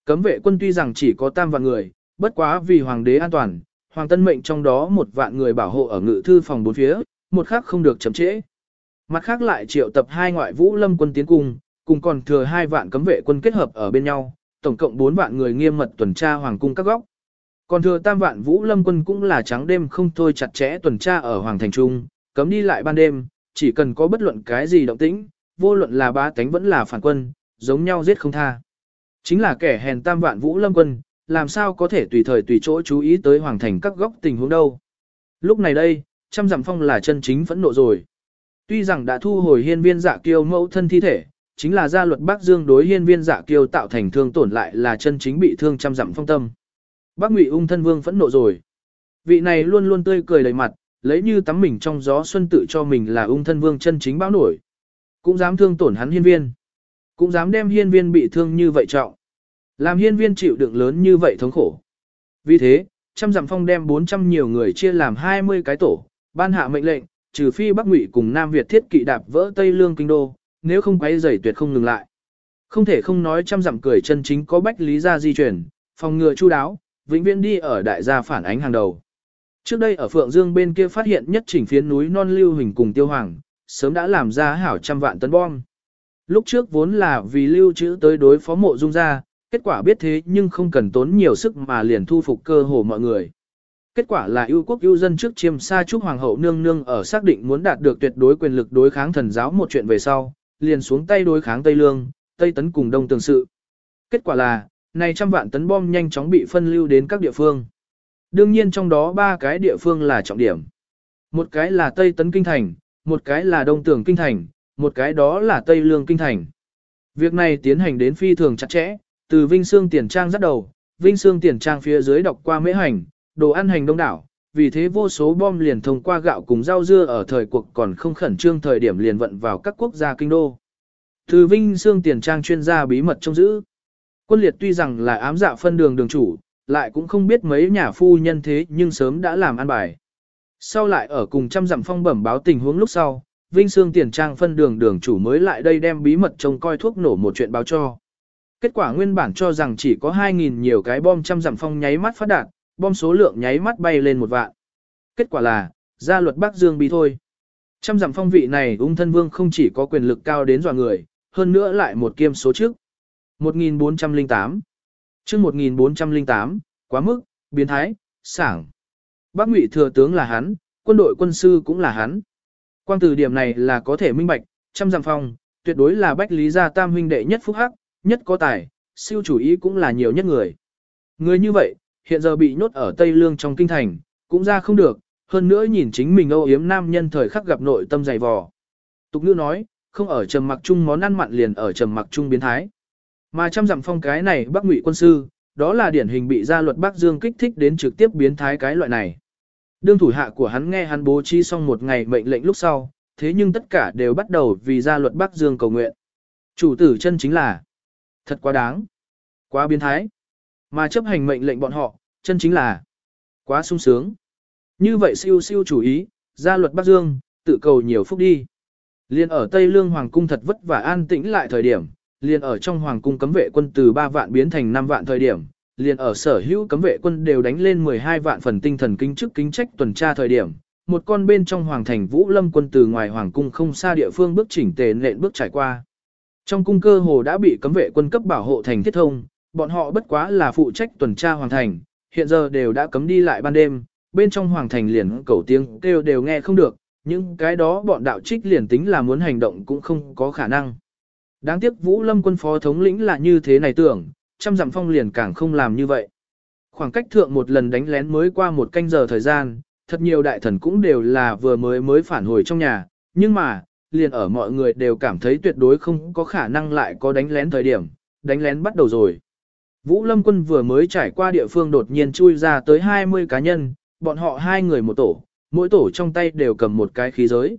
[SPEAKER 1] Cấm vệ quân tuy rằng chỉ có tam vạn người, bất quá vì hoàng đế an toàn, hoàng tân mệnh trong đó một vạn người bảo hộ ở ngự thư phòng bốn phía, một khác không được chậm trễ. Mặt khác lại triệu tập hai ngoại vũ lâm quân tiến cung, cùng còn thừa hai vạn cấm vệ quân kết hợp ở bên nhau, tổng cộng bốn vạn người nghiêm mật tuần tra hoàng cung các góc. Còn thừa tam vạn vũ lâm quân cũng là trắng đêm không thôi chặt chẽ tuần tra ở hoàng thành trung, cấm đi lại ban đêm, chỉ cần có bất luận cái gì động tĩnh, vô luận là ba tánh vẫn là phản quân, giống nhau giết không tha. Chính là kẻ hèn tam vạn vũ lâm quân, làm sao có thể tùy thời tùy chỗ chú ý tới hoàng thành các góc tình huống đâu. Lúc này đây, trăm dặm phong là chân chính phẫn nộ rồi. Tuy rằng đã thu hồi hiên viên dạ kiêu mẫu thân thi thể, chính là gia luật Bắc Dương đối hiên viên dạ kiêu tạo thành thương tổn lại là chân chính bị thương trăm dặm phong tâm. Bác Ngụy ung thân vương phẫn nộ rồi. Vị này luôn luôn tươi cười đầy mặt, lấy như tắm mình trong gió xuân tự cho mình là ung thân vương chân chính bão nổi. Cũng dám thương tổn hắn hiên viên. Cũng dám đem hiên viên bị thương như vậy trọng. Làm hiên viên chịu đựng lớn như vậy thống khổ. Vì thế, trăm dặm phong đem 400 nhiều người chia làm 20 cái tổ, ban hạ mệnh lệnh, trừ phi Bắc Ngụy cùng Nam Việt thiết kỵ đạp vỡ Tây Lương kinh đô, nếu không quấy rầy tuyệt không ngừng lại. Không thể không nói trăm dặm cười chân chính có bách lý gia di chuyển, phòng ngừa chu đáo, vĩnh viễn đi ở đại gia phản ánh hàng đầu. Trước đây ở Phượng Dương bên kia phát hiện nhất chỉnh phiến núi non lưu hình cùng tiêu hoàng, sớm đã làm ra hảo trăm vạn tấn bom. Lúc trước vốn là vì lưu trữ tới đối phó mộ dung gia, kết quả biết thế nhưng không cần tốn nhiều sức mà liền thu phục cơ hồ mọi người. Kết quả là ưu quốc ưu dân trước chiêm sa chúc hoàng hậu nương nương ở xác định muốn đạt được tuyệt đối quyền lực đối kháng thần giáo một chuyện về sau, liền xuống tay đối kháng Tây Lương, Tây Tấn cùng Đông Tường Sự. Kết quả là, này trăm vạn tấn bom nhanh chóng bị phân lưu đến các địa phương. Đương nhiên trong đó ba cái địa phương là trọng điểm. Một cái là Tây Tấn Kinh Thành, một cái là Đông Tường Kinh Thành, một cái đó là Tây Lương Kinh Thành. Việc này tiến hành đến phi thường chặt chẽ, từ Vinh Sương Tiền Trang dắt đầu, Vinh Sương Tiền Trang phía dưới đọc qua mễ hành, đồ ăn hành đông đảo, vì thế vô số bom liền thông qua gạo cùng rau dưa ở thời cuộc còn không khẩn trương thời điểm liền vận vào các quốc gia kinh đô. Từ Vinh Xương Tiền Trang chuyên gia bí mật trông giữ. Quân liệt tuy rằng là ám dạ phân đường đường chủ, lại cũng không biết mấy nhà phu nhân thế nhưng sớm đã làm ăn bài. Sau lại ở cùng trăm dặm phong bẩm báo tình huống lúc sau, Vinh Xương Tiền Trang phân đường đường chủ mới lại đây đem bí mật trông coi thuốc nổ một chuyện báo cho. Kết quả nguyên bản cho rằng chỉ có 2.000 nhiều cái bom trăm dặm phong nháy mắt phát đạn, bom số lượng nháy mắt bay lên một vạn. Kết quả là, gia luật Bắc Dương bị thôi. Trăm dặm phong vị này ung thân vương không chỉ có quyền lực cao đến dọa người, hơn nữa lại một kiêm số trước. 1408 chương 1408, quá mức, biến thái, sảng. Bác Ngụy thừa tướng là hắn, quân đội quân sư cũng là hắn. Quang từ điểm này là có thể minh bạch, trăm dặm phong, tuyệt đối là bách lý gia tam huynh đệ nhất phúc hắc, nhất có tài, siêu chủ ý cũng là nhiều nhất người. Người như vậy, hiện giờ bị nhốt ở Tây Lương trong kinh thành, cũng ra không được, hơn nữa nhìn chính mình âu yếm nam nhân thời khắc gặp nội tâm dày vò. Tục ngữ nói, không ở trầm mặc chung món ăn mặn liền ở trầm mặc chung biến thái. Mà trăm dặm phong cái này Bắc Ngụy quân sư, đó là điển hình bị gia luật Bắc Dương kích thích đến trực tiếp biến thái cái loại này. Đương thủ hạ của hắn nghe hắn bố trí xong một ngày mệnh lệnh lúc sau, thế nhưng tất cả đều bắt đầu vì gia luật Bắc Dương cầu nguyện. Chủ tử chân chính là thật quá đáng, quá biến thái. Mà chấp hành mệnh lệnh bọn họ, chân chính là quá sung sướng. Như vậy siêu siêu chủ ý, gia luật Bắc Dương, tự cầu nhiều phúc đi. Liên ở Tây Lương Hoàng cung thật vất vả an tĩnh lại thời điểm, liền ở trong Hoàng cung cấm vệ quân từ 3 vạn biến thành 5 vạn thời điểm, liền ở sở hữu cấm vệ quân đều đánh lên 12 vạn phần tinh thần kinh chức kính trách tuần tra thời điểm. Một con bên trong hoàng thành Vũ Lâm quân từ ngoài hoàng cung không xa địa phương bước chỉnh tề nện bước trải qua. Trong cung cơ hồ đã bị cấm vệ quân cấp bảo hộ thành thiết thông, bọn họ bất quá là phụ trách tuần tra hoàng thành, hiện giờ đều đã cấm đi lại ban đêm, bên trong hoàng thành liền cầu tiếng kêu đều nghe không được, những cái đó bọn đạo trích liền tính là muốn hành động cũng không có khả năng. Đáng tiếc Vũ Lâm quân phó thống lĩnh là như thế này tưởng, trăm dặm phong liền càng không làm như vậy. Khoảng cách thượng một lần đánh lén mới qua một canh giờ thời gian, thật nhiều đại thần cũng đều là vừa mới mới phản hồi trong nhà, nhưng mà, liền ở mọi người đều cảm thấy tuyệt đối không có khả năng lại có đánh lén thời điểm, đánh lén bắt đầu rồi. Vũ Lâm quân vừa mới trải qua địa phương đột nhiên chui ra tới 20 cá nhân, bọn họ hai người một tổ, mỗi tổ trong tay đều cầm một cái khí giới.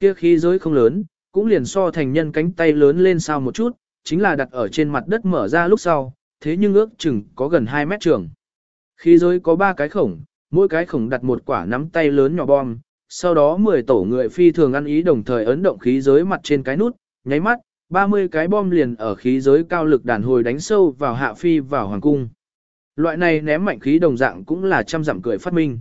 [SPEAKER 1] Kia khí giới không lớn, cũng liền so thành nhân cánh tay lớn lên sao một chút, chính là đặt ở trên mặt đất mở ra lúc sau, thế nhưng ước chừng có gần 2 mét trường. Khí giới có 3 cái khổng, mỗi cái khổng đặt một quả nắm tay lớn nhỏ bom, sau đó 10 tổ người phi thường ăn ý đồng thời ấn động khí giới mặt trên cái nút, nháy mắt, 30 cái bom liền ở khí giới cao lực đàn hồi đánh sâu vào hạ phi vào hoàng cung. Loại này ném mạnh khí đồng dạng cũng là trăm dặm cười phát minh.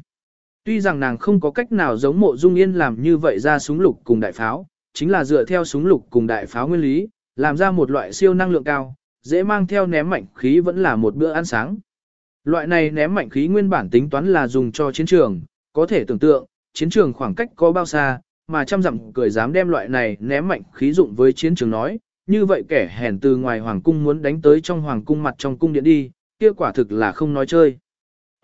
[SPEAKER 1] Tuy rằng nàng không có cách nào giống mộ dung yên làm như vậy ra súng lục cùng đại pháo, chính là dựa theo súng lục cùng đại pháo nguyên lý, làm ra một loại siêu năng lượng cao, dễ mang theo ném mạnh khí vẫn là một bữa ăn sáng. Loại này ném mạnh khí nguyên bản tính toán là dùng cho chiến trường, có thể tưởng tượng, chiến trường khoảng cách có bao xa, mà trăm dặm cười dám đem loại này ném mạnh khí dụng với chiến trường nói, như vậy kẻ hèn từ ngoài hoàng cung muốn đánh tới trong hoàng cung mặt trong cung điện đi, kia quả thực là không nói chơi.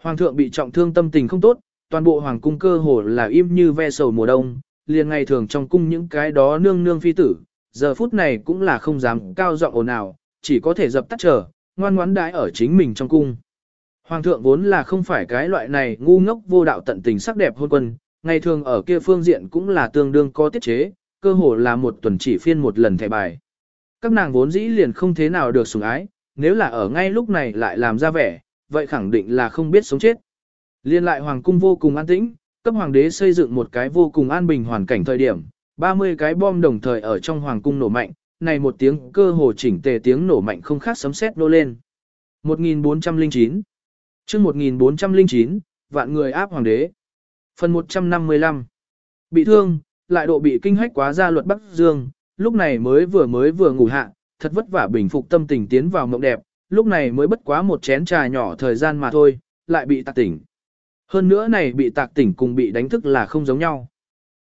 [SPEAKER 1] Hoàng thượng bị trọng thương tâm tình không tốt, toàn bộ hoàng cung cơ hồ là im như ve sầu mùa đông, liền ngày thường trong cung những cái đó nương nương phi tử, giờ phút này cũng là không dám cao giọng ồn ào, chỉ có thể dập tắt trở, ngoan ngoãn đãi ở chính mình trong cung. Hoàng thượng vốn là không phải cái loại này ngu ngốc vô đạo tận tình sắc đẹp hôn quân, ngày thường ở kia phương diện cũng là tương đương có tiết chế, cơ hồ là một tuần chỉ phiên một lần thẻ bài. Các nàng vốn dĩ liền không thế nào được sủng ái, nếu là ở ngay lúc này lại làm ra vẻ, vậy khẳng định là không biết sống chết. Liên lại hoàng cung vô cùng an tĩnh, cấp hoàng đế xây dựng một cái vô cùng an bình hoàn cảnh thời điểm, 30 cái bom đồng thời ở trong hoàng cung nổ mạnh, này một tiếng cơ hồ chỉnh tề tiếng nổ mạnh không khác sấm sét nô lên. 1409 chương 1409, vạn người áp hoàng đế. Phần 155 Bị thương, lại độ bị kinh hách quá ra luật Bắc Dương, lúc này mới vừa mới vừa ngủ hạ, thật vất vả bình phục tâm tình tiến vào mộng đẹp, lúc này mới bất quá một chén trà nhỏ thời gian mà thôi, lại bị tạc tỉnh. Hơn nữa này bị tạc tỉnh cùng bị đánh thức là không giống nhau.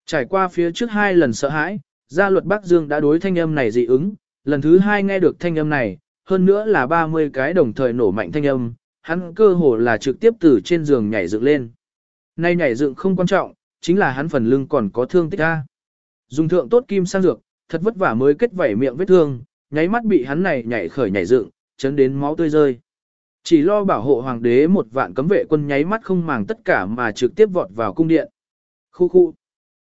[SPEAKER 1] Trải qua phía trước hai lần sợ hãi, gia luật Bắc Dương đã đối thanh âm này dị ứng, lần thứ hai nghe được thanh âm này, hơn nữa là 30 cái đồng thời nổ mạnh thanh âm, hắn cơ hồ là trực tiếp từ trên giường nhảy dựng lên. Nay nhảy dựng không quan trọng, chính là hắn phần lưng còn có thương tích a. Dùng thượng tốt kim sang dược, thật vất vả mới kết vảy miệng vết thương, nháy mắt bị hắn này nhảy khởi nhảy dựng, chấn đến máu tươi rơi. Chỉ lo bảo hộ hoàng đế một vạn cấm vệ quân nháy mắt không màng tất cả mà trực tiếp vọt vào cung điện. Khu khu.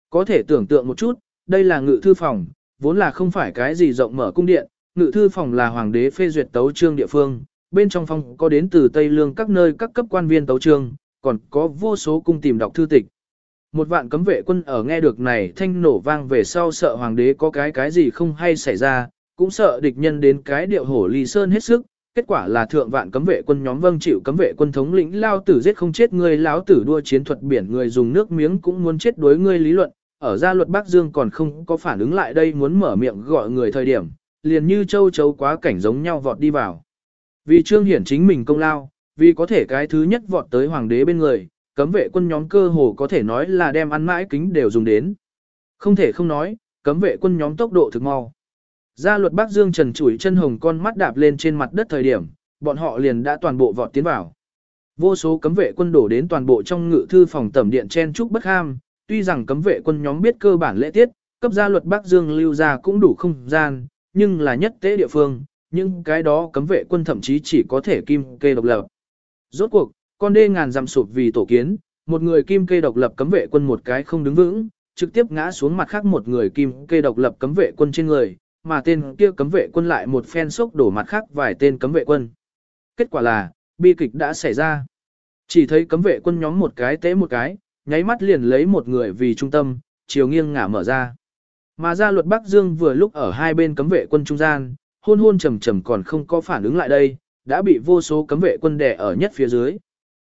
[SPEAKER 1] Có thể tưởng tượng một chút, đây là ngự thư phòng, vốn là không phải cái gì rộng mở cung điện, ngự thư phòng là hoàng đế phê duyệt tấu trương địa phương, bên trong phòng có đến từ Tây Lương các nơi các cấp quan viên tấu trương, còn có vô số cung tìm đọc thư tịch. Một vạn cấm vệ quân ở nghe được này thanh nổ vang về sau sợ hoàng đế có cái cái gì không hay xảy ra, cũng sợ địch nhân đến cái điệu hổ ly sơn hết sức, kết quả là thượng vạn cấm vệ quân nhóm vâng chịu cấm vệ quân thống lĩnh lao tử giết không chết người lão tử đua chiến thuật biển người dùng nước miếng cũng muốn chết đối ngươi lý luận, ở gia luật Bắc Dương còn không có phản ứng lại đây muốn mở miệng gọi người thời điểm, liền như châu chấu quá cảnh giống nhau vọt đi vào. Vì trương hiển chính mình công lao, vì có thể cái thứ nhất vọt tới hoàng đế bên người, cấm vệ quân nhóm cơ hồ có thể nói là đem ăn mãi kính đều dùng đến. Không thể không nói, cấm vệ quân nhóm tốc độ thực mau. Gia luật Bắc Dương trần chủi chân hồng con mắt đạp lên trên mặt đất thời điểm, bọn họ liền đã toàn bộ vọt tiến vào. Vô số cấm vệ quân đổ đến toàn bộ trong ngự thư phòng tẩm điện chen trúc bất ham, tuy rằng cấm vệ quân nhóm biết cơ bản lễ tiết, cấp gia luật Bắc Dương lưu ra cũng đủ không gian, nhưng là nhất tế địa phương, nhưng cái đó cấm vệ quân thậm chí chỉ có thể kim kê độc lập. Rốt cuộc, con đê ngàn dặm sụp vì tổ kiến, một người kim kê độc lập cấm vệ quân một cái không đứng vững, trực tiếp ngã xuống mặt khác một người kim kê độc lập cấm vệ quân trên người, mà tên kia cấm vệ quân lại một phen sốc đổ mặt khác vài tên cấm vệ quân. Kết quả là, bi kịch đã xảy ra. Chỉ thấy cấm vệ quân nhóm một cái tế một cái, nháy mắt liền lấy một người vì trung tâm, chiều nghiêng ngả mở ra. Mà ra luật Bắc Dương vừa lúc ở hai bên cấm vệ quân trung gian, hôn hôn trầm trầm còn không có phản ứng lại đây, đã bị vô số cấm vệ quân đè ở nhất phía dưới.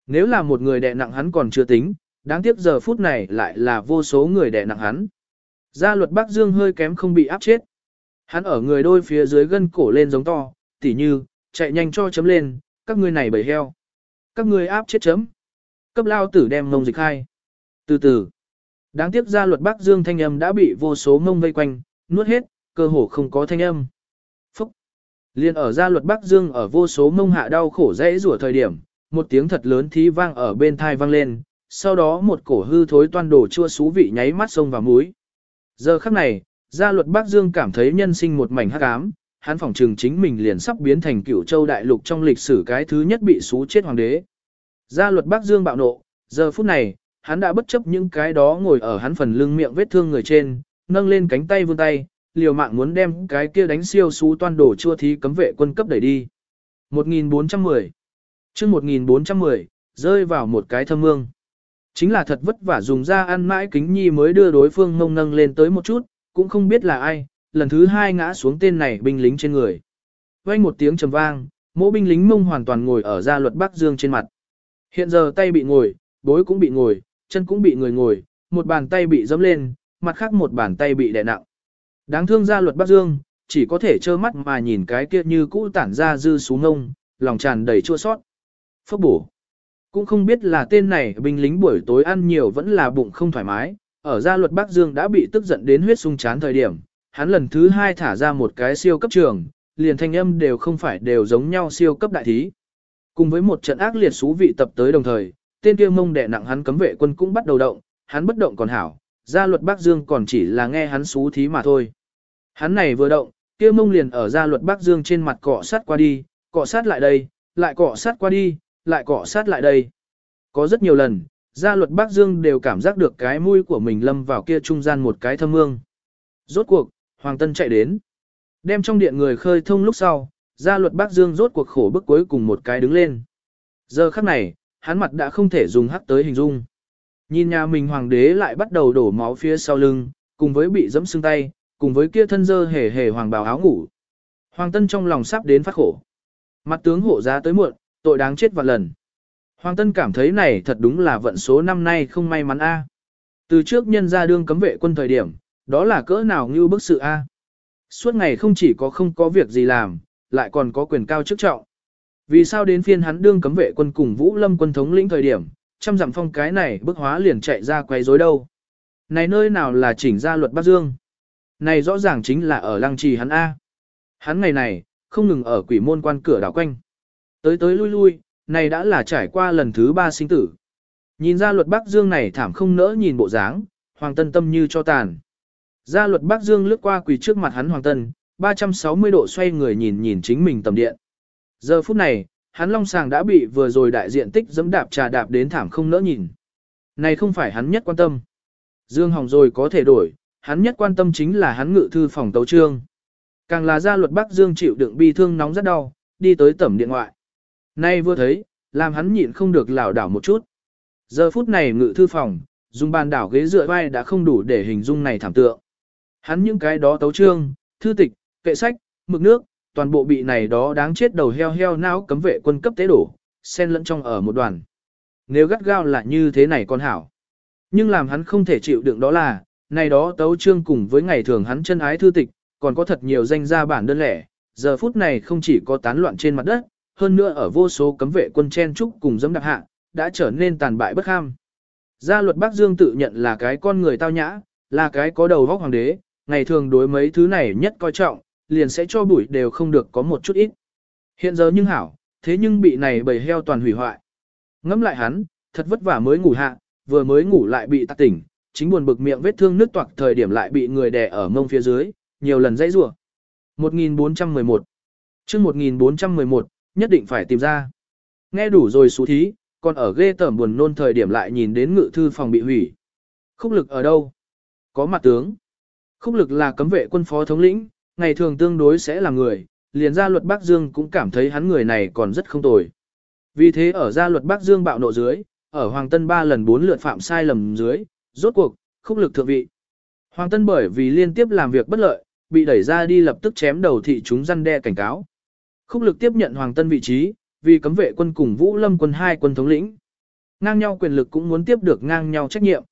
[SPEAKER 1] Nếu là một người đè nặng hắn còn chưa tính, đáng tiếc giờ phút này lại là vô số người đè nặng hắn. Gia luật Bắc Dương hơi kém không bị áp chết. Hắn ở người đôi phía dưới gân cổ lên giống to, tỉ như, chạy nhanh cho chấm lên, các ngươi này bầy heo. Các ngươi áp chết chấm. Cấp lao tử đem ngông dịch hai. Từ từ. Đáng tiếc gia luật Bắc Dương thanh âm đã bị vô số ngông vây quanh, nuốt hết, cơ hồ không có thanh âm. Liên ở gia luật Bắc Dương ở vô số mông hạ đau khổ dễ rủa thời điểm, một tiếng thật lớn thí vang ở bên thai vang lên, sau đó một cổ hư thối toan đổ chua xú vị nháy mắt sông vào mũi. Giờ khắc này, gia luật Bắc Dương cảm thấy nhân sinh một mảnh hắc ám, hắn phỏng trừng chính mình liền sắp biến thành cửu châu đại lục trong lịch sử cái thứ nhất bị xú chết hoàng đế. Gia luật Bắc Dương bạo nộ, giờ phút này, hắn đã bất chấp những cái đó ngồi ở hắn phần lưng miệng vết thương người trên, nâng lên cánh tay vươn tay, liều mạng muốn đem cái kia đánh siêu xú toan đổ chua thí cấm vệ quân cấp đẩy đi. 1410 chương 1410, rơi vào một cái thâm mương. Chính là thật vất vả dùng ra ăn mãi kính nhi mới đưa đối phương mông nâng lên tới một chút, cũng không biết là ai, lần thứ hai ngã xuống tên này binh lính trên người. Vang một tiếng trầm vang, mỗi binh lính mông hoàn toàn ngồi ở gia luật Bắc Dương trên mặt. Hiện giờ tay bị ngồi, bối cũng bị ngồi, chân cũng bị người ngồi, một bàn tay bị dẫm lên, mặt khác một bàn tay bị đè nặng. Đáng thương gia luật Bắc Dương, chỉ có thể trơ mắt mà nhìn cái kia như cũ tản ra dư xuống ngông, lòng tràn đầy chua sót. Phốc bổ. Cũng không biết là tên này binh lính buổi tối ăn nhiều vẫn là bụng không thoải mái, ở gia luật Bắc Dương đã bị tức giận đến huyết sung chán thời điểm, hắn lần thứ hai thả ra một cái siêu cấp trường, liền thanh âm đều không phải đều giống nhau siêu cấp đại thí. Cùng với một trận ác liệt xú vị tập tới đồng thời, tên kia mông đẻ nặng hắn cấm vệ quân cũng bắt đầu động, hắn bất động còn hảo, gia luật Bắc Dương còn chỉ là nghe hắn xú thí mà thôi. Hắn này vừa động, kia mông liền ở gia luật Bắc Dương trên mặt cọ sát qua đi, cọ sát lại đây, lại cọ sát qua đi, lại cọ sát lại đây. Có rất nhiều lần, gia luật Bắc Dương đều cảm giác được cái mũi của mình lâm vào kia trung gian một cái thâm mương. Rốt cuộc, Hoàng Tân chạy đến. Đem trong điện người khơi thông lúc sau, gia luật Bắc Dương rốt cuộc khổ bức cuối cùng một cái đứng lên. Giờ khắc này, hắn mặt đã không thể dùng hắc tới hình dung. Nhìn nhà mình hoàng đế lại bắt đầu đổ máu phía sau lưng, cùng với bị dẫm xương tay, cùng với kia thân dơ hề hề hoàng bào áo ngủ. Hoàng Tân trong lòng sắp đến phát khổ. Mặt tướng hộ giá tới muộn, tội đáng chết vạn lần. Hoàng Tân cảm thấy này thật đúng là vận số năm nay không may mắn a. Từ trước nhân ra đương cấm vệ quân thời điểm, đó là cỡ nào như bức sự a. Suốt ngày không chỉ có không có việc gì làm, lại còn có quyền cao chức trọng. Vì sao đến phiên hắn đương cấm vệ quân cùng Vũ Lâm quân thống lĩnh thời điểm, trăm dặm phong cái này bức hóa liền chạy ra quay rối đâu. Này nơi nào là chỉnh ra luật Bắc Dương? Này rõ ràng chính là ở lăng trì hắn A. Hắn ngày này, không ngừng ở quỷ môn quan cửa đảo quanh. Tới tới lui lui, này đã là trải qua lần thứ ba sinh tử. Nhìn ra luật Bắc Dương này thảm không nỡ nhìn bộ dáng, Hoàng Tân tâm như cho tàn. Gia luật Bắc Dương lướt qua quỳ trước mặt hắn Hoàng Tân, 360 độ xoay người nhìn nhìn chính mình tầm điện. Giờ phút này, hắn long sàng đã bị vừa rồi đại diện tích dẫm đạp trà đạp đến thảm không nỡ nhìn. Này không phải hắn nhất quan tâm. Dương hỏng rồi có thể đổi, hắn nhất quan tâm chính là hắn ngự thư phòng tấu trương. Càng là gia luật Bắc Dương chịu đựng bi thương nóng rất đau, đi tới tẩm điện ngoại. Nay vừa thấy, làm hắn nhịn không được lảo đảo một chút. Giờ phút này ngự thư phòng, dùng bàn đảo ghế dựa vai đã không đủ để hình dung này thảm tượng. Hắn những cái đó tấu trương, thư tịch, kệ sách, mực nước, toàn bộ bị này đó đáng chết đầu heo heo não cấm vệ quân cấp tế đổ, xen lẫn trong ở một đoàn. Nếu gắt gao là như thế này còn hảo. Nhưng làm hắn không thể chịu đựng đó là, này đó tấu trương cùng với ngày thường hắn chân ái thư tịch, còn có thật nhiều danh gia bản đơn lẻ, giờ phút này không chỉ có tán loạn trên mặt đất, hơn nữa ở vô số cấm vệ quân chen trúc cùng dẫm đạp hạ, đã trở nên tàn bại bất ham. Gia luật Bắc Dương tự nhận là cái con người tao nhã, là cái có đầu vóc hoàng đế, ngày thường đối mấy thứ này nhất coi trọng, liền sẽ cho bụi đều không được có một chút ít. Hiện giờ nhưng hảo, thế nhưng bị này bầy heo toàn hủy hoại. ngẫm lại hắn, thật vất vả mới ngủ hạ, vừa mới ngủ lại bị tạc tỉnh, chính buồn bực miệng vết thương nứt toạc thời điểm lại bị người đè ở mông phía dưới, nhiều lần dãy rủa. 1411 chương 1411, nhất định phải tìm ra. Nghe đủ rồi xú thí, còn ở ghê tởm buồn nôn thời điểm lại nhìn đến ngự thư phòng bị hủy. Khúc lực ở đâu? Có mặt tướng. Khúc lực là cấm vệ quân phó thống lĩnh, ngày thường tương đối sẽ là người, liền gia luật Bắc Dương cũng cảm thấy hắn người này còn rất không tồi. Vì thế ở gia luật Bắc Dương bạo nộ dưới, ở Hoàng Tân ba lần bốn lượt phạm sai lầm dưới, rốt cuộc, khúc lực thượng vị. Hoàng Tân bởi vì liên tiếp làm việc bất lợi, bị đẩy ra đi lập tức chém đầu thị chúng răn đe cảnh cáo. Khúc lực tiếp nhận Hoàng Tân vị trí, vì cấm vệ quân cùng Vũ Lâm quân hai quân thống lĩnh. Ngang nhau quyền lực cũng muốn tiếp được ngang nhau trách nhiệm.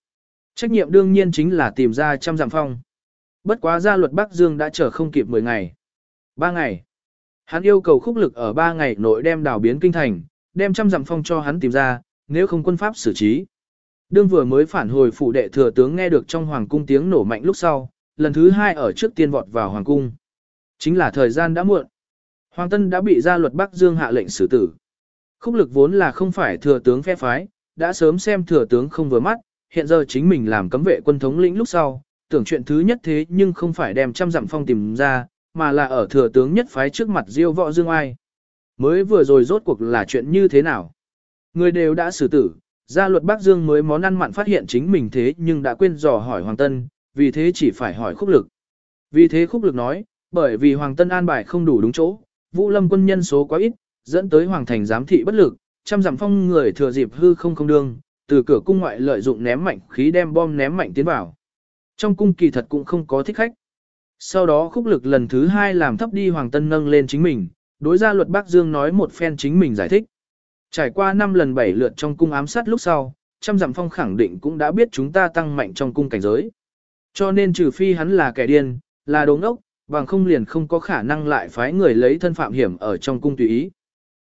[SPEAKER 1] Trách nhiệm đương nhiên chính là tìm ra trăm giảm phong. Bất quá gia luật Bắc Dương đã chờ không kịp 10 ngày. 3 ngày. Hắn yêu cầu khúc lực ở 3 ngày nội đem đảo biến kinh thành, đem trăm dặm phong cho hắn tìm ra, nếu không quân pháp xử trí. Đương vừa mới phản hồi phủ đệ thừa tướng nghe được trong hoàng cung tiếng nổ mạnh lúc sau, lần thứ hai ở trước tiên vọt vào hoàng cung. Chính là thời gian đã muộn. Hoàng Tân đã bị gia luật Bắc Dương hạ lệnh xử tử. Khúc lực vốn là không phải thừa tướng phe phái, đã sớm xem thừa tướng không vừa mắt, hiện giờ chính mình làm cấm vệ quân thống lĩnh lúc sau, tưởng chuyện thứ nhất thế nhưng không phải đem trăm dặm phong tìm ra, mà là ở thừa tướng nhất phái trước mặt diêu võ dương ai. Mới vừa rồi rốt cuộc là chuyện như thế nào? Người đều đã xử tử, gia luật Bắc Dương mới món ăn mặn phát hiện chính mình thế nhưng đã quên dò hỏi Hoàng Tân, vì thế chỉ phải hỏi khúc lực. Vì thế khúc lực nói, bởi vì Hoàng Tân an bài không đủ đúng chỗ, Vũ Lâm quân nhân số quá ít, dẫn tới Hoàng Thành giám thị bất lực, trăm dặm phong người thừa dịp hư không không đương, từ cửa cung ngoại lợi dụng ném mạnh khí đem bom ném mạnh tiến vào. Trong cung kỳ thật cũng không có thích khách. Sau đó khúc lực lần thứ hai làm thấp đi Hoàng Tân nâng lên chính mình, đối ra luật Bắc Dương nói một phen chính mình giải thích. Trải qua 5 lần 7 lượt trong cung ám sát lúc sau, trăm dặm phong khẳng định cũng đã biết chúng ta tăng mạnh trong cung cảnh giới. Cho nên trừ phi hắn là kẻ điên, là đồ ngốc, bằng không liền không có khả năng lại phái người lấy thân phạm hiểm ở trong cung tùy ý.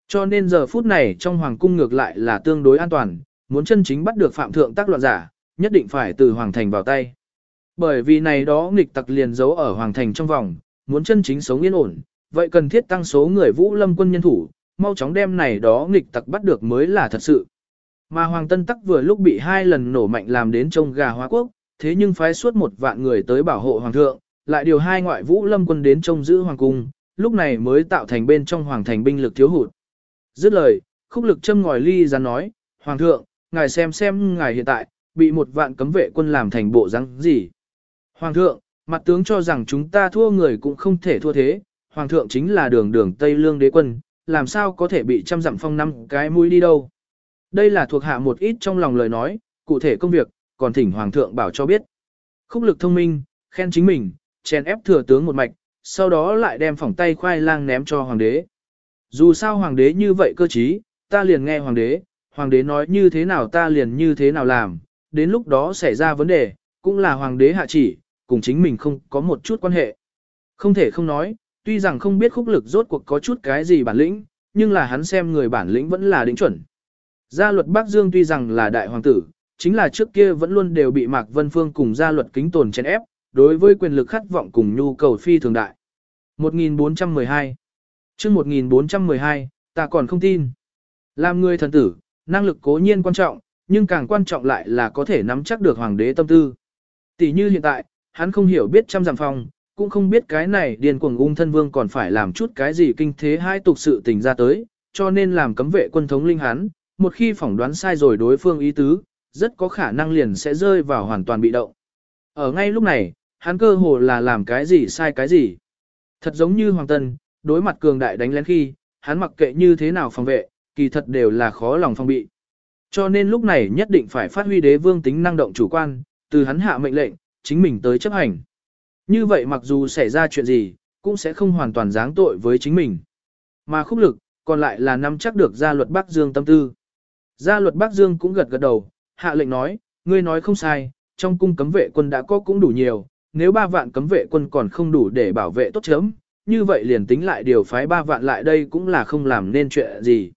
[SPEAKER 1] Cho nên giờ phút này trong hoàng cung ngược lại là tương đối an toàn, muốn chân chính bắt được phạm thượng tác loạn giả, nhất định phải từ hoàng thành vào tay. Bởi vì này đó nghịch tặc liền giấu ở hoàng thành trong vòng, muốn chân chính sống yên ổn, vậy cần thiết tăng số người vũ lâm quân nhân thủ, mau chóng đem này đó nghịch tặc bắt được mới là thật sự. Mà Hoàng Tân Tắc vừa lúc bị hai lần nổ mạnh làm đến trông gà hóa quốc, thế nhưng phái suốt một vạn người tới bảo hộ Hoàng thượng, lại điều hai ngoại vũ lâm quân đến trông giữ Hoàng cung, lúc này mới tạo thành bên trong Hoàng thành binh lực thiếu hụt. Dứt lời, khúc lực châm ngòi ly ra nói, Hoàng thượng, ngài xem xem ngài hiện tại, bị một vạn cấm vệ quân làm thành bộ răng gì. Hoàng thượng, mặt tướng cho rằng chúng ta thua người cũng không thể thua thế, Hoàng thượng chính là đường đường Tây Lương đế quân, làm sao có thể bị trăm dặm phong năm cái mũi đi đâu. Đây là thuộc hạ một ít trong lòng lời nói, cụ thể công việc, còn thỉnh Hoàng thượng bảo cho biết. Khúc lực thông minh, khen chính mình, chèn ép thừa tướng một mạch, sau đó lại đem phỏng tay khoai lang ném cho Hoàng đế. Dù sao Hoàng đế như vậy cơ chí, ta liền nghe Hoàng đế, Hoàng đế nói như thế nào ta liền như thế nào làm, đến lúc đó xảy ra vấn đề, cũng là Hoàng đế hạ chỉ, cùng chính mình không có một chút quan hệ. Không thể không nói, tuy rằng không biết khúc lực rốt cuộc có chút cái gì bản lĩnh, nhưng là hắn xem người bản lĩnh vẫn là đỉnh chuẩn. Gia luật Bắc Dương tuy rằng là đại hoàng tử, chính là trước kia vẫn luôn đều bị Mạc Vân Phương cùng gia luật kính tồn chèn ép, đối với quyền lực khát vọng cùng nhu cầu phi thường đại. 1412 chương 1412, ta còn không tin. Làm người thần tử, năng lực cố nhiên quan trọng, nhưng càng quan trọng lại là có thể nắm chắc được hoàng đế tâm tư. Tỷ như hiện tại, hắn không hiểu biết trăm giảm phong, cũng không biết cái này điền cuồng ung thân vương còn phải làm chút cái gì kinh thế hai tục sự tình ra tới, cho nên làm cấm vệ quân thống linh hắn, một khi phỏng đoán sai rồi đối phương ý tứ, rất có khả năng liền sẽ rơi vào hoàn toàn bị động. Ở ngay lúc này, hắn cơ hồ là làm cái gì sai cái gì. Thật giống như Hoàng Tân, đối mặt cường đại đánh lén khi, hắn mặc kệ như thế nào phòng vệ, kỳ thật đều là khó lòng phòng bị. Cho nên lúc này nhất định phải phát huy đế vương tính năng động chủ quan, từ hắn hạ mệnh lệnh, chính mình tới chấp hành. Như vậy mặc dù xảy ra chuyện gì, cũng sẽ không hoàn toàn giáng tội với chính mình. Mà khúc lực, còn lại là nắm chắc được gia luật Bắc Dương tâm tư. Gia luật Bắc Dương cũng gật gật đầu, hạ lệnh nói, ngươi nói không sai, trong cung cấm vệ quân đã có cũng đủ nhiều, nếu ba vạn cấm vệ quân còn không đủ để bảo vệ tốt chấm, như vậy liền tính lại điều phái ba vạn lại đây cũng là không làm nên chuyện gì.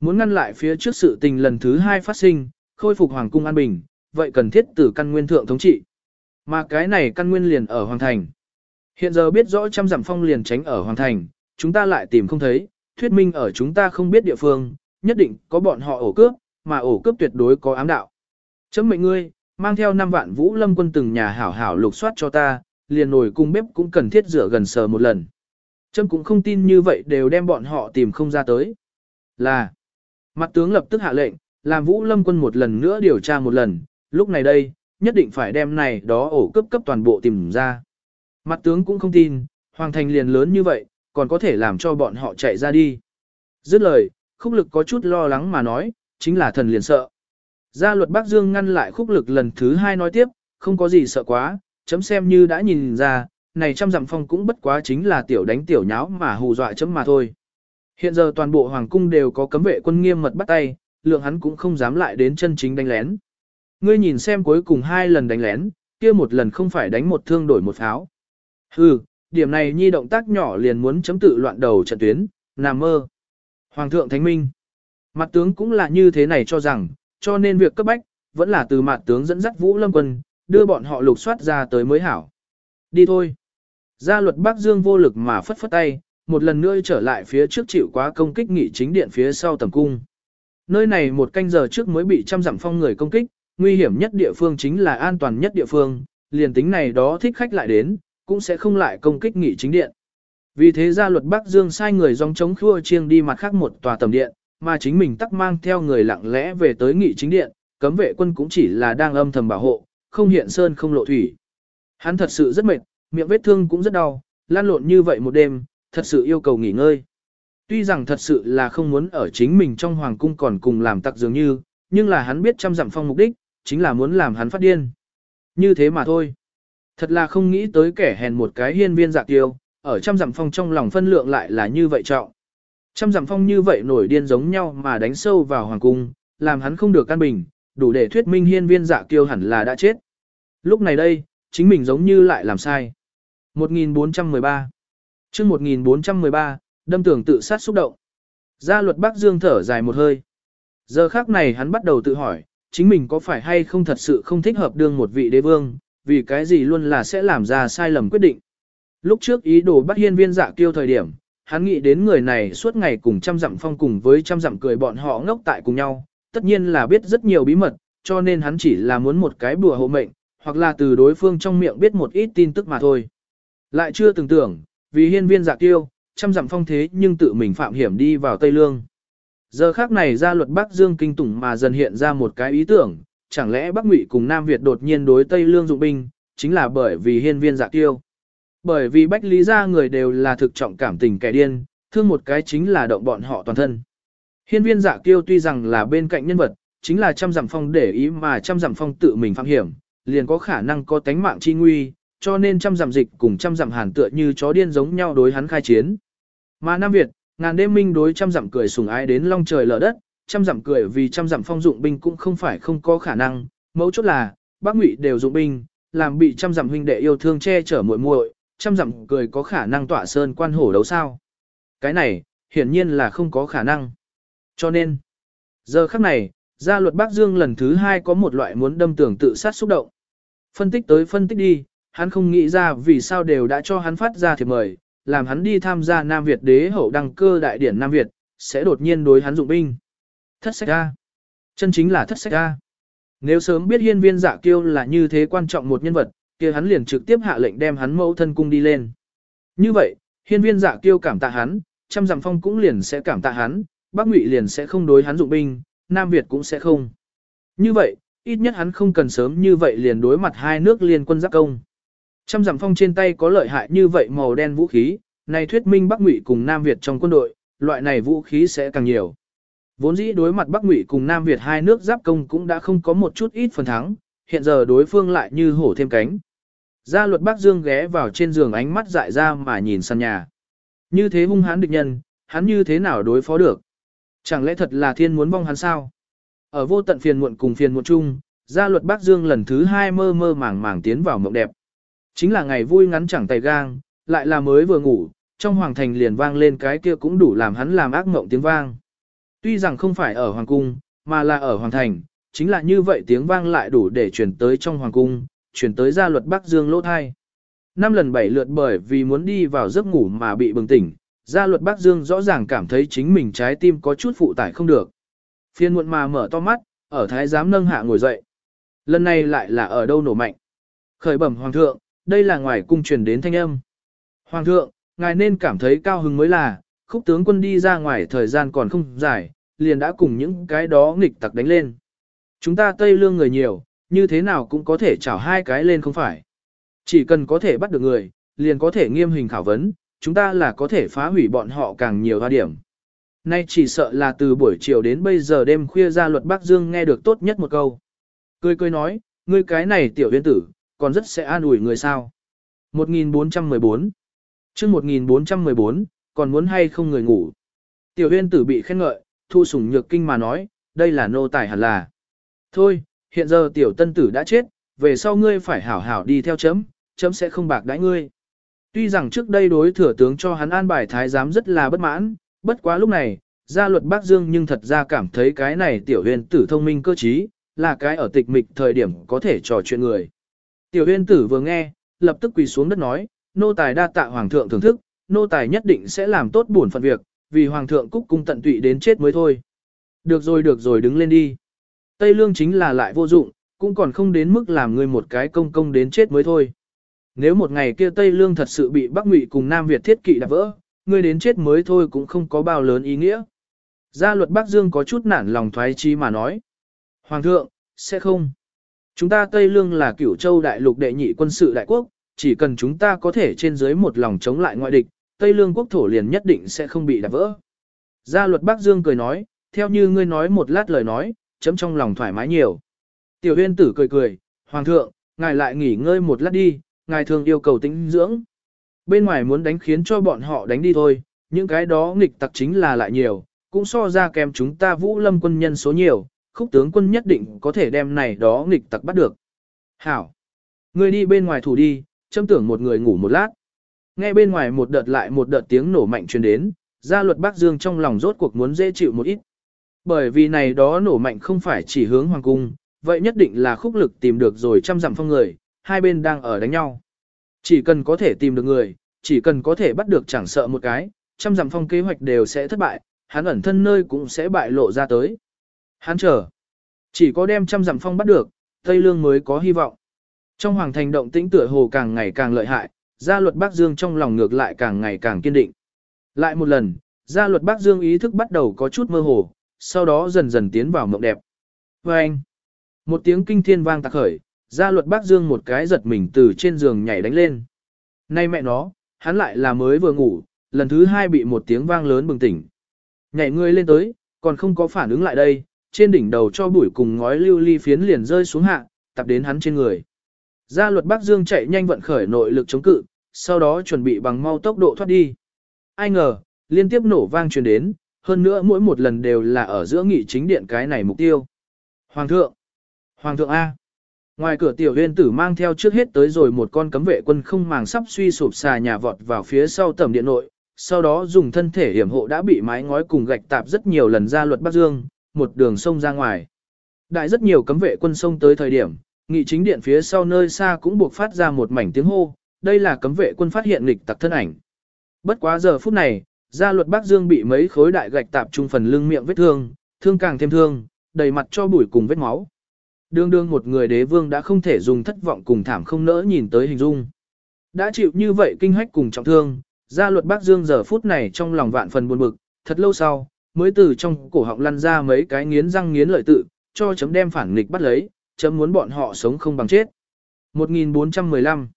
[SPEAKER 1] Muốn ngăn lại phía trước sự tình lần thứ hai phát sinh, khôi phục hoàng cung an bình, vậy cần thiết từ căn nguyên thượng thống trị. Mà cái này căn nguyên liền ở Hoàng Thành. Hiện giờ biết rõ trăm dặm phong liền tránh ở Hoàng Thành, chúng ta lại tìm không thấy, thuyết minh ở chúng ta không biết địa phương, nhất định có bọn họ ổ cướp, mà ổ cướp tuyệt đối có ám đạo. Chấm mệnh ngươi, mang theo 5 vạn vũ lâm quân từng nhà hảo hảo lục soát cho ta, liền nồi cung bếp cũng cần thiết rửa gần sờ một lần. Chấm cũng không tin như vậy đều đem bọn họ tìm không ra tới. Là, mặt tướng lập tức hạ lệnh, làm vũ lâm quân một lần nữa điều tra một lần, lúc này đây, nhất định phải đem này đó ổ cấp cấp toàn bộ tìm ra. Mặt tướng cũng không tin, hoàng thành liền lớn như vậy, còn có thể làm cho bọn họ chạy ra đi. Dứt lời, khúc lực có chút lo lắng mà nói, chính là thần liền sợ. Gia luật Bắc Dương ngăn lại khúc lực lần thứ hai nói tiếp, không có gì sợ quá, chấm xem như đã nhìn ra, này trăm dặm phong cũng bất quá chính là tiểu đánh tiểu nháo mà hù dọa chấm mà thôi. Hiện giờ toàn bộ hoàng cung đều có cấm vệ quân nghiêm mật bắt tay, lượng hắn cũng không dám lại đến chân chính đánh lén. Ngươi nhìn xem cuối cùng hai lần đánh lén, kia một lần không phải đánh một thương đổi một pháo. Hừ, điểm này nhi động tác nhỏ liền muốn chấm tự loạn đầu trận tuyến, nằm mơ. Hoàng thượng Thánh Minh. Mặt tướng cũng là như thế này cho rằng, cho nên việc cấp bách, vẫn là từ mặt tướng dẫn dắt Vũ Lâm Quân, đưa bọn họ lục soát ra tới mới hảo. Đi thôi. Gia luật Bắc Dương vô lực mà phất phất tay, một lần nữa trở lại phía trước chịu quá công kích nghị chính điện phía sau tầm cung. Nơi này một canh giờ trước mới bị trăm dặm phong người công kích, nguy hiểm nhất địa phương chính là an toàn nhất địa phương, liền tính này đó thích khách lại đến, cũng sẽ không lại công kích nghị chính điện. Vì thế gia luật Bắc Dương sai người dòng chống khua chiêng đi mặt khác một tòa tầm điện, mà chính mình tắc mang theo người lặng lẽ về tới nghị chính điện, cấm vệ quân cũng chỉ là đang âm thầm bảo hộ, không hiện sơn không lộ thủy. Hắn thật sự rất mệt, miệng vết thương cũng rất đau, lan lộn như vậy một đêm, thật sự yêu cầu nghỉ ngơi. Tuy rằng thật sự là không muốn ở chính mình trong hoàng cung còn cùng làm tặc dường như, nhưng là hắn biết trăm dặm phong mục đích, chính là muốn làm hắn phát điên. Như thế mà thôi. Thật là không nghĩ tới kẻ hèn một cái hiên viên dạ tiêu, ở trăm dặm phong trong lòng phân lượng lại là như vậy trọng. Trăm dặm phong như vậy nổi điên giống nhau mà đánh sâu vào hoàng cung, làm hắn không được căn bình, đủ để thuyết minh hiên viên dạ kiêu hẳn là đã chết. Lúc này đây, chính mình giống như lại làm sai. 1413 chương 1413, đâm tưởng tự sát xúc động. Gia luật Bắc Dương thở dài một hơi. Giờ khác này hắn bắt đầu tự hỏi, chính mình có phải hay không thật sự không thích hợp đương một vị đế vương, vì cái gì luôn là sẽ làm ra sai lầm quyết định. Lúc trước ý đồ bắt hiên viên dạ kiêu thời điểm, hắn nghĩ đến người này suốt ngày cùng trăm dặm phong cùng với trăm dặm cười bọn họ ngốc tại cùng nhau, tất nhiên là biết rất nhiều bí mật, cho nên hắn chỉ là muốn một cái bùa hộ mệnh, hoặc là từ đối phương trong miệng biết một ít tin tức mà thôi. Lại chưa từng tưởng, vì hiên viên dạ kiêu, trăm dặm phong thế nhưng tự mình phạm hiểm đi vào Tây Lương. Giờ khác này ra luật Bắc Dương kinh tủng mà dần hiện ra một cái ý tưởng, chẳng lẽ Bắc Ngụy cùng Nam Việt đột nhiên đối Tây Lương dụng binh, chính là bởi vì hiên viên dạ Tiêu, Bởi vì Bách Lý gia người đều là thực trọng cảm tình kẻ điên, thương một cái chính là động bọn họ toàn thân. Hiên viên dạ Tiêu tuy rằng là bên cạnh nhân vật, chính là trăm dặm phong để ý mà trăm dặm phong tự mình phạm hiểm, liền có khả năng có tánh mạng chi nguy, cho nên trăm dặm dịch cùng trăm dặm hàn tựa như chó điên giống nhau đối hắn khai chiến. Mà Nam Việt, ngàn đêm minh đối trăm dặm cười sùng ái đến long trời lở đất, trăm dặm cười vì trăm dặm phong dụng binh cũng không phải không có khả năng, mấu chốt là, bác ngụy đều dụng binh, làm bị trăm dặm huynh đệ yêu thương che chở muội muội, trăm dặm cười có khả năng tỏa sơn quan hổ đấu sao. Cái này, hiển nhiên là không có khả năng. Cho nên, giờ khắc này, gia luật Bắc Dương lần thứ hai có một loại muốn đâm tưởng tự sát xúc động. Phân tích tới phân tích đi, hắn không nghĩ ra vì sao đều đã cho hắn phát ra thiệp mời, làm hắn đi tham gia Nam Việt đế hậu đăng cơ đại điển Nam Việt, sẽ đột nhiên đối hắn dụng binh. Thất sách A. Chân chính là thất sách A. Nếu sớm biết hiên viên dạ kiêu là như thế quan trọng một nhân vật, kia hắn liền trực tiếp hạ lệnh đem hắn mẫu thân cung đi lên. Như vậy, hiên viên dạ kiêu cảm tạ hắn, trăm dặm phong cũng liền sẽ cảm tạ hắn, Bắc Ngụy liền sẽ không đối hắn dụng binh, Nam Việt cũng sẽ không. Như vậy, ít nhất hắn không cần sớm như vậy liền đối mặt hai nước liên quân giáp công. Trăm dặm phong trên tay có lợi hại như vậy màu đen vũ khí, này thuyết minh Bắc Ngụy cùng Nam Việt trong quân đội, loại này vũ khí sẽ càng nhiều. Vốn dĩ đối mặt Bắc Ngụy cùng Nam Việt hai nước giáp công cũng đã không có một chút ít phần thắng, hiện giờ đối phương lại như hổ thêm cánh. Gia luật Bắc Dương ghé vào trên giường ánh mắt dại ra mà nhìn sân nhà. Như thế hung hãn địch nhân, hắn như thế nào đối phó được? Chẳng lẽ thật là thiên muốn vong hắn sao? Ở vô tận phiền muộn cùng phiền muộn chung, gia luật Bắc Dương lần thứ hai mơ mơ màng màng tiến vào mộng đẹp. Chính là ngày vui ngắn chẳng tay gang, lại là mới vừa ngủ, trong hoàng thành liền vang lên cái kia cũng đủ làm hắn làm ác mộng tiếng vang. Tuy rằng không phải ở hoàng cung, mà là ở hoàng thành, chính là như vậy tiếng vang lại đủ để truyền tới trong hoàng cung, truyền tới gia luật Bắc Dương lỗ thai. Năm lần bảy lượt bởi vì muốn đi vào giấc ngủ mà bị bừng tỉnh, gia luật Bắc Dương rõ ràng cảm thấy chính mình trái tim có chút phụ tải không được. Phiên muộn mà mở to mắt, ở thái giám nâng hạ ngồi dậy. Lần này lại là ở đâu nổ mạnh. Khởi bẩm hoàng thượng, đây là ngoài cung truyền đến thanh âm. Hoàng thượng, ngài nên cảm thấy cao hứng mới là, khúc tướng quân đi ra ngoài thời gian còn không dài, liền đã cùng những cái đó nghịch tặc đánh lên. Chúng ta Tây Lương người nhiều, như thế nào cũng có thể chảo hai cái lên không phải. Chỉ cần có thể bắt được người, liền có thể nghiêm hình khảo vấn, chúng ta là có thể phá hủy bọn họ càng nhiều hoa điểm. Nay chỉ sợ là từ buổi chiều đến bây giờ đêm khuya ra luật Bắc Dương nghe được tốt nhất một câu. Cười cười nói, ngươi cái này tiểu viên tử, còn rất sẽ an ủi người sao. 1414 chương 1414, còn muốn hay không người ngủ. Tiểu huyên tử bị khen ngợi, thu sủng nhược kinh mà nói, đây là nô tài hẳn là. Thôi, hiện giờ tiểu tân tử đã chết, về sau ngươi phải hảo hảo đi theo chấm, chấm sẽ không bạc đãi ngươi. Tuy rằng trước đây đối thừa tướng cho hắn an bài thái giám rất là bất mãn, bất quá lúc này, gia luật Bắc Dương nhưng thật ra cảm thấy cái này tiểu huyền tử thông minh cơ trí, là cái ở tịch mịch thời điểm có thể trò chuyện người. Tiểu huyên tử vừa nghe, lập tức quỳ xuống đất nói, nô tài đa tạ hoàng thượng thưởng thức, nô tài nhất định sẽ làm tốt bổn phận việc, vì hoàng thượng cúc cung tận tụy đến chết mới thôi. Được rồi được rồi đứng lên đi. Tây lương chính là lại vô dụng, cũng còn không đến mức làm ngươi một cái công công đến chết mới thôi. Nếu một ngày kia Tây lương thật sự bị Bắc Ngụy cùng Nam Việt thiết kỵ đạp vỡ, ngươi đến chết mới thôi cũng không có bao lớn ý nghĩa. Gia luật Bắc Dương có chút nản lòng thoái chí mà nói. Hoàng thượng, sẽ không. Chúng ta Tây Lương là cửu châu đại lục đệ nhị quân sự đại quốc, chỉ cần chúng ta có thể trên dưới một lòng chống lại ngoại địch, Tây Lương quốc thổ liền nhất định sẽ không bị đạp vỡ. Gia luật Bắc Dương cười nói, theo như ngươi nói một lát lời nói, chấm trong lòng thoải mái nhiều. Tiểu huyên tử cười cười, Hoàng thượng, ngài lại nghỉ ngơi một lát đi, ngài thường yêu cầu tĩnh dưỡng. Bên ngoài muốn đánh khiến cho bọn họ đánh đi thôi, những cái đó nghịch tặc chính là lại nhiều, cũng so ra kèm chúng ta vũ lâm quân nhân số nhiều, khúc tướng quân nhất định có thể đem này đó nghịch tặc bắt được. Hảo! Ngươi đi bên ngoài thủ đi, châm tưởng một người ngủ một lát. Nghe bên ngoài một đợt lại một đợt tiếng nổ mạnh truyền đến, gia luật Bắc Dương trong lòng rốt cuộc muốn dễ chịu một ít. Bởi vì này đó nổ mạnh không phải chỉ hướng hoàng cung, vậy nhất định là khúc lực tìm được rồi trăm dặm phong người, hai bên đang ở đánh nhau. Chỉ cần có thể tìm được người, chỉ cần có thể bắt được chẳng sợ một cái, trăm dặm phong kế hoạch đều sẽ thất bại, hắn ẩn thân nơi cũng sẽ bại lộ ra tới. Hắn chờ. Chỉ có đem trăm dặm phong bắt được, Tây Lương mới có hy vọng. Trong hoàng thành động tĩnh tựa hồ càng ngày càng lợi hại, gia luật Bắc Dương trong lòng ngược lại càng ngày càng kiên định. Lại một lần, gia luật Bắc Dương ý thức bắt đầu có chút mơ hồ, sau đó dần dần tiến vào mộng đẹp. Và anh, một tiếng kinh thiên vang tạc khởi, gia luật Bắc Dương một cái giật mình từ trên giường nhảy đánh lên. Nay mẹ nó, hắn lại là mới vừa ngủ, lần thứ hai bị một tiếng vang lớn bừng tỉnh. Nhảy người lên tới, còn không có phản ứng lại đây, trên đỉnh đầu cho bụi cùng ngói lưu ly phiến liền rơi xuống hạ, tập đến hắn trên người. Gia luật Bắc Dương chạy nhanh vận khởi nội lực chống cự, sau đó chuẩn bị bằng mau tốc độ thoát đi. Ai ngờ, liên tiếp nổ vang truyền đến, hơn nữa mỗi một lần đều là ở giữa nghị chính điện cái này mục tiêu. Hoàng thượng! Hoàng thượng A! Ngoài cửa tiểu huyên tử mang theo trước hết tới rồi một con cấm vệ quân không màng sắp suy sụp xà nhà vọt vào phía sau tầm điện nội, sau đó dùng thân thể hiểm hộ đã bị mái ngói cùng gạch tạp rất nhiều lần ra luật Bắc Dương, một đường sông ra ngoài. Đại rất nhiều cấm vệ quân sông tới thời điểm, nghị chính điện phía sau nơi xa cũng buộc phát ra một mảnh tiếng hô, đây là cấm vệ quân phát hiện nghịch tặc thân ảnh. Bất quá giờ phút này, gia luật Bắc Dương bị mấy khối đại gạch tạp trung phần lưng miệng vết thương, thương càng thêm thương, đầy mặt cho bụi cùng vết máu. Đương đương một người đế vương đã không thể dùng thất vọng cùng thảm không nỡ nhìn tới hình dung. Đã chịu như vậy kinh hách cùng trọng thương, gia luật Bắc Dương giờ phút này trong lòng vạn phần buồn bực, thật lâu sau, mới từ trong cổ họng lăn ra mấy cái nghiến răng nghiến lợi tự, cho chấm đem phản nghịch bắt lấy, chấm muốn bọn họ sống không bằng chết. 1415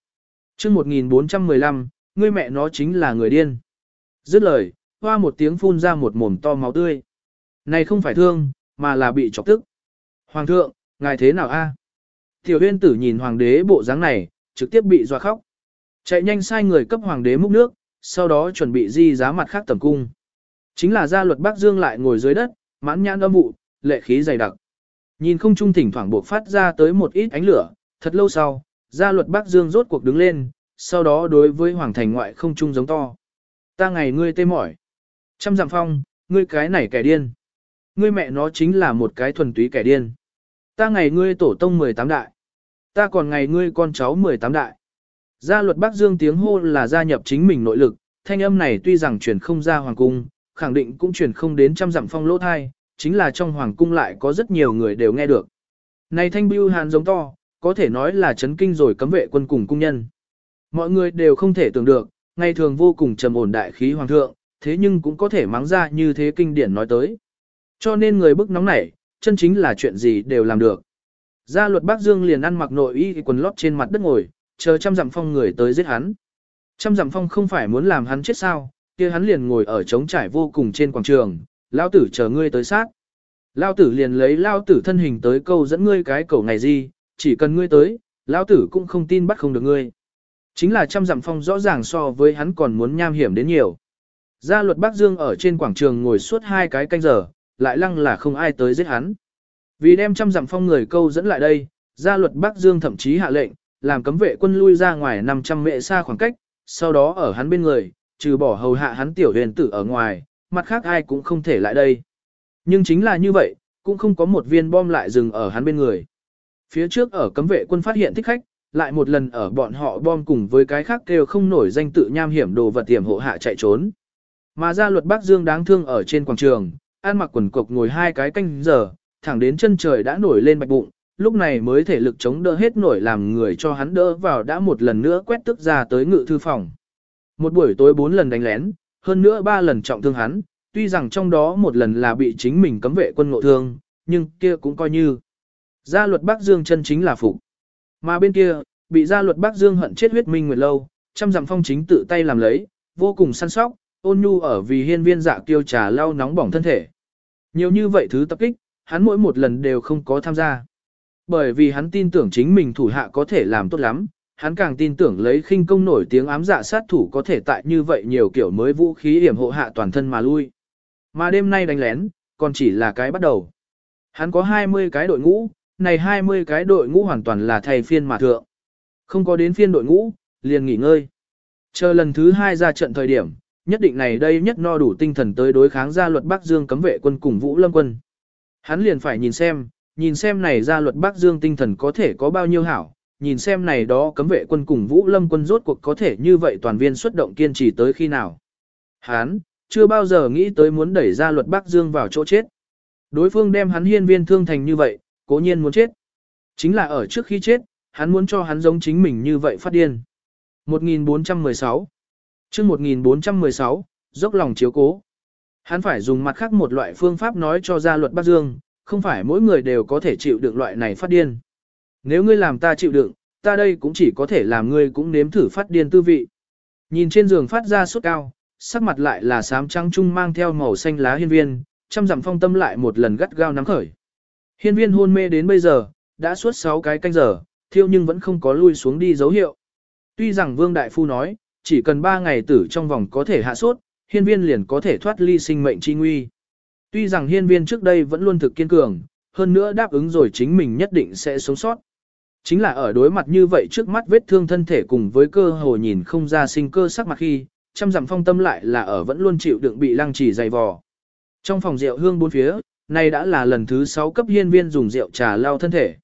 [SPEAKER 1] chương 1415, ngươi mẹ nó chính là người điên. Dứt lời, hoa một tiếng phun ra một mồm to máu tươi. Này không phải thương, mà là bị chọc tức. Hoàng thượng, ngài thế nào a? Tiểu huyên tử nhìn hoàng đế bộ dáng này, trực tiếp bị dọa khóc. Chạy nhanh sai người cấp hoàng đế múc nước, sau đó chuẩn bị di giá mặt khác tầm cung. Chính là gia luật Bắc Dương lại ngồi dưới đất, mãn nhãn âm vụ, lệ khí dày đặc. Nhìn không trung thỉnh thoảng buộc phát ra tới một ít ánh lửa, thật lâu sau, gia luật Bắc Dương rốt cuộc đứng lên, sau đó đối với hoàng thành ngoại không trung giống to. Ta ngày ngươi tê mỏi. Trăm dặm phong, ngươi cái này kẻ điên. Ngươi mẹ nó chính là một cái thuần túy kẻ điên. Ta ngày ngươi tổ tông 18 đại. Ta còn ngày ngươi con cháu 18 đại. Gia luật Bắc Dương tiếng hô là gia nhập chính mình nội lực, thanh âm này tuy rằng truyền không ra hoàng cung, khẳng định cũng truyền không đến trăm dặm phong lỗ thai, chính là trong hoàng cung lại có rất nhiều người đều nghe được. Này thanh bưu hàn giống to, có thể nói là chấn kinh rồi cấm vệ quân cùng cung nhân. Mọi người đều không thể tưởng được, ngày thường vô cùng trầm ổn đại khí hoàng thượng, thế nhưng cũng có thể mắng ra như thế kinh điển nói tới. Cho nên người bức nóng nảy, chân chính là chuyện gì đều làm được. Gia luật Bắc Dương liền ăn mặc nội y quần lót trên mặt đất ngồi, chờ trăm dặm phong người tới giết hắn. Trăm dặm phong không phải muốn làm hắn chết sao, kia hắn liền ngồi ở trống trải vô cùng trên quảng trường, lao tử chờ ngươi tới sát. Lao tử liền lấy lao tử thân hình tới câu dẫn ngươi cái cầu ngày gì, chỉ cần ngươi tới, lao tử cũng không tin bắt không được ngươi. Chính là trăm dặm phong rõ ràng so với hắn còn muốn nham hiểm đến nhiều. Gia luật Bắc Dương ở trên quảng trường ngồi suốt hai cái canh giờ, lại lăng là không ai tới giết hắn. Vì đem trăm dặm phong người câu dẫn lại đây, gia luật Bắc Dương thậm chí hạ lệnh, làm cấm vệ quân lui ra ngoài 500 mệ xa khoảng cách, sau đó ở hắn bên người, trừ bỏ hầu hạ hắn tiểu huyền tử ở ngoài, mặt khác ai cũng không thể lại đây. Nhưng chính là như vậy, cũng không có một viên bom lại dừng ở hắn bên người. Phía trước ở cấm vệ quân phát hiện thích khách, lại một lần ở bọn họ bom cùng với cái khác kêu không nổi danh tự nham hiểm đồ vật tiềm hộ hạ chạy trốn. Mà ra luật Bắc Dương đáng thương ở trên quảng trường, ăn mặc quần cộc ngồi hai cái canh giờ, thẳng đến chân trời đã nổi lên bạch bụng, lúc này mới thể lực chống đỡ hết nổi làm người cho hắn đỡ vào đã một lần nữa quét tức ra tới ngự thư phòng. Một buổi tối bốn lần đánh lén, hơn nữa ba lần trọng thương hắn, tuy rằng trong đó một lần là bị chính mình cấm vệ quân ngộ thương, nhưng kia cũng coi như. Gia luật Bắc Dương chân chính là phục. Mà bên kia, bị gia luật Bắc Dương hận chết huyết minh nguyệt lâu, trăm dặm phong chính tự tay làm lấy, vô cùng săn sóc, ôn nhu ở vì hiên viên dạ kiêu trà lau nóng bỏng thân thể. Nhiều như vậy thứ tập kích, hắn mỗi một lần đều không có tham gia. Bởi vì hắn tin tưởng chính mình thủ hạ có thể làm tốt lắm, hắn càng tin tưởng lấy khinh công nổi tiếng ám dạ sát thủ có thể tại như vậy nhiều kiểu mới vũ khí hiểm hộ hạ toàn thân mà lui. Mà đêm nay đánh lén, còn chỉ là cái bắt đầu. Hắn có 20 cái đội ngũ, này 20 cái đội ngũ hoàn toàn là thầy phiên mà thượng. Không có đến phiên đội ngũ, liền nghỉ ngơi. Chờ lần thứ hai ra trận thời điểm, nhất định này đây nhất no đủ tinh thần tới đối kháng gia luật Bắc Dương cấm vệ quân cùng Vũ Lâm quân. Hắn liền phải nhìn xem, nhìn xem này gia luật Bắc Dương tinh thần có thể có bao nhiêu hảo, nhìn xem này đó cấm vệ quân cùng Vũ Lâm quân rốt cuộc có thể như vậy toàn viên xuất động kiên trì tới khi nào. Hắn, chưa bao giờ nghĩ tới muốn đẩy ra luật Bắc Dương vào chỗ chết. Đối phương đem hắn hiên viên thương thành như vậy, cố nhiên muốn chết. Chính là ở trước khi chết, hắn muốn cho hắn giống chính mình như vậy phát điên. 1416 chương 1416, dốc lòng chiếu cố. Hắn phải dùng mặt khác một loại phương pháp nói cho ra luật Bắc Dương, không phải mỗi người đều có thể chịu được loại này phát điên. Nếu ngươi làm ta chịu đựng, ta đây cũng chỉ có thể làm ngươi cũng nếm thử phát điên tư vị. Nhìn trên giường phát ra sốt cao, sắc mặt lại là xám trắng trung mang theo màu xanh lá hiên viên, trăm dặm phong tâm lại một lần gắt gao nắm khởi. Hiên viên hôn mê đến bây giờ, đã suốt 6 cái canh giờ, thiêu nhưng vẫn không có lui xuống đi dấu hiệu. Tuy rằng Vương Đại Phu nói, chỉ cần 3 ngày tử trong vòng có thể hạ sốt, hiên viên liền có thể thoát ly sinh mệnh chi nguy. Tuy rằng hiên viên trước đây vẫn luôn thực kiên cường, hơn nữa đáp ứng rồi chính mình nhất định sẽ sống sót. Chính là ở đối mặt như vậy trước mắt vết thương thân thể cùng với cơ hồ nhìn không ra sinh cơ sắc mặt khi, trăm dặm phong tâm lại là ở vẫn luôn chịu đựng bị lăng trì dày vò. Trong phòng rượu hương bốn phía, nay đã là lần thứ 6 cấp hiên viên dùng rượu trà lao thân thể.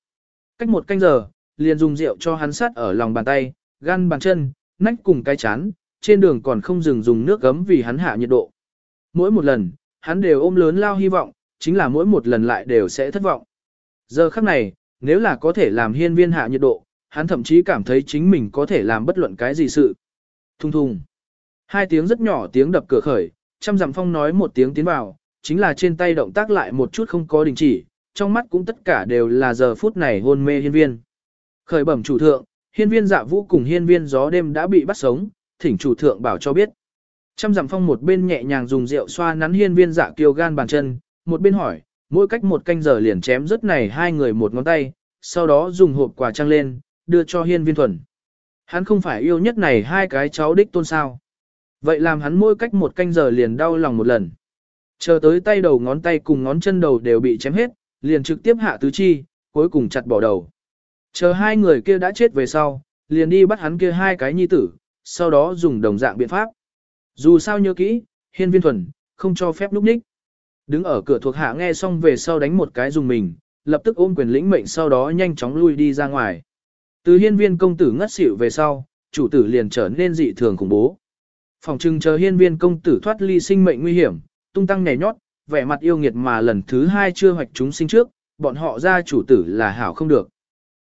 [SPEAKER 1] Cách một canh giờ, liền dùng rượu cho hắn sát ở lòng bàn tay, gan bàn chân, nách cùng cái chán, trên đường còn không dừng dùng nước gấm vì hắn hạ nhiệt độ. Mỗi một lần, hắn đều ôm lớn lao hy vọng, chính là mỗi một lần lại đều sẽ thất vọng. Giờ khắc này, nếu là có thể làm hiên viên hạ nhiệt độ, hắn thậm chí cảm thấy chính mình có thể làm bất luận cái gì sự. Thùng thùng. Hai tiếng rất nhỏ tiếng đập cửa khởi, trăm dặm phong nói một tiếng tiến vào, chính là trên tay động tác lại một chút không có đình chỉ, trong mắt cũng tất cả đều là giờ phút này hôn mê hiên viên. Khởi bẩm chủ thượng, hiên viên dạ vũ cùng hiên viên gió đêm đã bị bắt sống, thỉnh chủ thượng bảo cho biết. Trăm dặm phong một bên nhẹ nhàng dùng rượu xoa nắn hiên viên dạ kiêu gan bàn chân, một bên hỏi, mỗi cách một canh giờ liền chém rất này hai người một ngón tay, sau đó dùng hộp quà trăng lên, đưa cho hiên viên thuần. Hắn không phải yêu nhất này hai cái cháu đích tôn sao. Vậy làm hắn mỗi cách một canh giờ liền đau lòng một lần. Chờ tới tay đầu ngón tay cùng ngón chân đầu đều bị chém hết, liền trực tiếp hạ tứ chi, cuối cùng chặt bỏ đầu. Chờ hai người kia đã chết về sau, liền đi bắt hắn kia hai cái nhi tử, sau đó dùng đồng dạng biện pháp. Dù sao nhớ kỹ, hiên viên thuần, không cho phép lúc ních. Đứng ở cửa thuộc hạ nghe xong về sau đánh một cái dùng mình, lập tức ôm quyền lĩnh mệnh sau đó nhanh chóng lui đi ra ngoài. Từ hiên viên công tử ngất xỉu về sau, chủ tử liền trở nên dị thường khủng bố. Phòng trưng chờ hiên viên công tử thoát ly sinh mệnh nguy hiểm, tung tăng nhảy nhót, vẻ mặt yêu nghiệt mà lần thứ hai chưa hoạch chúng sinh trước, bọn họ ra chủ tử là hảo không được.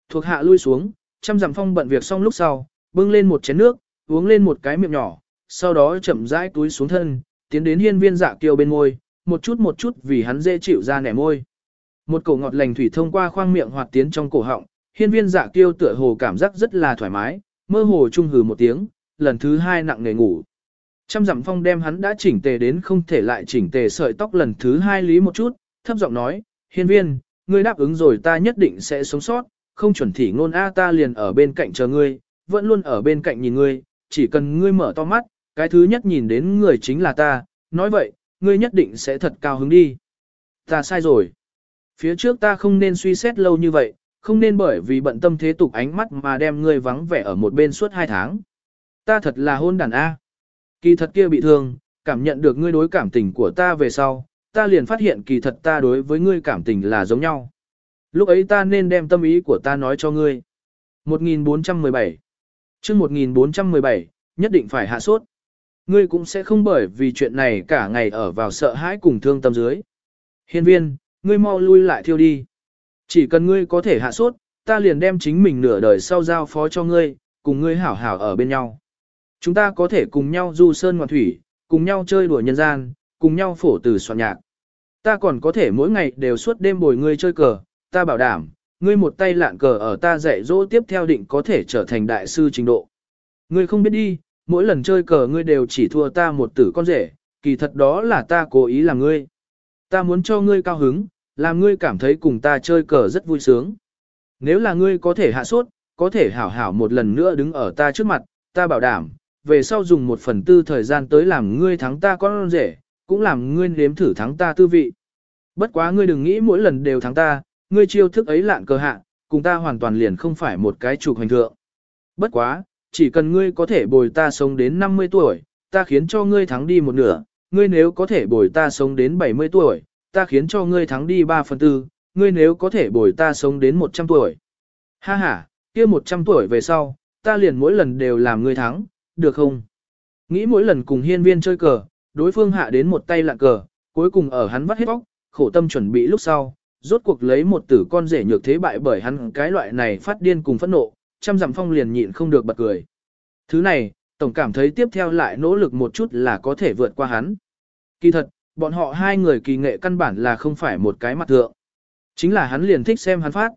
[SPEAKER 1] Thuộc hạ lui xuống, chăm dặm phong bận việc xong lúc sau, bưng lên một chén nước, uống lên một cái miệng nhỏ, sau đó chậm rãi túi xuống thân, tiến đến hiên viên dạ kiêu bên môi, một chút một chút vì hắn dễ chịu ra nẻ môi. Một cổ ngọt lành thủy thông qua khoang miệng hoạt tiến trong cổ họng, hiên viên dạ kiêu tựa hồ cảm giác rất là thoải mái, mơ hồ trung hừ một tiếng, lần thứ hai nặng nề ngủ. Trăm dặm phong đem hắn đã chỉnh tề đến không thể lại chỉnh tề sợi tóc lần thứ hai lý một chút, thấp giọng nói, hiên viên, ngươi đáp ứng rồi ta nhất định sẽ sống sót, không chuẩn thỉ ngôn A ta liền ở bên cạnh chờ ngươi, vẫn luôn ở bên cạnh nhìn ngươi, chỉ cần ngươi mở to mắt, cái thứ nhất nhìn đến người chính là ta, nói vậy, ngươi nhất định sẽ thật cao hứng đi. Ta sai rồi. Phía trước ta không nên suy xét lâu như vậy, không nên bởi vì bận tâm thế tục ánh mắt mà đem ngươi vắng vẻ ở một bên suốt hai tháng. Ta thật là hôn đàn A. Kỳ thật kia bị thương, cảm nhận được ngươi đối cảm tình của ta về sau, ta liền phát hiện kỳ thật ta đối với ngươi cảm tình là giống nhau. Lúc ấy ta nên đem tâm ý của ta nói cho ngươi. 1417 chương 1417, nhất định phải hạ sốt. Ngươi cũng sẽ không bởi vì chuyện này cả ngày ở vào sợ hãi cùng thương tâm dưới. Hiên viên, ngươi mau lui lại thiêu đi. Chỉ cần ngươi có thể hạ sốt, ta liền đem chính mình nửa đời sau giao phó cho ngươi, cùng ngươi hảo hảo ở bên nhau. Chúng ta có thể cùng nhau du sơn ngoạn thủy, cùng nhau chơi đùa nhân gian, cùng nhau phổ từ soạn nhạc. Ta còn có thể mỗi ngày đều suốt đêm bồi ngươi chơi cờ, ta bảo đảm, ngươi một tay lạn cờ ở ta dạy dỗ tiếp theo định có thể trở thành đại sư trình độ. Ngươi không biết đi, mỗi lần chơi cờ ngươi đều chỉ thua ta một tử con rể, kỳ thật đó là ta cố ý làm ngươi. Ta muốn cho ngươi cao hứng, làm ngươi cảm thấy cùng ta chơi cờ rất vui sướng. Nếu là ngươi có thể hạ sốt, có thể hảo hảo một lần nữa đứng ở ta trước mặt, ta bảo đảm, về sau dùng một phần tư thời gian tới làm ngươi thắng ta con rể, cũng làm ngươi nếm thử thắng ta tư vị. Bất quá ngươi đừng nghĩ mỗi lần đều thắng ta, ngươi chiêu thức ấy lạn cơ hạ, cùng ta hoàn toàn liền không phải một cái trục hành thượng. Bất quá, chỉ cần ngươi có thể bồi ta sống đến 50 tuổi, ta khiến cho ngươi thắng đi một nửa, ngươi nếu có thể bồi ta sống đến 70 tuổi, ta khiến cho ngươi thắng đi 3 phần tư, ngươi nếu có thể bồi ta sống đến 100 tuổi. Ha ha, kia 100 tuổi về sau, ta liền mỗi lần đều làm ngươi thắng, được không? Nghĩ mỗi lần cùng hiên viên chơi cờ, đối phương hạ đến một tay lạng cờ, cuối cùng ở hắn vắt hết bóc, khổ tâm chuẩn bị lúc sau, rốt cuộc lấy một tử con rể nhược thế bại bởi hắn cái loại này phát điên cùng phẫn nộ, trăm dặm phong liền nhịn không được bật cười. Thứ này, tổng cảm thấy tiếp theo lại nỗ lực một chút là có thể vượt qua hắn. Kỳ thật, bọn họ hai người kỳ nghệ căn bản là không phải một cái mặt thượng. Chính là hắn liền thích xem hắn phát.